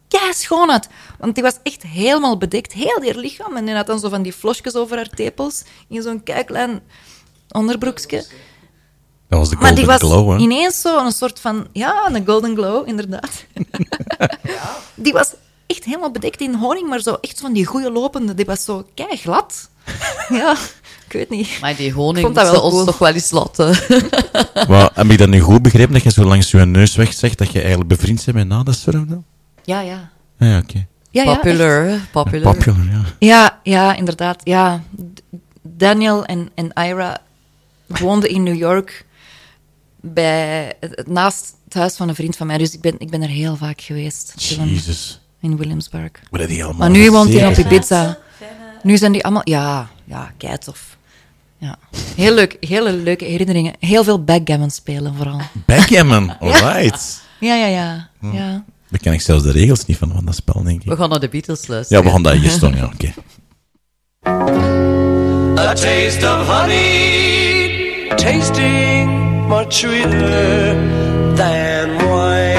kei schoon uit. Want die was echt helemaal bedekt, heel die lichaam. En die had dan zo van die flosjes over haar tepels in zo'n klein onderbroekje. Dat was de Maar die golden was glow, hè. ineens zo een soort van, ja, een golden glow, inderdaad. *laughs* Die was echt helemaal bedekt in honing, maar zo echt van die goede lopende. Die was zo kei glad. *laughs* ja, ik weet niet. Maar die Ik honing vond dat wel ons cool. toch wel eens laten. *laughs* Maar heb ik dat nu goed begrepen, dat je zo langs je neus weg zegt dat je eigenlijk bevriend bent met Nada? Ja, ja. Ah, ja, oké. Ja, ja, Popular, hè? popular. Popular, ja. Ja, ja, inderdaad. Ja. Daniel en, en Ira woonden in New York bij, naast het huis van een vriend van mij. Dus ik ben, ik ben er heel vaak geweest. Jezus. In Williamsburg. Allemaal Maar nu woont hij op? Ibiza. Nu zijn die allemaal... Ja, ja, keitof. Ja. Heel leuk, hele leuke herinneringen. Heel veel backgammon spelen vooral. Backgammon, *laughs* alright. Ja, ja, ja. Hm. ja. Daar ken ik zelfs de regels niet van, van dat spel, denk ik. We gaan naar de Beatles luisteren. Ja, we gaan dat eerst doen, ja, oké. A taste of honey, tasting much sweeter than wine.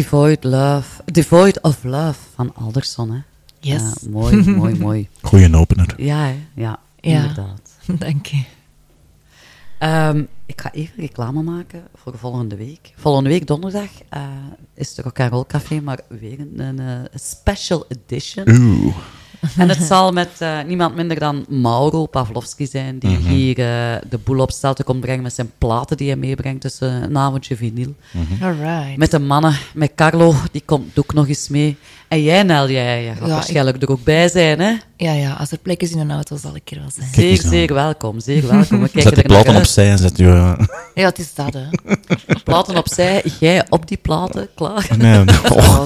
Devoid Love, Devoid of Love van Alderson, hè? Yes. Ja, mooi, *laughs* mooi, mooi. Goeie opener. Ja, hè? ja, Ja. inderdaad. *laughs* Dank je. Ehm, ik ga even reclame maken voor volgende week. Volgende week donderdag eh, is er ook een rolcafé, maar weer een, een, eh, special edition. Oeh. En het zal met eh, niemand minder dan Mauro Pavlovski zijn, die Mhm. hier eh, de boel op stelte komt brengen met zijn platen die hij meebrengt, dus eh, een avondje vinyl. Mhm. Alright. Met de mannen, met Carlo, die komt ook nog eens mee. En jij, Nel, jij, jij gaat Ja, waarschijnlijk er ook bij zijn, hè? Ja, ja, als er plek is in een auto, zal ik er wel zijn. Zeer, zeer welkom, zeer welkom. We *laughs* kijken Zet de platen opzij en zet je... eh, *laughs* Ja, het is dat, hè. *laughs* Platen opzij, jij op die platen, klaar? Nee, oh.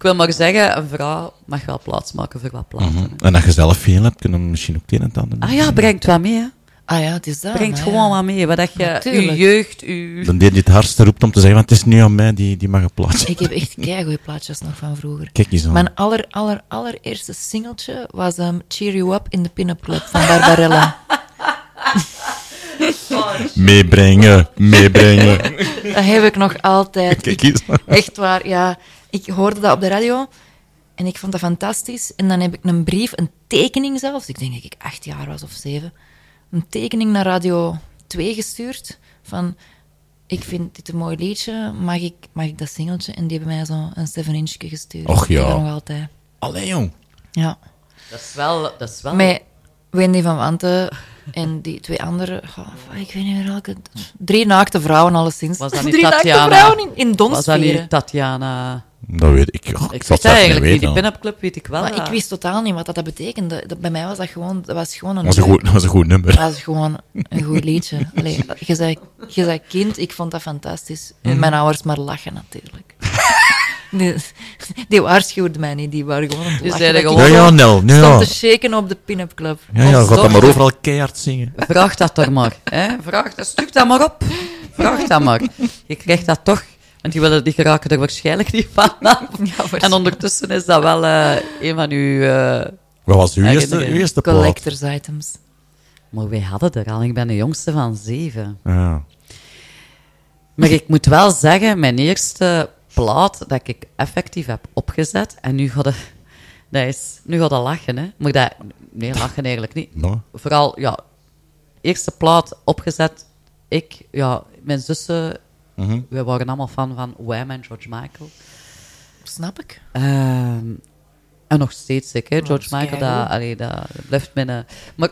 Ik wil maar zeggen, een vrouw mag wel plaats maken voor wat platen. Mhm. En als je zelf veel hebt, kunnen we misschien ook het een en ander Ah ja, brengt wat mee, hè. Ah ja, het is dat. Brengt gewoon ja. wat mee, wat dat je, je jeugd, je... Dan die die het hardste roept om te zeggen, want het is nu aan mij, die, die mag een plaats. Ik heb echt goede plaatjes nog van vroeger. Kijk eens aan. Mijn aller, aller, allereerste singeltje was ehm, Cheer You Up in the Pin-Up Club van Barbarella. *laughs* Meebrengen, meebrengen. Dat heb ik nog altijd. Kijk eens. echt waar, ja. Ik hoorde dat op de radio en ik vond dat fantastisch. En dan heb ik een brief, een tekening zelfs, ik denk dat ik acht jaar was of zeven, een tekening naar Radio 2 gestuurd. Van, ik vind dit een mooi liedje, mag ik, mag ik dat singeltje? En die hebben mij zo een 7-inchje gestuurd. Och, ja. Dat nog altijd. Allee, jong. Ja. Dat is wel... Dat is wel Met Wendy van Wanten en die twee andere... oh, ik weet niet meer welke... Drie naakte vrouwen, alleszins. Was dat niet Drie naakte vrouwen in, in Was dat niet Tatjana? Dat weet ik. Oh, Ik dat eigenlijk weten, niet. Die hoor. pin-up club weet ik wel. Maar ja. ik wist totaal niet wat dat, dat betekende. Dat, bij mij was dat gewoon, dat was gewoon een, Dat was een goed- dat was een goed nummer. Dat was gewoon een goed liedje. Allee, je, zei, je zei kind, ik vond dat fantastisch. En Mhm. mijn ouders maar lachen natuurlijk. *laughs* Die, die waarschuwden mij niet, die waren gewoon aan het Die lachen. zeiden dat ik gewoon- Ja, ja, Nel, ja. stond te shaken op de pin-up club. Ja, ja, gaat dan maar overal keihard zingen. Vraag dat toch maar. Hè? Vraag dat, stuk dat maar op. Vraag dat maar. Je krijgt dat toch. Want die, willen, die geraken er waarschijnlijk niet van af. *laughs* en ondertussen is dat wel eh, een van uw... eh, Wat was uw eerste, uw eerste plaat? Collectors items. Maar wij hadden er al. Ik ben de jongste van zeven. Ja. Maar ik moet wel zeggen, mijn eerste plaat dat ik effectief heb opgezet, en nu gaat het, dat is, nu gaat het lachen, hè. Maar dat, nee, lachen eigenlijk niet. *laughs* No. Vooral, ja, eerste plaat opgezet, ik, ja, mijn zussen, Mhm. we waren allemaal fan van Wham en George Michael. Snap ik. Ehm, en nog steeds ik, hè. Ja, George Michael, dat, allee, dat blijft mijn... eh, Maar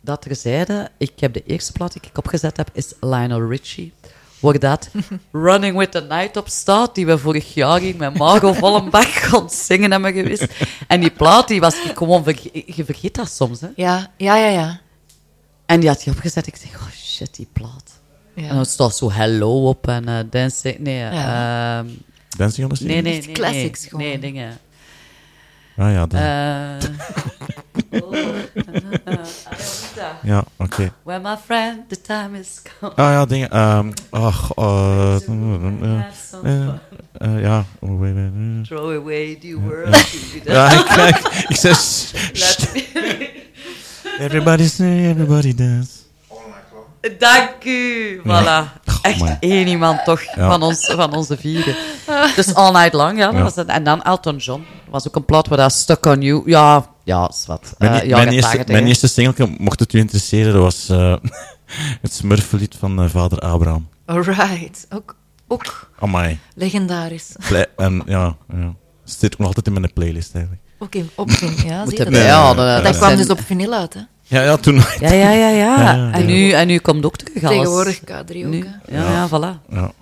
dat terzijde, ik heb de eerste plaat die ik opgezet heb, is Lionel Richie. Waar dat *laughs* Running with the Night op staat, die we vorig jaar hier met Margot Vollenbach *laughs* gaan zingen hebben geweest. En die plaat, die was ik gewoon... verge- je vergeet dat soms, hè. Ja, ja, ja, ja. En die had hij opgezet. Ik zeg, oh shit, die plaat. Ja. En dan staat zo Hello op en eh Dancing... Nee, Ja. ehm, Dancing on the Ceiling? Nee, nee, nee. classics nee, gewoon. Nee, dingen. Ah ja, dat. Eh, oh. *laughs* Ja, oké. When my friend, the time is come. Ah ja, dingen. ehm ach, eh, ja. wait, wait. Throw away the Ja, world. *laughs* Ja, ik, ik, ik zei... sh- sh- Everybody say, everybody dance. Dank u. Voilà. Echt één iemand toch Ja. van, ons, van onze vieren. *laughs* Dus All Night Long, ja. dat Ja. Was het. En dan Elton John. was ook een plaat waar dat Stuck on You... Ja, ja, is wat. Mijn, Eh, mijn, eerste, 80, mijn hè. eerste single, mocht het u interesseren, dat was eh, *laughs* het Smurfenlied van eh, vader Abraham. Alright. Ook, ook Amai. legendarisch. En ja, ja. Het zit ook nog altijd in mijn playlist eigenlijk. Ook in, op vinyl, ja. Zie je dat? houden, dat dat kwam dus op vinyl uit, hè. Ja, ja, toen... Ja, ja, ja, ja. Ja, En, ja. nu, en nu komt ook terug alles. Tegenwoordig K3 ook, Nu. Ja, ja, voilà. Ja.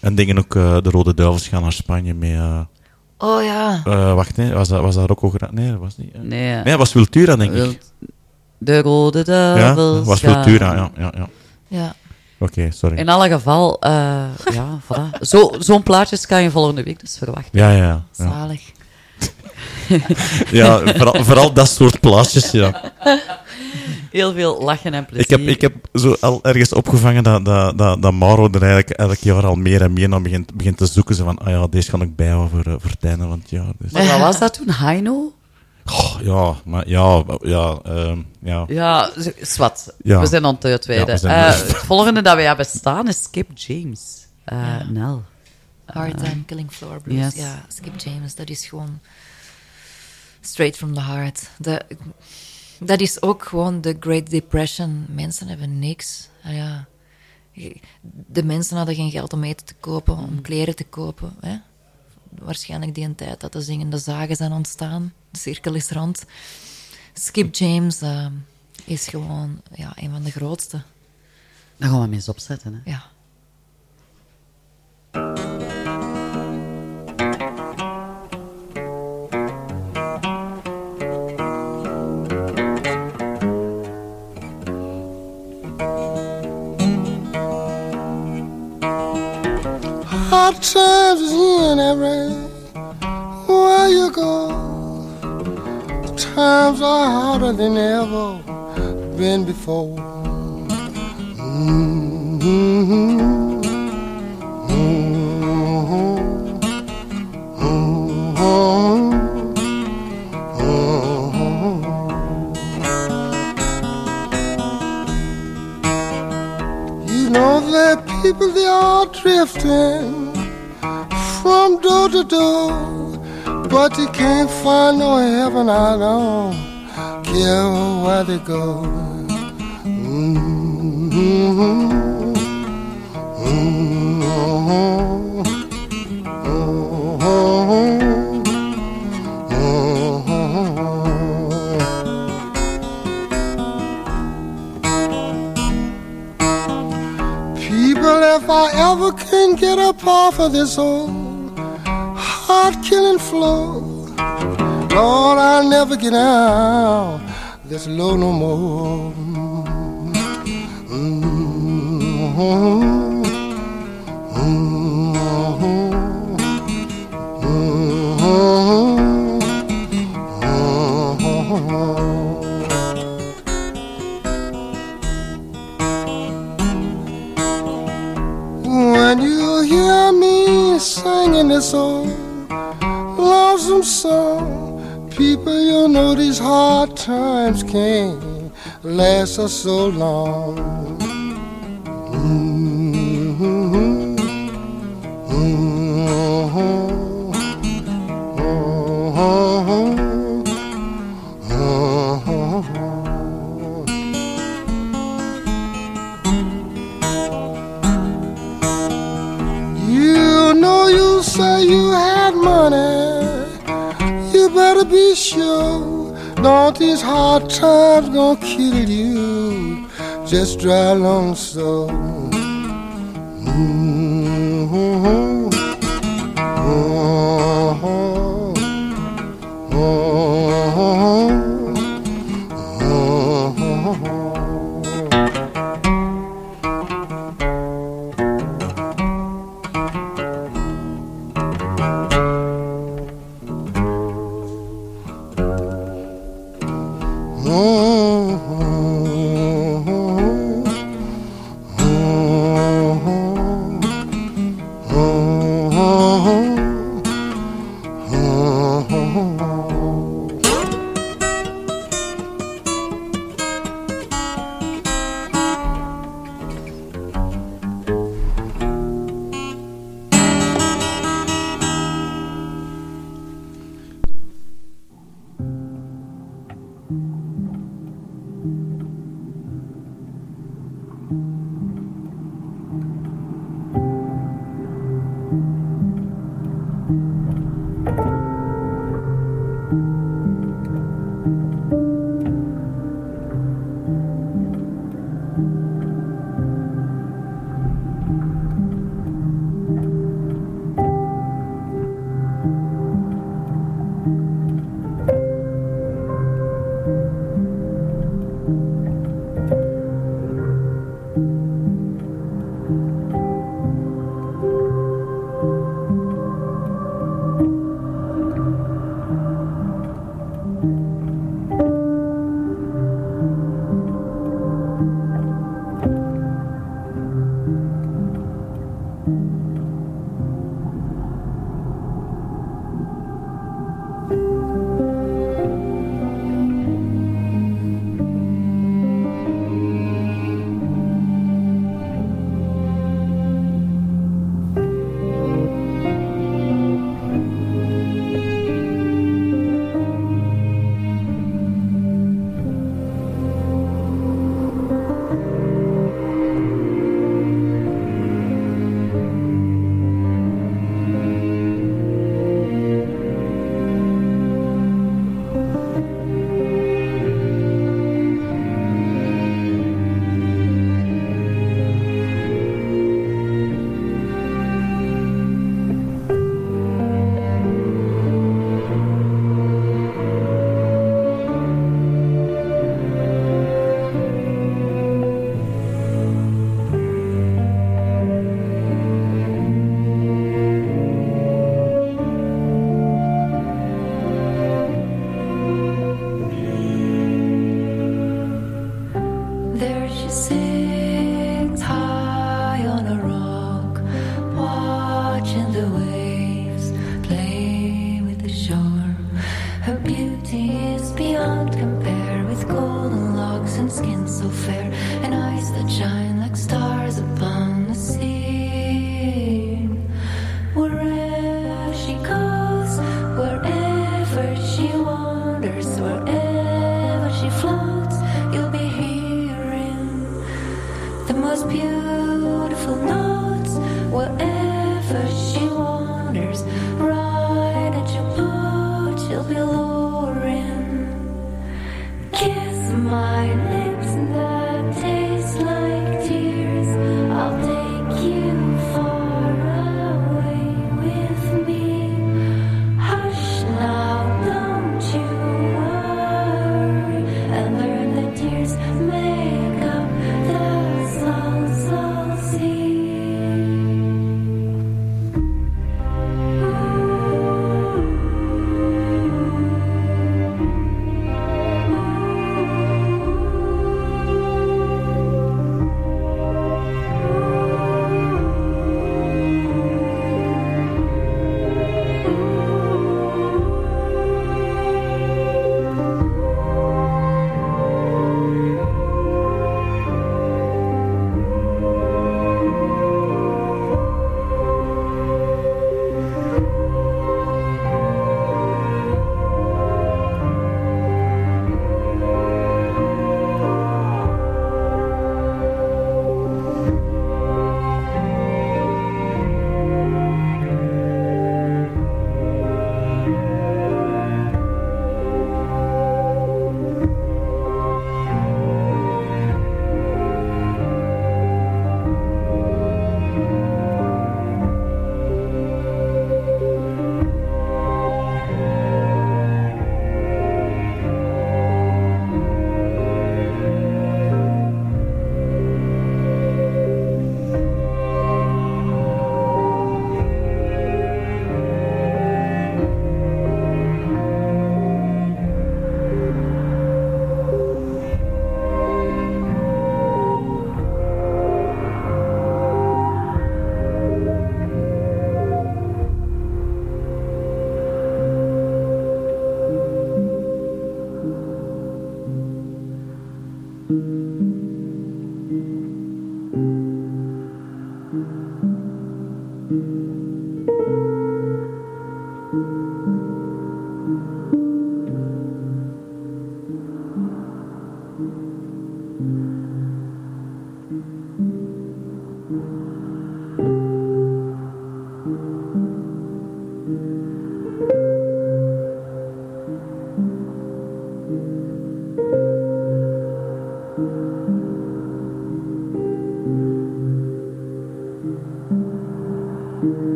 En dingen ook, eh, de Rode Duivels gaan naar Spanje mee. eh, Oh ja. eh, wacht, nee, was dat, was dat Rocco Gra- Nee, dat was niet. Nee. Nee, dat was Wiltura, denk ik. De Rode Ja, Duivels. was gaan- Wiltura, ja. ja, ja. Ja. Oké, sorry. In alle geval, eh, ja, *laughs* voilà. Zo- Zo'n plaatjes kan je volgende week dus verwachten. Ja, ja, ja. ja. Zalig. *laughs* Ja, vooral, vooral dat soort plaatjes, ja. *laughs* Heel veel lachen en plezier. Ik heb, ik heb zo al ergens opgevangen dat, dat, dat, dat Mauro er eigenlijk elk jaar al meer en meer naar begint, begint te zoeken. Zo van, ah ja, deze kan ik bijhouden voor, eh, voor het einde van het jaar. Dus. Maar wat was dat toen? Heino? Goh, ja, maar ja, ja, ehm, ja. Ja, zwart. Ja. We zijn aan het uitweiden. Ja, we zijn- Eh, het volgende dat wij hebben staan is Skip James. Eh, Ja. Nel. Hard Eh, Time Killing Floor Blues. yes. Ja, Skip James, dat is gewoon straight from the heart. De, dat is ook gewoon de Great Depression. Mensen hebben niks. Ah ja. De mensen hadden geen geld om eten te kopen, Mm. om kleren te kopen. Hè? Waarschijnlijk die een tijd dat de zingende zagen zijn ontstaan. De cirkel is rond. Skip James eh, is gewoon ja, een van de grootste. Dan gaan we hem eens opzetten. Hè. Ja. Hard times is in everywhere you go. Times are harder than ever been before. You know are people they are drifting door to door, but you can't find no heaven. I don't care where they go. People, if I ever can get up off of this old heart killing flow, Lord, I'll never get out this low no more. When you hear me singing this old song, people, you know these hard times can't last us so long. Just drive along slow.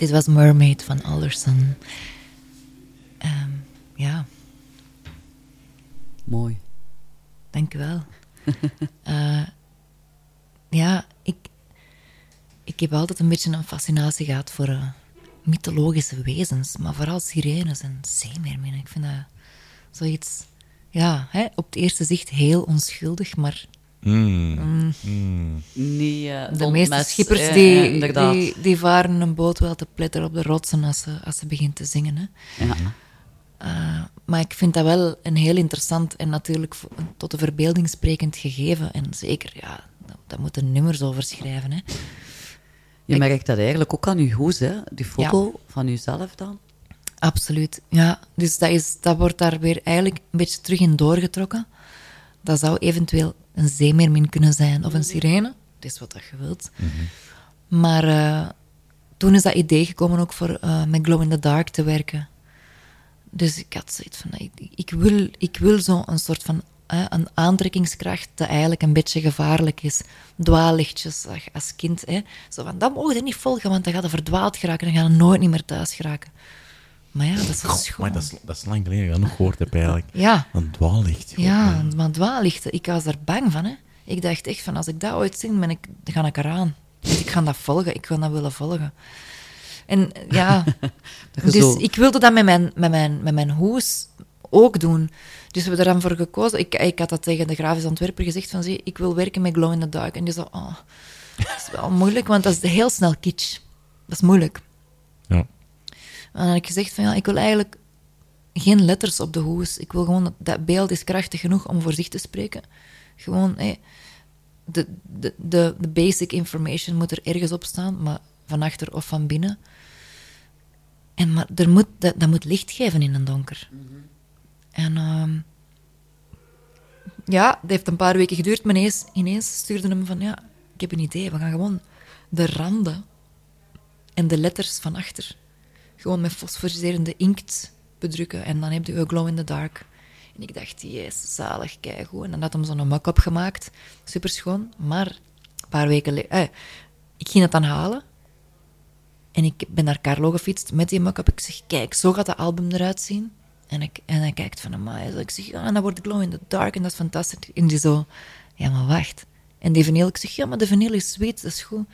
Dit was Mermaid van Alderson. Ehm, ja, Mooi. dank u wel. *laughs* Eh, ja, ik, ik heb altijd een beetje een fascinatie gehad voor eh, mythologische wezens, maar vooral sirenes en zeemeerminnen. Ik vind dat zoiets, ja, hè, op het eerste zicht heel onschuldig, maar Mm. Mm. Niet, eh, de meeste met- schippers eh, die, die, die varen een boot wel te pletteren op de rotsen als ze, als ze begint te zingen. Hè. Ja. Eh, maar ik vind dat wel een heel interessant en natuurlijk tot de verbeelding sprekend gegeven. En zeker, ja, dat, dat moeten nummers over schrijven. Hè. Je merkt dat eigenlijk ook aan je hoes, hè? Die foto van jezelf dan. Absoluut, ja. Dus dat, is, dat wordt daar weer eigenlijk een beetje terug in doorgetrokken. Dat zou eventueel een zeemeermin kunnen zijn of een sirene. Dat is wat dat je wilt. Maar eh, toen is dat idee gekomen ook voor eh, met Glow in the Dark te werken. Dus ik had zoiets van, ik, ik wil, ik wil zo een soort van eh, een aantrekkingskracht dat eigenlijk een beetje gevaarlijk is. Dwaallichtjes als- als kind. Hè. Zo van, dat mogen je niet volgen, want dan gaat je verdwaald geraken en dan ga je nooit niet meer thuis geraken. Maar ja, dat is schoon. maar dat is, dat is lang geleden dat ik dat nog gehoord heb eigenlijk. Ja. Een dwaallicht. Ja, maar dwaallichten, ik was er bang van. Hè. Ik dacht echt van, als ik dat ooit zie, ben ik, dan ga ik eraan. Ik ga dat volgen, ik ga dat willen volgen. En ja, *laughs* Dat je dus zo- ik wilde dat met mijn, met, mijn, met mijn hoes ook doen. Dus we hebben er dan voor gekozen. Ik, ik had dat tegen de grafisch ontwerper gezegd van, zie, ik wil werken met glow in the dark. En die zei, oh, dat is wel moeilijk, want dat is heel snel kitsch. Dat is moeilijk. En dan had ik gezegd van, ja, ik wil eigenlijk geen letters op de hoes. Ik wil gewoon, dat, beeld is krachtig genoeg om voor zich te spreken. Gewoon, de, de, de, de basic information moet er ergens op staan, maar van achter of van binnen. En maar er moet, dat, dat moet licht geven in een donker. En ehm, ja, het heeft een paar weken geduurd, maar ineens, ineens stuurde hem van, ja, ik heb een idee, we gaan gewoon de randen en de letters van achter gewoon met fosforiserende inkt bedrukken. En dan heb je glow in the dark. En ik dacht, yes, zalig, keigoed. En dan had hem zo'n mock-up gemaakt. Super schoon. Maar een paar weken eh, ik ging het dan halen. En ik ben naar Carlo gefietst met die mock-up. Ik zeg, kijk, zo gaat dat album eruit zien. En, ik, en hij kijkt van, amai. Ik zeg, ja, dan wordt glow in the dark. En dat is fantastisch. En die zo, ja, maar wacht. En die vinyl, ik zeg, ja, maar de vinyl is sweet, dat is goed.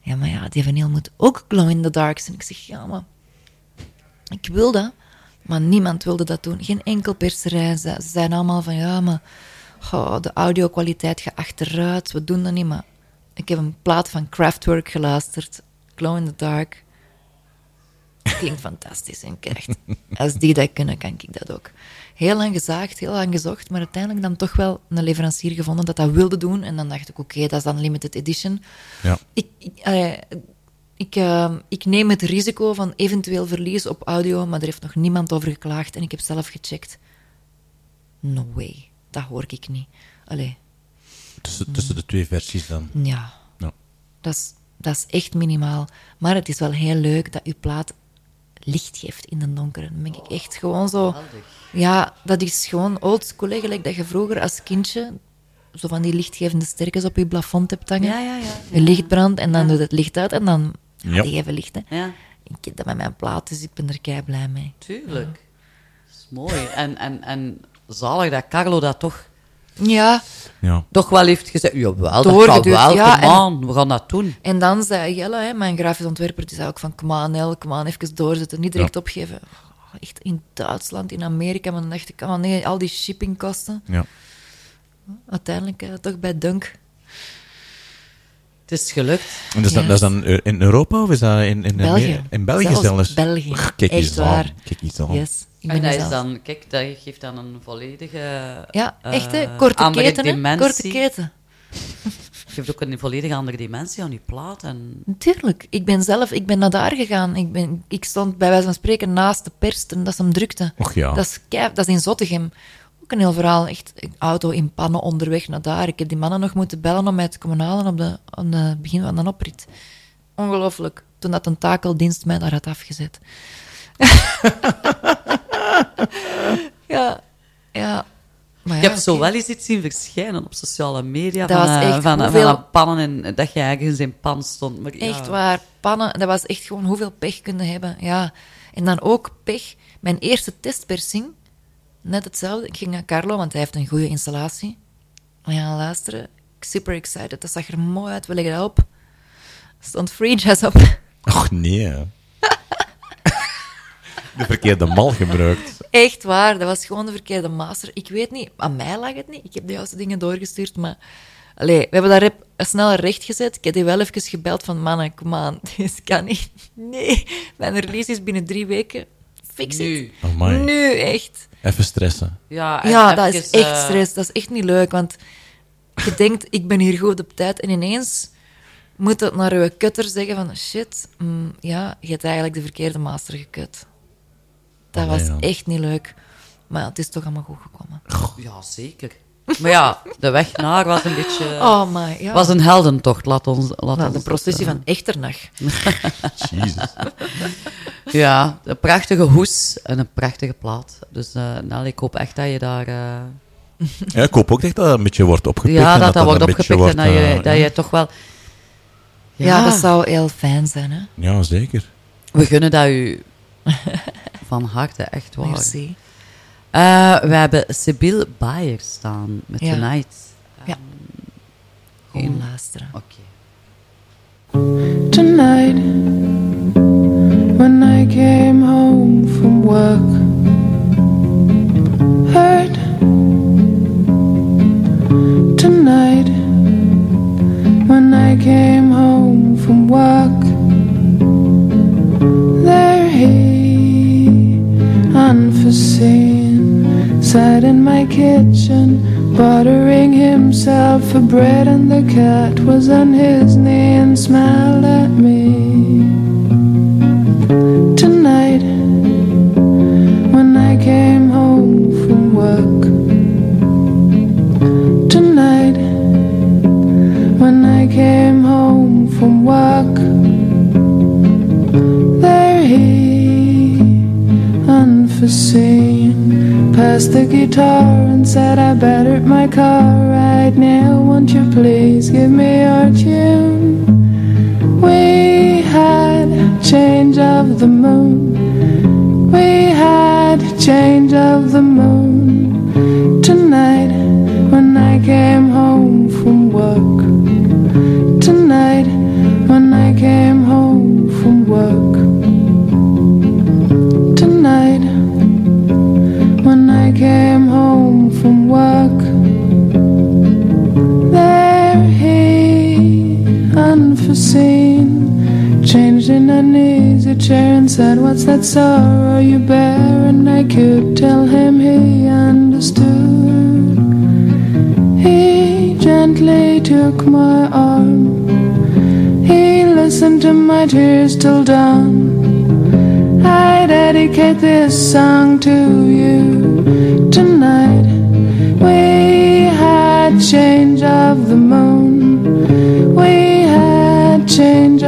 Ja, maar ja, die vinyl moet ook glow in the dark zijn. Ik zeg, ja, maar ik wil dat, maar niemand wilde dat doen. Geen enkel perserij. Ze, zeiden allemaal van, ja, maar de audio-kwaliteit gaat achteruit. We doen dat niet, maar ik heb een plaat van Kraftwerk geluisterd. Glow in the Dark. Klinkt fantastisch. En echt, *laughs* als die dat kunnen, kan ik dat ook. Heel lang gezaagd, heel lang gezocht, maar uiteindelijk dan toch wel een leverancier gevonden dat dat wilde doen. En dan dacht ik, oké, dat is dan limited edition. Ja. Ik, ik, eh, ik, eh, ik neem het risico van eventueel verlies op audio, maar er heeft nog niemand over geklaagd. En ik heb zelf gecheckt. No way, dat hoor ik niet. Allee, Tussen, tussen de twee versies dan. ja, Ja. dat is, dat is echt minimaal. Maar het is wel heel leuk dat uw plaat licht geeft in de donkere. Dan ben ik echt gewoon zo... Ja, dat is gewoon oldschool, hè, gelijk dat je vroeger als kindje zo van die lichtgevende sterkens op je plafond hebt hangen. Ja, ja, ja. Je licht brandt en dan doet het licht uit en dan Ja. gaat die even licht. Hè. Ja. Ik heb dat met mijn plaat, dus ik ben er kei blij mee. Tuurlijk. Dat is mooi. En, en, en zalig dat Carlo dat toch, Ja, Ja. toch wel heeft gezegd. Jawel, dat kan Doorgeduwd, wel. ja, come en- on, we gaan dat doen. En dan zei Jelle, hè, mijn grafisch ontwerper, die zei ook van, kom aan El, kom aan, even doorzetten, niet direct Ja. opgeven. Oh, Echt in Duitsland, in Amerika, maar dan dacht ik, oh nee, al die shippingkosten. Ja. Uiteindelijk eh, toch bij Dunk. Het is gelukt. En dat is, dan, dat is dan eh, in Europa of is dat in, in België. In België Zelfs zelfs? België. Ach, Kijk eens waar. Kijk eens aan. Yes. Ik En ben dat is dan, kijk, dat geeft dan een volledige. Ja, eh, echt hè, korte keten hè, korte keten. *laughs* geeft ook een volledig andere dimensie aan die plaat. En Tuurlijk, ik ben zelf, ik ben naar daar gegaan. Ik, ben, ik stond bij wijze van spreken naast de pers toen dat ze hem drukte. Och ja. Dat is, kei- dat is in Zottegem. Ook een heel verhaal. Echt, auto in pannen onderweg naar daar. Ik heb die mannen nog moeten bellen om mij te komen halen op de, aan de begin van de oprit. Ongelooflijk. Toen dat een takeldienst mij daar had afgezet. *laughs* ja, ja. Maar ik ja, heb zo oké. wel eens iets zien verschijnen op sociale media. Dat van, was eh, echt van, hoeveel- van pannen en dat je ergens in pan stond. Maar ja. Echt waar. Pannen, dat was echt gewoon hoeveel pech kunnen hebben. Ja. En dan ook pech. Mijn eerste testpersing, net hetzelfde. Ik ging naar Carlo, want hij heeft een goede installatie. We gaan luisteren. Ik super excited. Dat zag er mooi uit. We leggen dat op. Er stond free jazz op. Och nee. hè. *laughs* De verkeerde mal gebruikt. Echt waar. Dat was gewoon de verkeerde master. Ik weet niet. Aan mij lag het niet. Ik heb de juiste dingen doorgestuurd, maar... Allee, we hebben dat rep snel recht gezet. Ik heb die wel even gebeld van... Mannen, kom aan. *laughs* Dit kan niet. Nee. Mijn release is binnen drie weken. Fix Nu. it. Amai. Nu, echt. Even stressen. Ja, Ja, dat is echt eh, stress. Dat is echt niet leuk, want je denkt, ik ben hier goed op tijd. En ineens moet het naar je cutter zeggen van... Shit, mm, ja, je hebt eigenlijk de verkeerde master gekut. Dat Allee, was ja. echt niet leuk. Maar het is toch allemaal goed gekomen. Ja, zeker. Maar ja, de weg naar was een beetje... Oh my, ja. was een heldentocht, laat ons... Laat Nou, ons de processie dat, van Echternach. *laughs* Jezus. eh, Ja, een prachtige hoes en een prachtige plaat. Dus eh Nel, ik hoop echt dat je daar... eh, Ja, ik hoop ook echt dat dat een beetje wordt opgepikt. ja, en dat dat, wordt opgepikt en dat je, eh, dat je toch wel... Ja. dat zou heel fijn zijn, hè. Ja, zeker. We gunnen dat u van harte, echt waar. Merci. Uh, we hebben Sibyl Bayer staan met ja. Tonight. Um, ja. Ehm, Gewoon luisteren. Oké. Okay. Tonight, when I came home from work, hurt. Tonight, when I came home from work. Sat in my kitchen, buttering himself for bread, and the cat was on his knee and smiled at me. Tonight, when I came home from work, tonight, when I came home from work, there he, unforeseen, passed the guitar and said, I battered my car right now. Won't you please give me your tune? We had change of the moon. We had change of the moon. Tonight, when I came home from work. Tonight, when I came home from work. Came home from work. There he, unforeseen, changed in an easy chair and said, What's that sorrow you bear? And I could tell him he understood. He gently took my arm. He listened to my tears till dawn. I dedicate this song to you change of the moon. We had change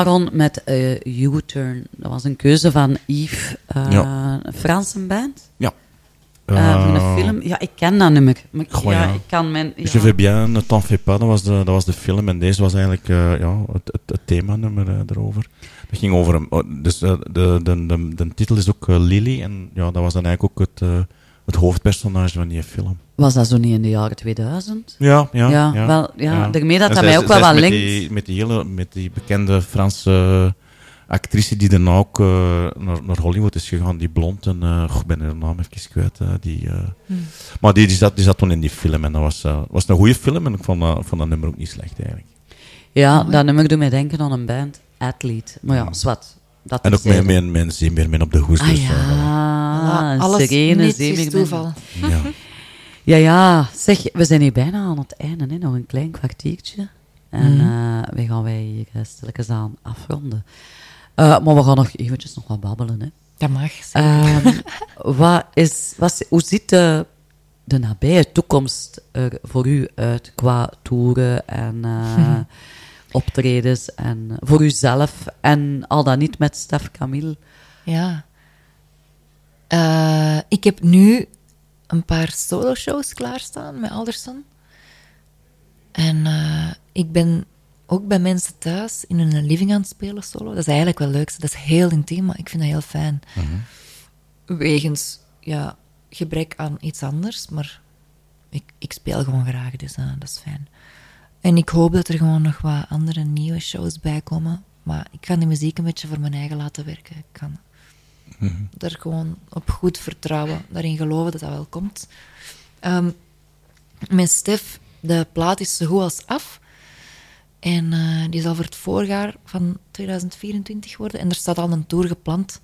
Aaron met eh, U-Turn. Dat was een keuze van Yves. eh, Ja. Een Franse band. Ja. Van Eh, een film. Ja, ik ken dat nummer. Maar ik- Goh, ja, ja. ik kan mijn... Ja. Je veux bien, ne t'en fais pas, dat was de, dat was de film. En deze was eigenlijk ja, het, het, het themanummer erover. Dat ging over hem. oh, Dus de, de, de, de titel is ook Lily. En ja, dat was dan eigenlijk ook het, het hoofdpersonage van die film. Was dat zo niet in de jaren 2000? Ja, ja. Ja, wel, ja, daarmee dat En dat zij mij ook wel met linkt. Die, met, die hele, met die bekende Franse actrice die daarna ook eh, naar, naar Hollywood is gegaan, die blond en eh, goh, ik ben haar naam even kwijt. eh, die, eh, Hmm. Maar die, die, zat, die zat toen in die film en dat was, eh, was een goede film en ik vond, vond dat nummer ook niet slecht eigenlijk. Ja, dat nummer doet mij denken aan een band, Athlete. Maar ja, zwart. Dat en ook met een zeemeermin op de hoes. Ah dus, ja, Voilà, een alles serene niets toeval. Ja. Ja, ja. Zeg, we zijn hier bijna aan het einde, hè. nog een klein kwartiertje. En we gaan wij hier eh, stilletjes aan afronden. Eh, maar we gaan nog eventjes nog wat babbelen. Hè. Dat mag. Ehm, *laughs* wat is, wat, hoe ziet de, de nabije toekomst er voor u uit qua toeren en eh, *laughs* optredens en voor uzelf en al dan niet met Stef Camille? Ja. Eh, ik heb nu een paar solo-shows klaarstaan met Alderson. En eh, ik ben ook bij mensen thuis in hun living aan het spelen solo. Dat is eigenlijk wel leuk. Dat is heel intiem, maar ik vind dat heel fijn. Wegens ja, gebrek aan iets anders, maar ik, ik speel gewoon graag, dus eh, dat is fijn. En ik hoop dat er gewoon nog wat andere nieuwe shows bij komen. Maar ik ga die muziek een beetje voor mijn eigen laten werken. Ik kan er gewoon op goed vertrouwen, daarin geloven dat dat wel komt. Ehm, met Stef, de plaat is zo goed als af. En eh, die zal voor het voorjaar van 2024 worden. En er staat al een tour gepland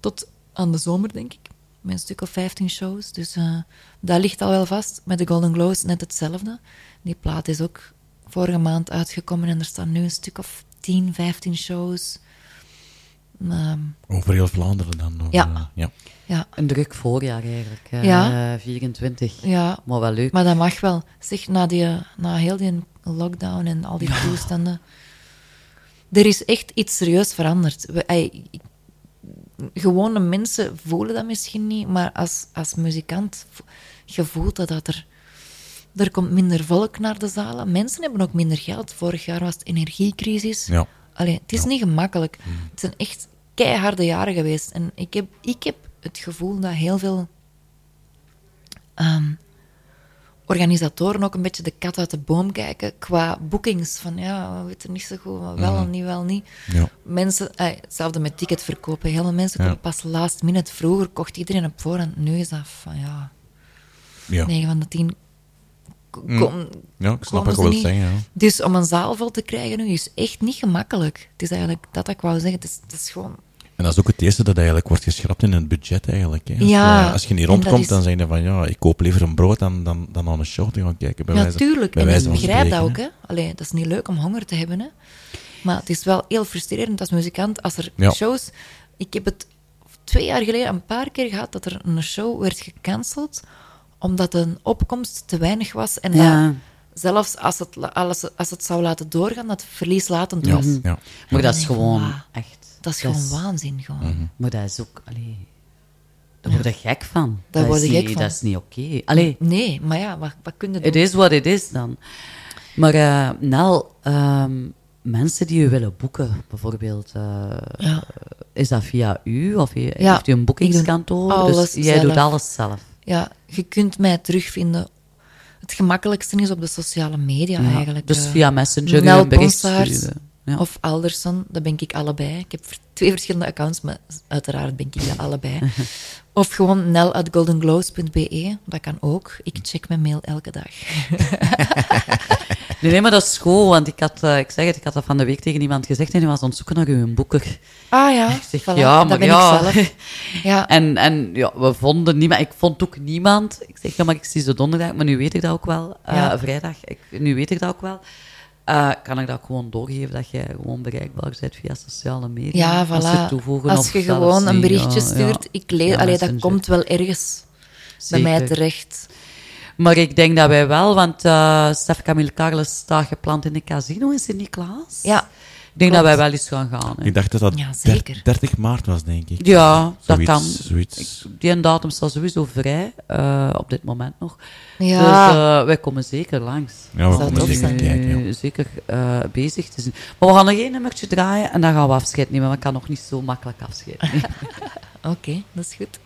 tot aan de zomer, denk ik. Met een stuk of 15 shows. Dus eh, dat ligt al wel vast. Met de Golden Globes net hetzelfde. Die plaat is ook vorige maand uitgekomen en er staan nu een stuk of 10, 15 shows. Ehm, Over heel Vlaanderen dan. over, Ja. eh, ja. ja. Een druk voorjaar eigenlijk. eh, Ja. 24. Ja. Maar wel leuk. Maar dat mag wel. Zeg, na, die, na heel die lockdown en al die toestanden. Er is echt iets serieus veranderd. We, ey, ik- gewone mensen voelen dat misschien niet, maar als, als muzikant, vo- je voelt dat, dat er... Er komt minder volk naar de zalen. Mensen hebben ook minder geld. Vorig jaar was het energiecrisis. Ja. Allee, het is niet gemakkelijk. Het zijn echt keiharde jaren geweest. En ik heb, ik heb het gevoel dat heel veel ehm, organisatoren ook een beetje de kat uit de boom kijken qua boekings. Van ja, we weten niet zo goed, wel Mhm. en niet wel niet. Ja. Mensen, eh, hetzelfde met ticketverkopen. Heel veel mensen Ja. komen pas last minute. Vroeger kocht iedereen op voorhand. Nu is dat van ja, Ja. 9 van de 10 Mm. Ja, ik snap wat je ze wilt niet. zeggen, ja. Dus om een zaal vol te krijgen nu is echt niet gemakkelijk. Het is eigenlijk dat ik wou zeggen. Het is, het is gewoon En dat is ook het eerste dat eigenlijk wordt geschrapt in het budget eigenlijk. Hè. Als, Ja, je, als je niet rondkomt, is- dan zeg je van ja, ik koop liever een brood dan, dan, dan aan een show te gaan kijken. Bij wijze, Natuurlijk, bij en wijze ik begrijp dat ook. Hè. Allee, dat is niet leuk om honger te hebben. Hè. Maar het is wel heel frustrerend als muzikant. Als er Ja. shows... Ik heb het twee jaar geleden een paar keer gehad dat er een show werd gecanceld omdat een opkomst te weinig was. En Ja. dat zelfs als het, als, als het zou laten doorgaan, dat het verlieslatend Ja, was. ja. Maar dat is gewoon echt... Dat is gewoon waanzin. Gewoon. Mhm. Maar dat is ook... Allee, daar word je gek van. Daar dat word is je niet- gek van. Dat is niet oké. Allee, Nee, maar ja, wat, wat kun je doen? het is wat het is dan. Maar eh, Nel, ehm, mensen die u willen boeken, bijvoorbeeld, eh, Ja. is dat via u? Of Ja, heeft u een boekingskantoor? Dus jij doet alles zelf. Ja, je kunt mij terugvinden. Het gemakkelijkste is op de sociale media Ja, eigenlijk. dus eh, via Messenger Nel. Ja. Of Alderson, dat ben ik allebei. Ik heb twee verschillende accounts, maar uiteraard ben ik dat allebei. *laughs* of gewoon nel.goldenglows.be, dat kan ook. Ik check mijn mail elke dag. *laughs* Nee, maar dat is goed, want ik had, eh, ik zeg het, ik had dat van de week tegen iemand gezegd en die was aan het zoeken naar uw boeker. Ah ja, Ik zeg, voilà, ja, maar ja. zelf. *laughs* Ja. En, en ja, we vonden niemand, ik vond ook niemand. Ik zeg, ja, maar ik zie ze donderdag, maar nu weet ik dat ook wel. Eh, Ja. Vrijdag, ik, nu weet ik dat ook wel. Eh, kan ik dat gewoon doorgeven, dat jij gewoon bereikbaar bent via sociale media? Ja, Als voilà. Als je zelfs gewoon een berichtje ja, stuurt, ja. ik lees, Ja, allee, dat komt wel ergens bij mij terecht. Maar ik denk dat wij wel, want eh Stef Camille Carles staat gepland in de casino in Sint-Niklaas. Ja. Ik denk dat wij wel eens gaan gaan. hè. Ik dacht dat dat Ja, der- zeker. 30 maart was, denk ik. Ja, dat kan. Zoiets. Ik- die datum staat sowieso vrij, eh, op dit moment nog. Ja. Dus eh, wij komen zeker langs. Ja, we komen zeker zijn. kijken. Eh, zeker bezig te zijn. Maar we gaan nog één nummertje draaien en dan gaan we afscheid nemen. Want ik kan nog niet zo makkelijk afscheid nemen. *laughs* Oké, dat is goed.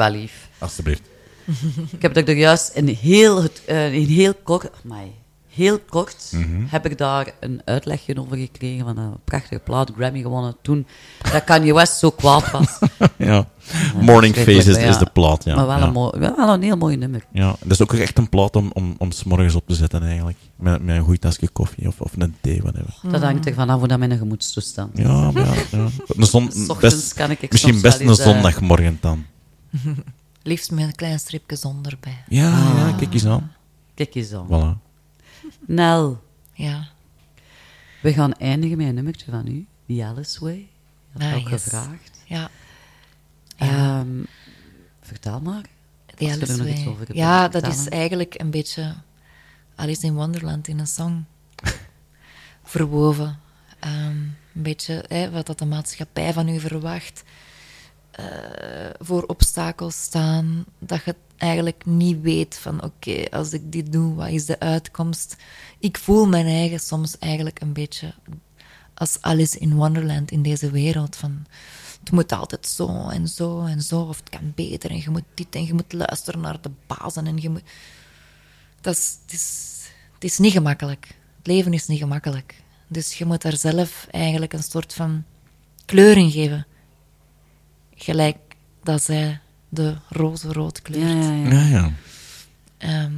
Wel, lief. Alsjeblieft. Ik heb er juist in heel, het, eh, in heel kort, amai, heel kort Mhm. heb ik daar een uitlegje over gekregen van een prachtige plaat, Grammy gewonnen toen dat Kanye West zo kwaad was. *laughs* Ja. Morning Faces is de plaat, ja. Maar wel, Ja. Een, mooi, wel een heel mooi nummer. Ja, dat is ook echt een plaat om, om, om 's morgens op te zetten eigenlijk. Met, met een goed tasje koffie of, of een thee, whatever. Dat hangt er vanaf hoe dat mijn gemoedstoestand is. Ja, maar ja, ja. *laughs* Een zon, S ochtends best, kan ik misschien best een eh, zondagmorgen dan. *laughs* Liefst met een klein stripje zonder bij. Ja, Ah. ja, kijk eens aan. Kijk eens aan. Voilà. Nel. Ja. We gaan eindigen met een nummertje van u, The Alice Way. Dat had Ah, ik ook yes. gevraagd. Ja. Ehm, vertel maar. The Als je er Alice nog iets Way. over hebt Ja, dat is eigenlijk een beetje Alice in Wonderland in een song. *laughs* Verwoven. Ehm, een beetje hè, wat dat de maatschappij van u verwacht. Eh, voor obstakels staan. Dat je eigenlijk niet weet van oké, als ik dit doe, wat is de uitkomst? Ik voel mijn eigen soms eigenlijk een beetje als Alice in Wonderland in deze wereld. Van, het moet altijd zo en zo en zo, of het kan beter en je moet dit en je moet luisteren naar de bazen en je moet... Dat is, het, is, het is niet gemakkelijk. Het leven is niet gemakkelijk. Dus je moet daar zelf eigenlijk een soort van kleur in geven. Gelijk dat zij de roze rood kleurt. Ja, ja, Ja, ja. Ehm,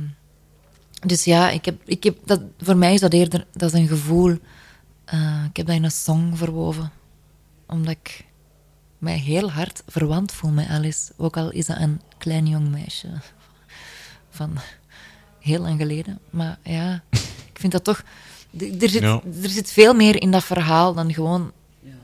dus ja, ik heb, ik heb dat, voor mij is dat eerder dat is een gevoel. Eh, ik heb dat in een song verwoven. Omdat ik mij heel hard verwant voel met Alice. Ook al is dat een klein jong meisje *laughs* van heel lang geleden. Maar ja, ik vind dat toch... Er zit, Ja. er zit veel meer in dat verhaal dan gewoon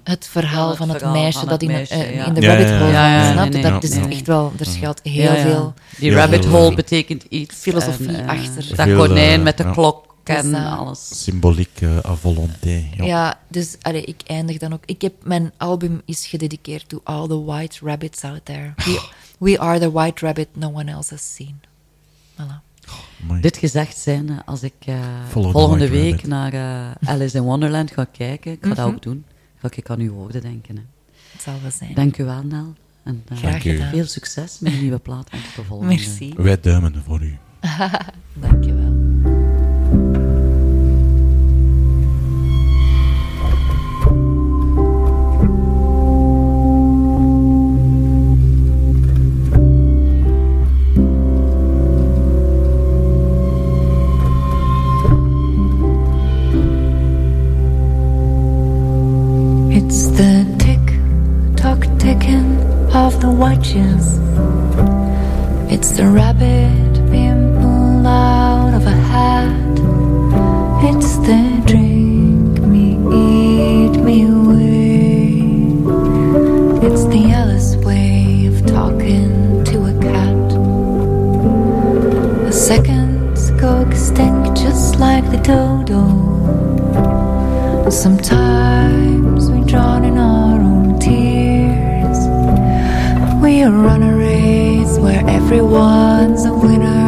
het verhaal van het verhaal meisje van dat het in, meisje, eh, ja. in de Ja, rabbit hole ja, snap nee, Dat nee, is nee. echt wel... Er schuilt heel Ja, ja. veel... Die rabbit veel, hole betekent iets. filosofie en, eh, achter. Dat konijn eh, met de klok Dus, en alles. Symboliek à volonté. Ja. Ja, dus allee, ik eindig dan ook. Ik heb, mijn album is gedediceerd to all the white rabbits out there. We, we are the white rabbit no one else has seen. Voilà. Amai. Dit gezegd zijn, als ik volgende week Rabbit. naar Alice in Wonderland ga kijken, ik ga dat Mhm. ook doen, ik aan uw woorden denken. Hè. Het zal wel zijn. Dank u wel, Nel. En eh, Graag gedaan. veel succes met een nieuwe plaat en tot de volgende. Merci. Wij duimen voor u. *laughs* Dank je wel. Watches. It's the rabbit being pulled out of a hat. It's the drink me, eat me away. It's the Alice way of talking to a cat. The seconds go extinct just like the dodo. Sometimes run a race where everyone's a winner.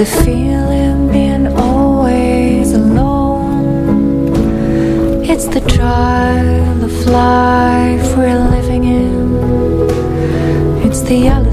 The feeling being always alone. It's the trial of life we're living in. It's the yellow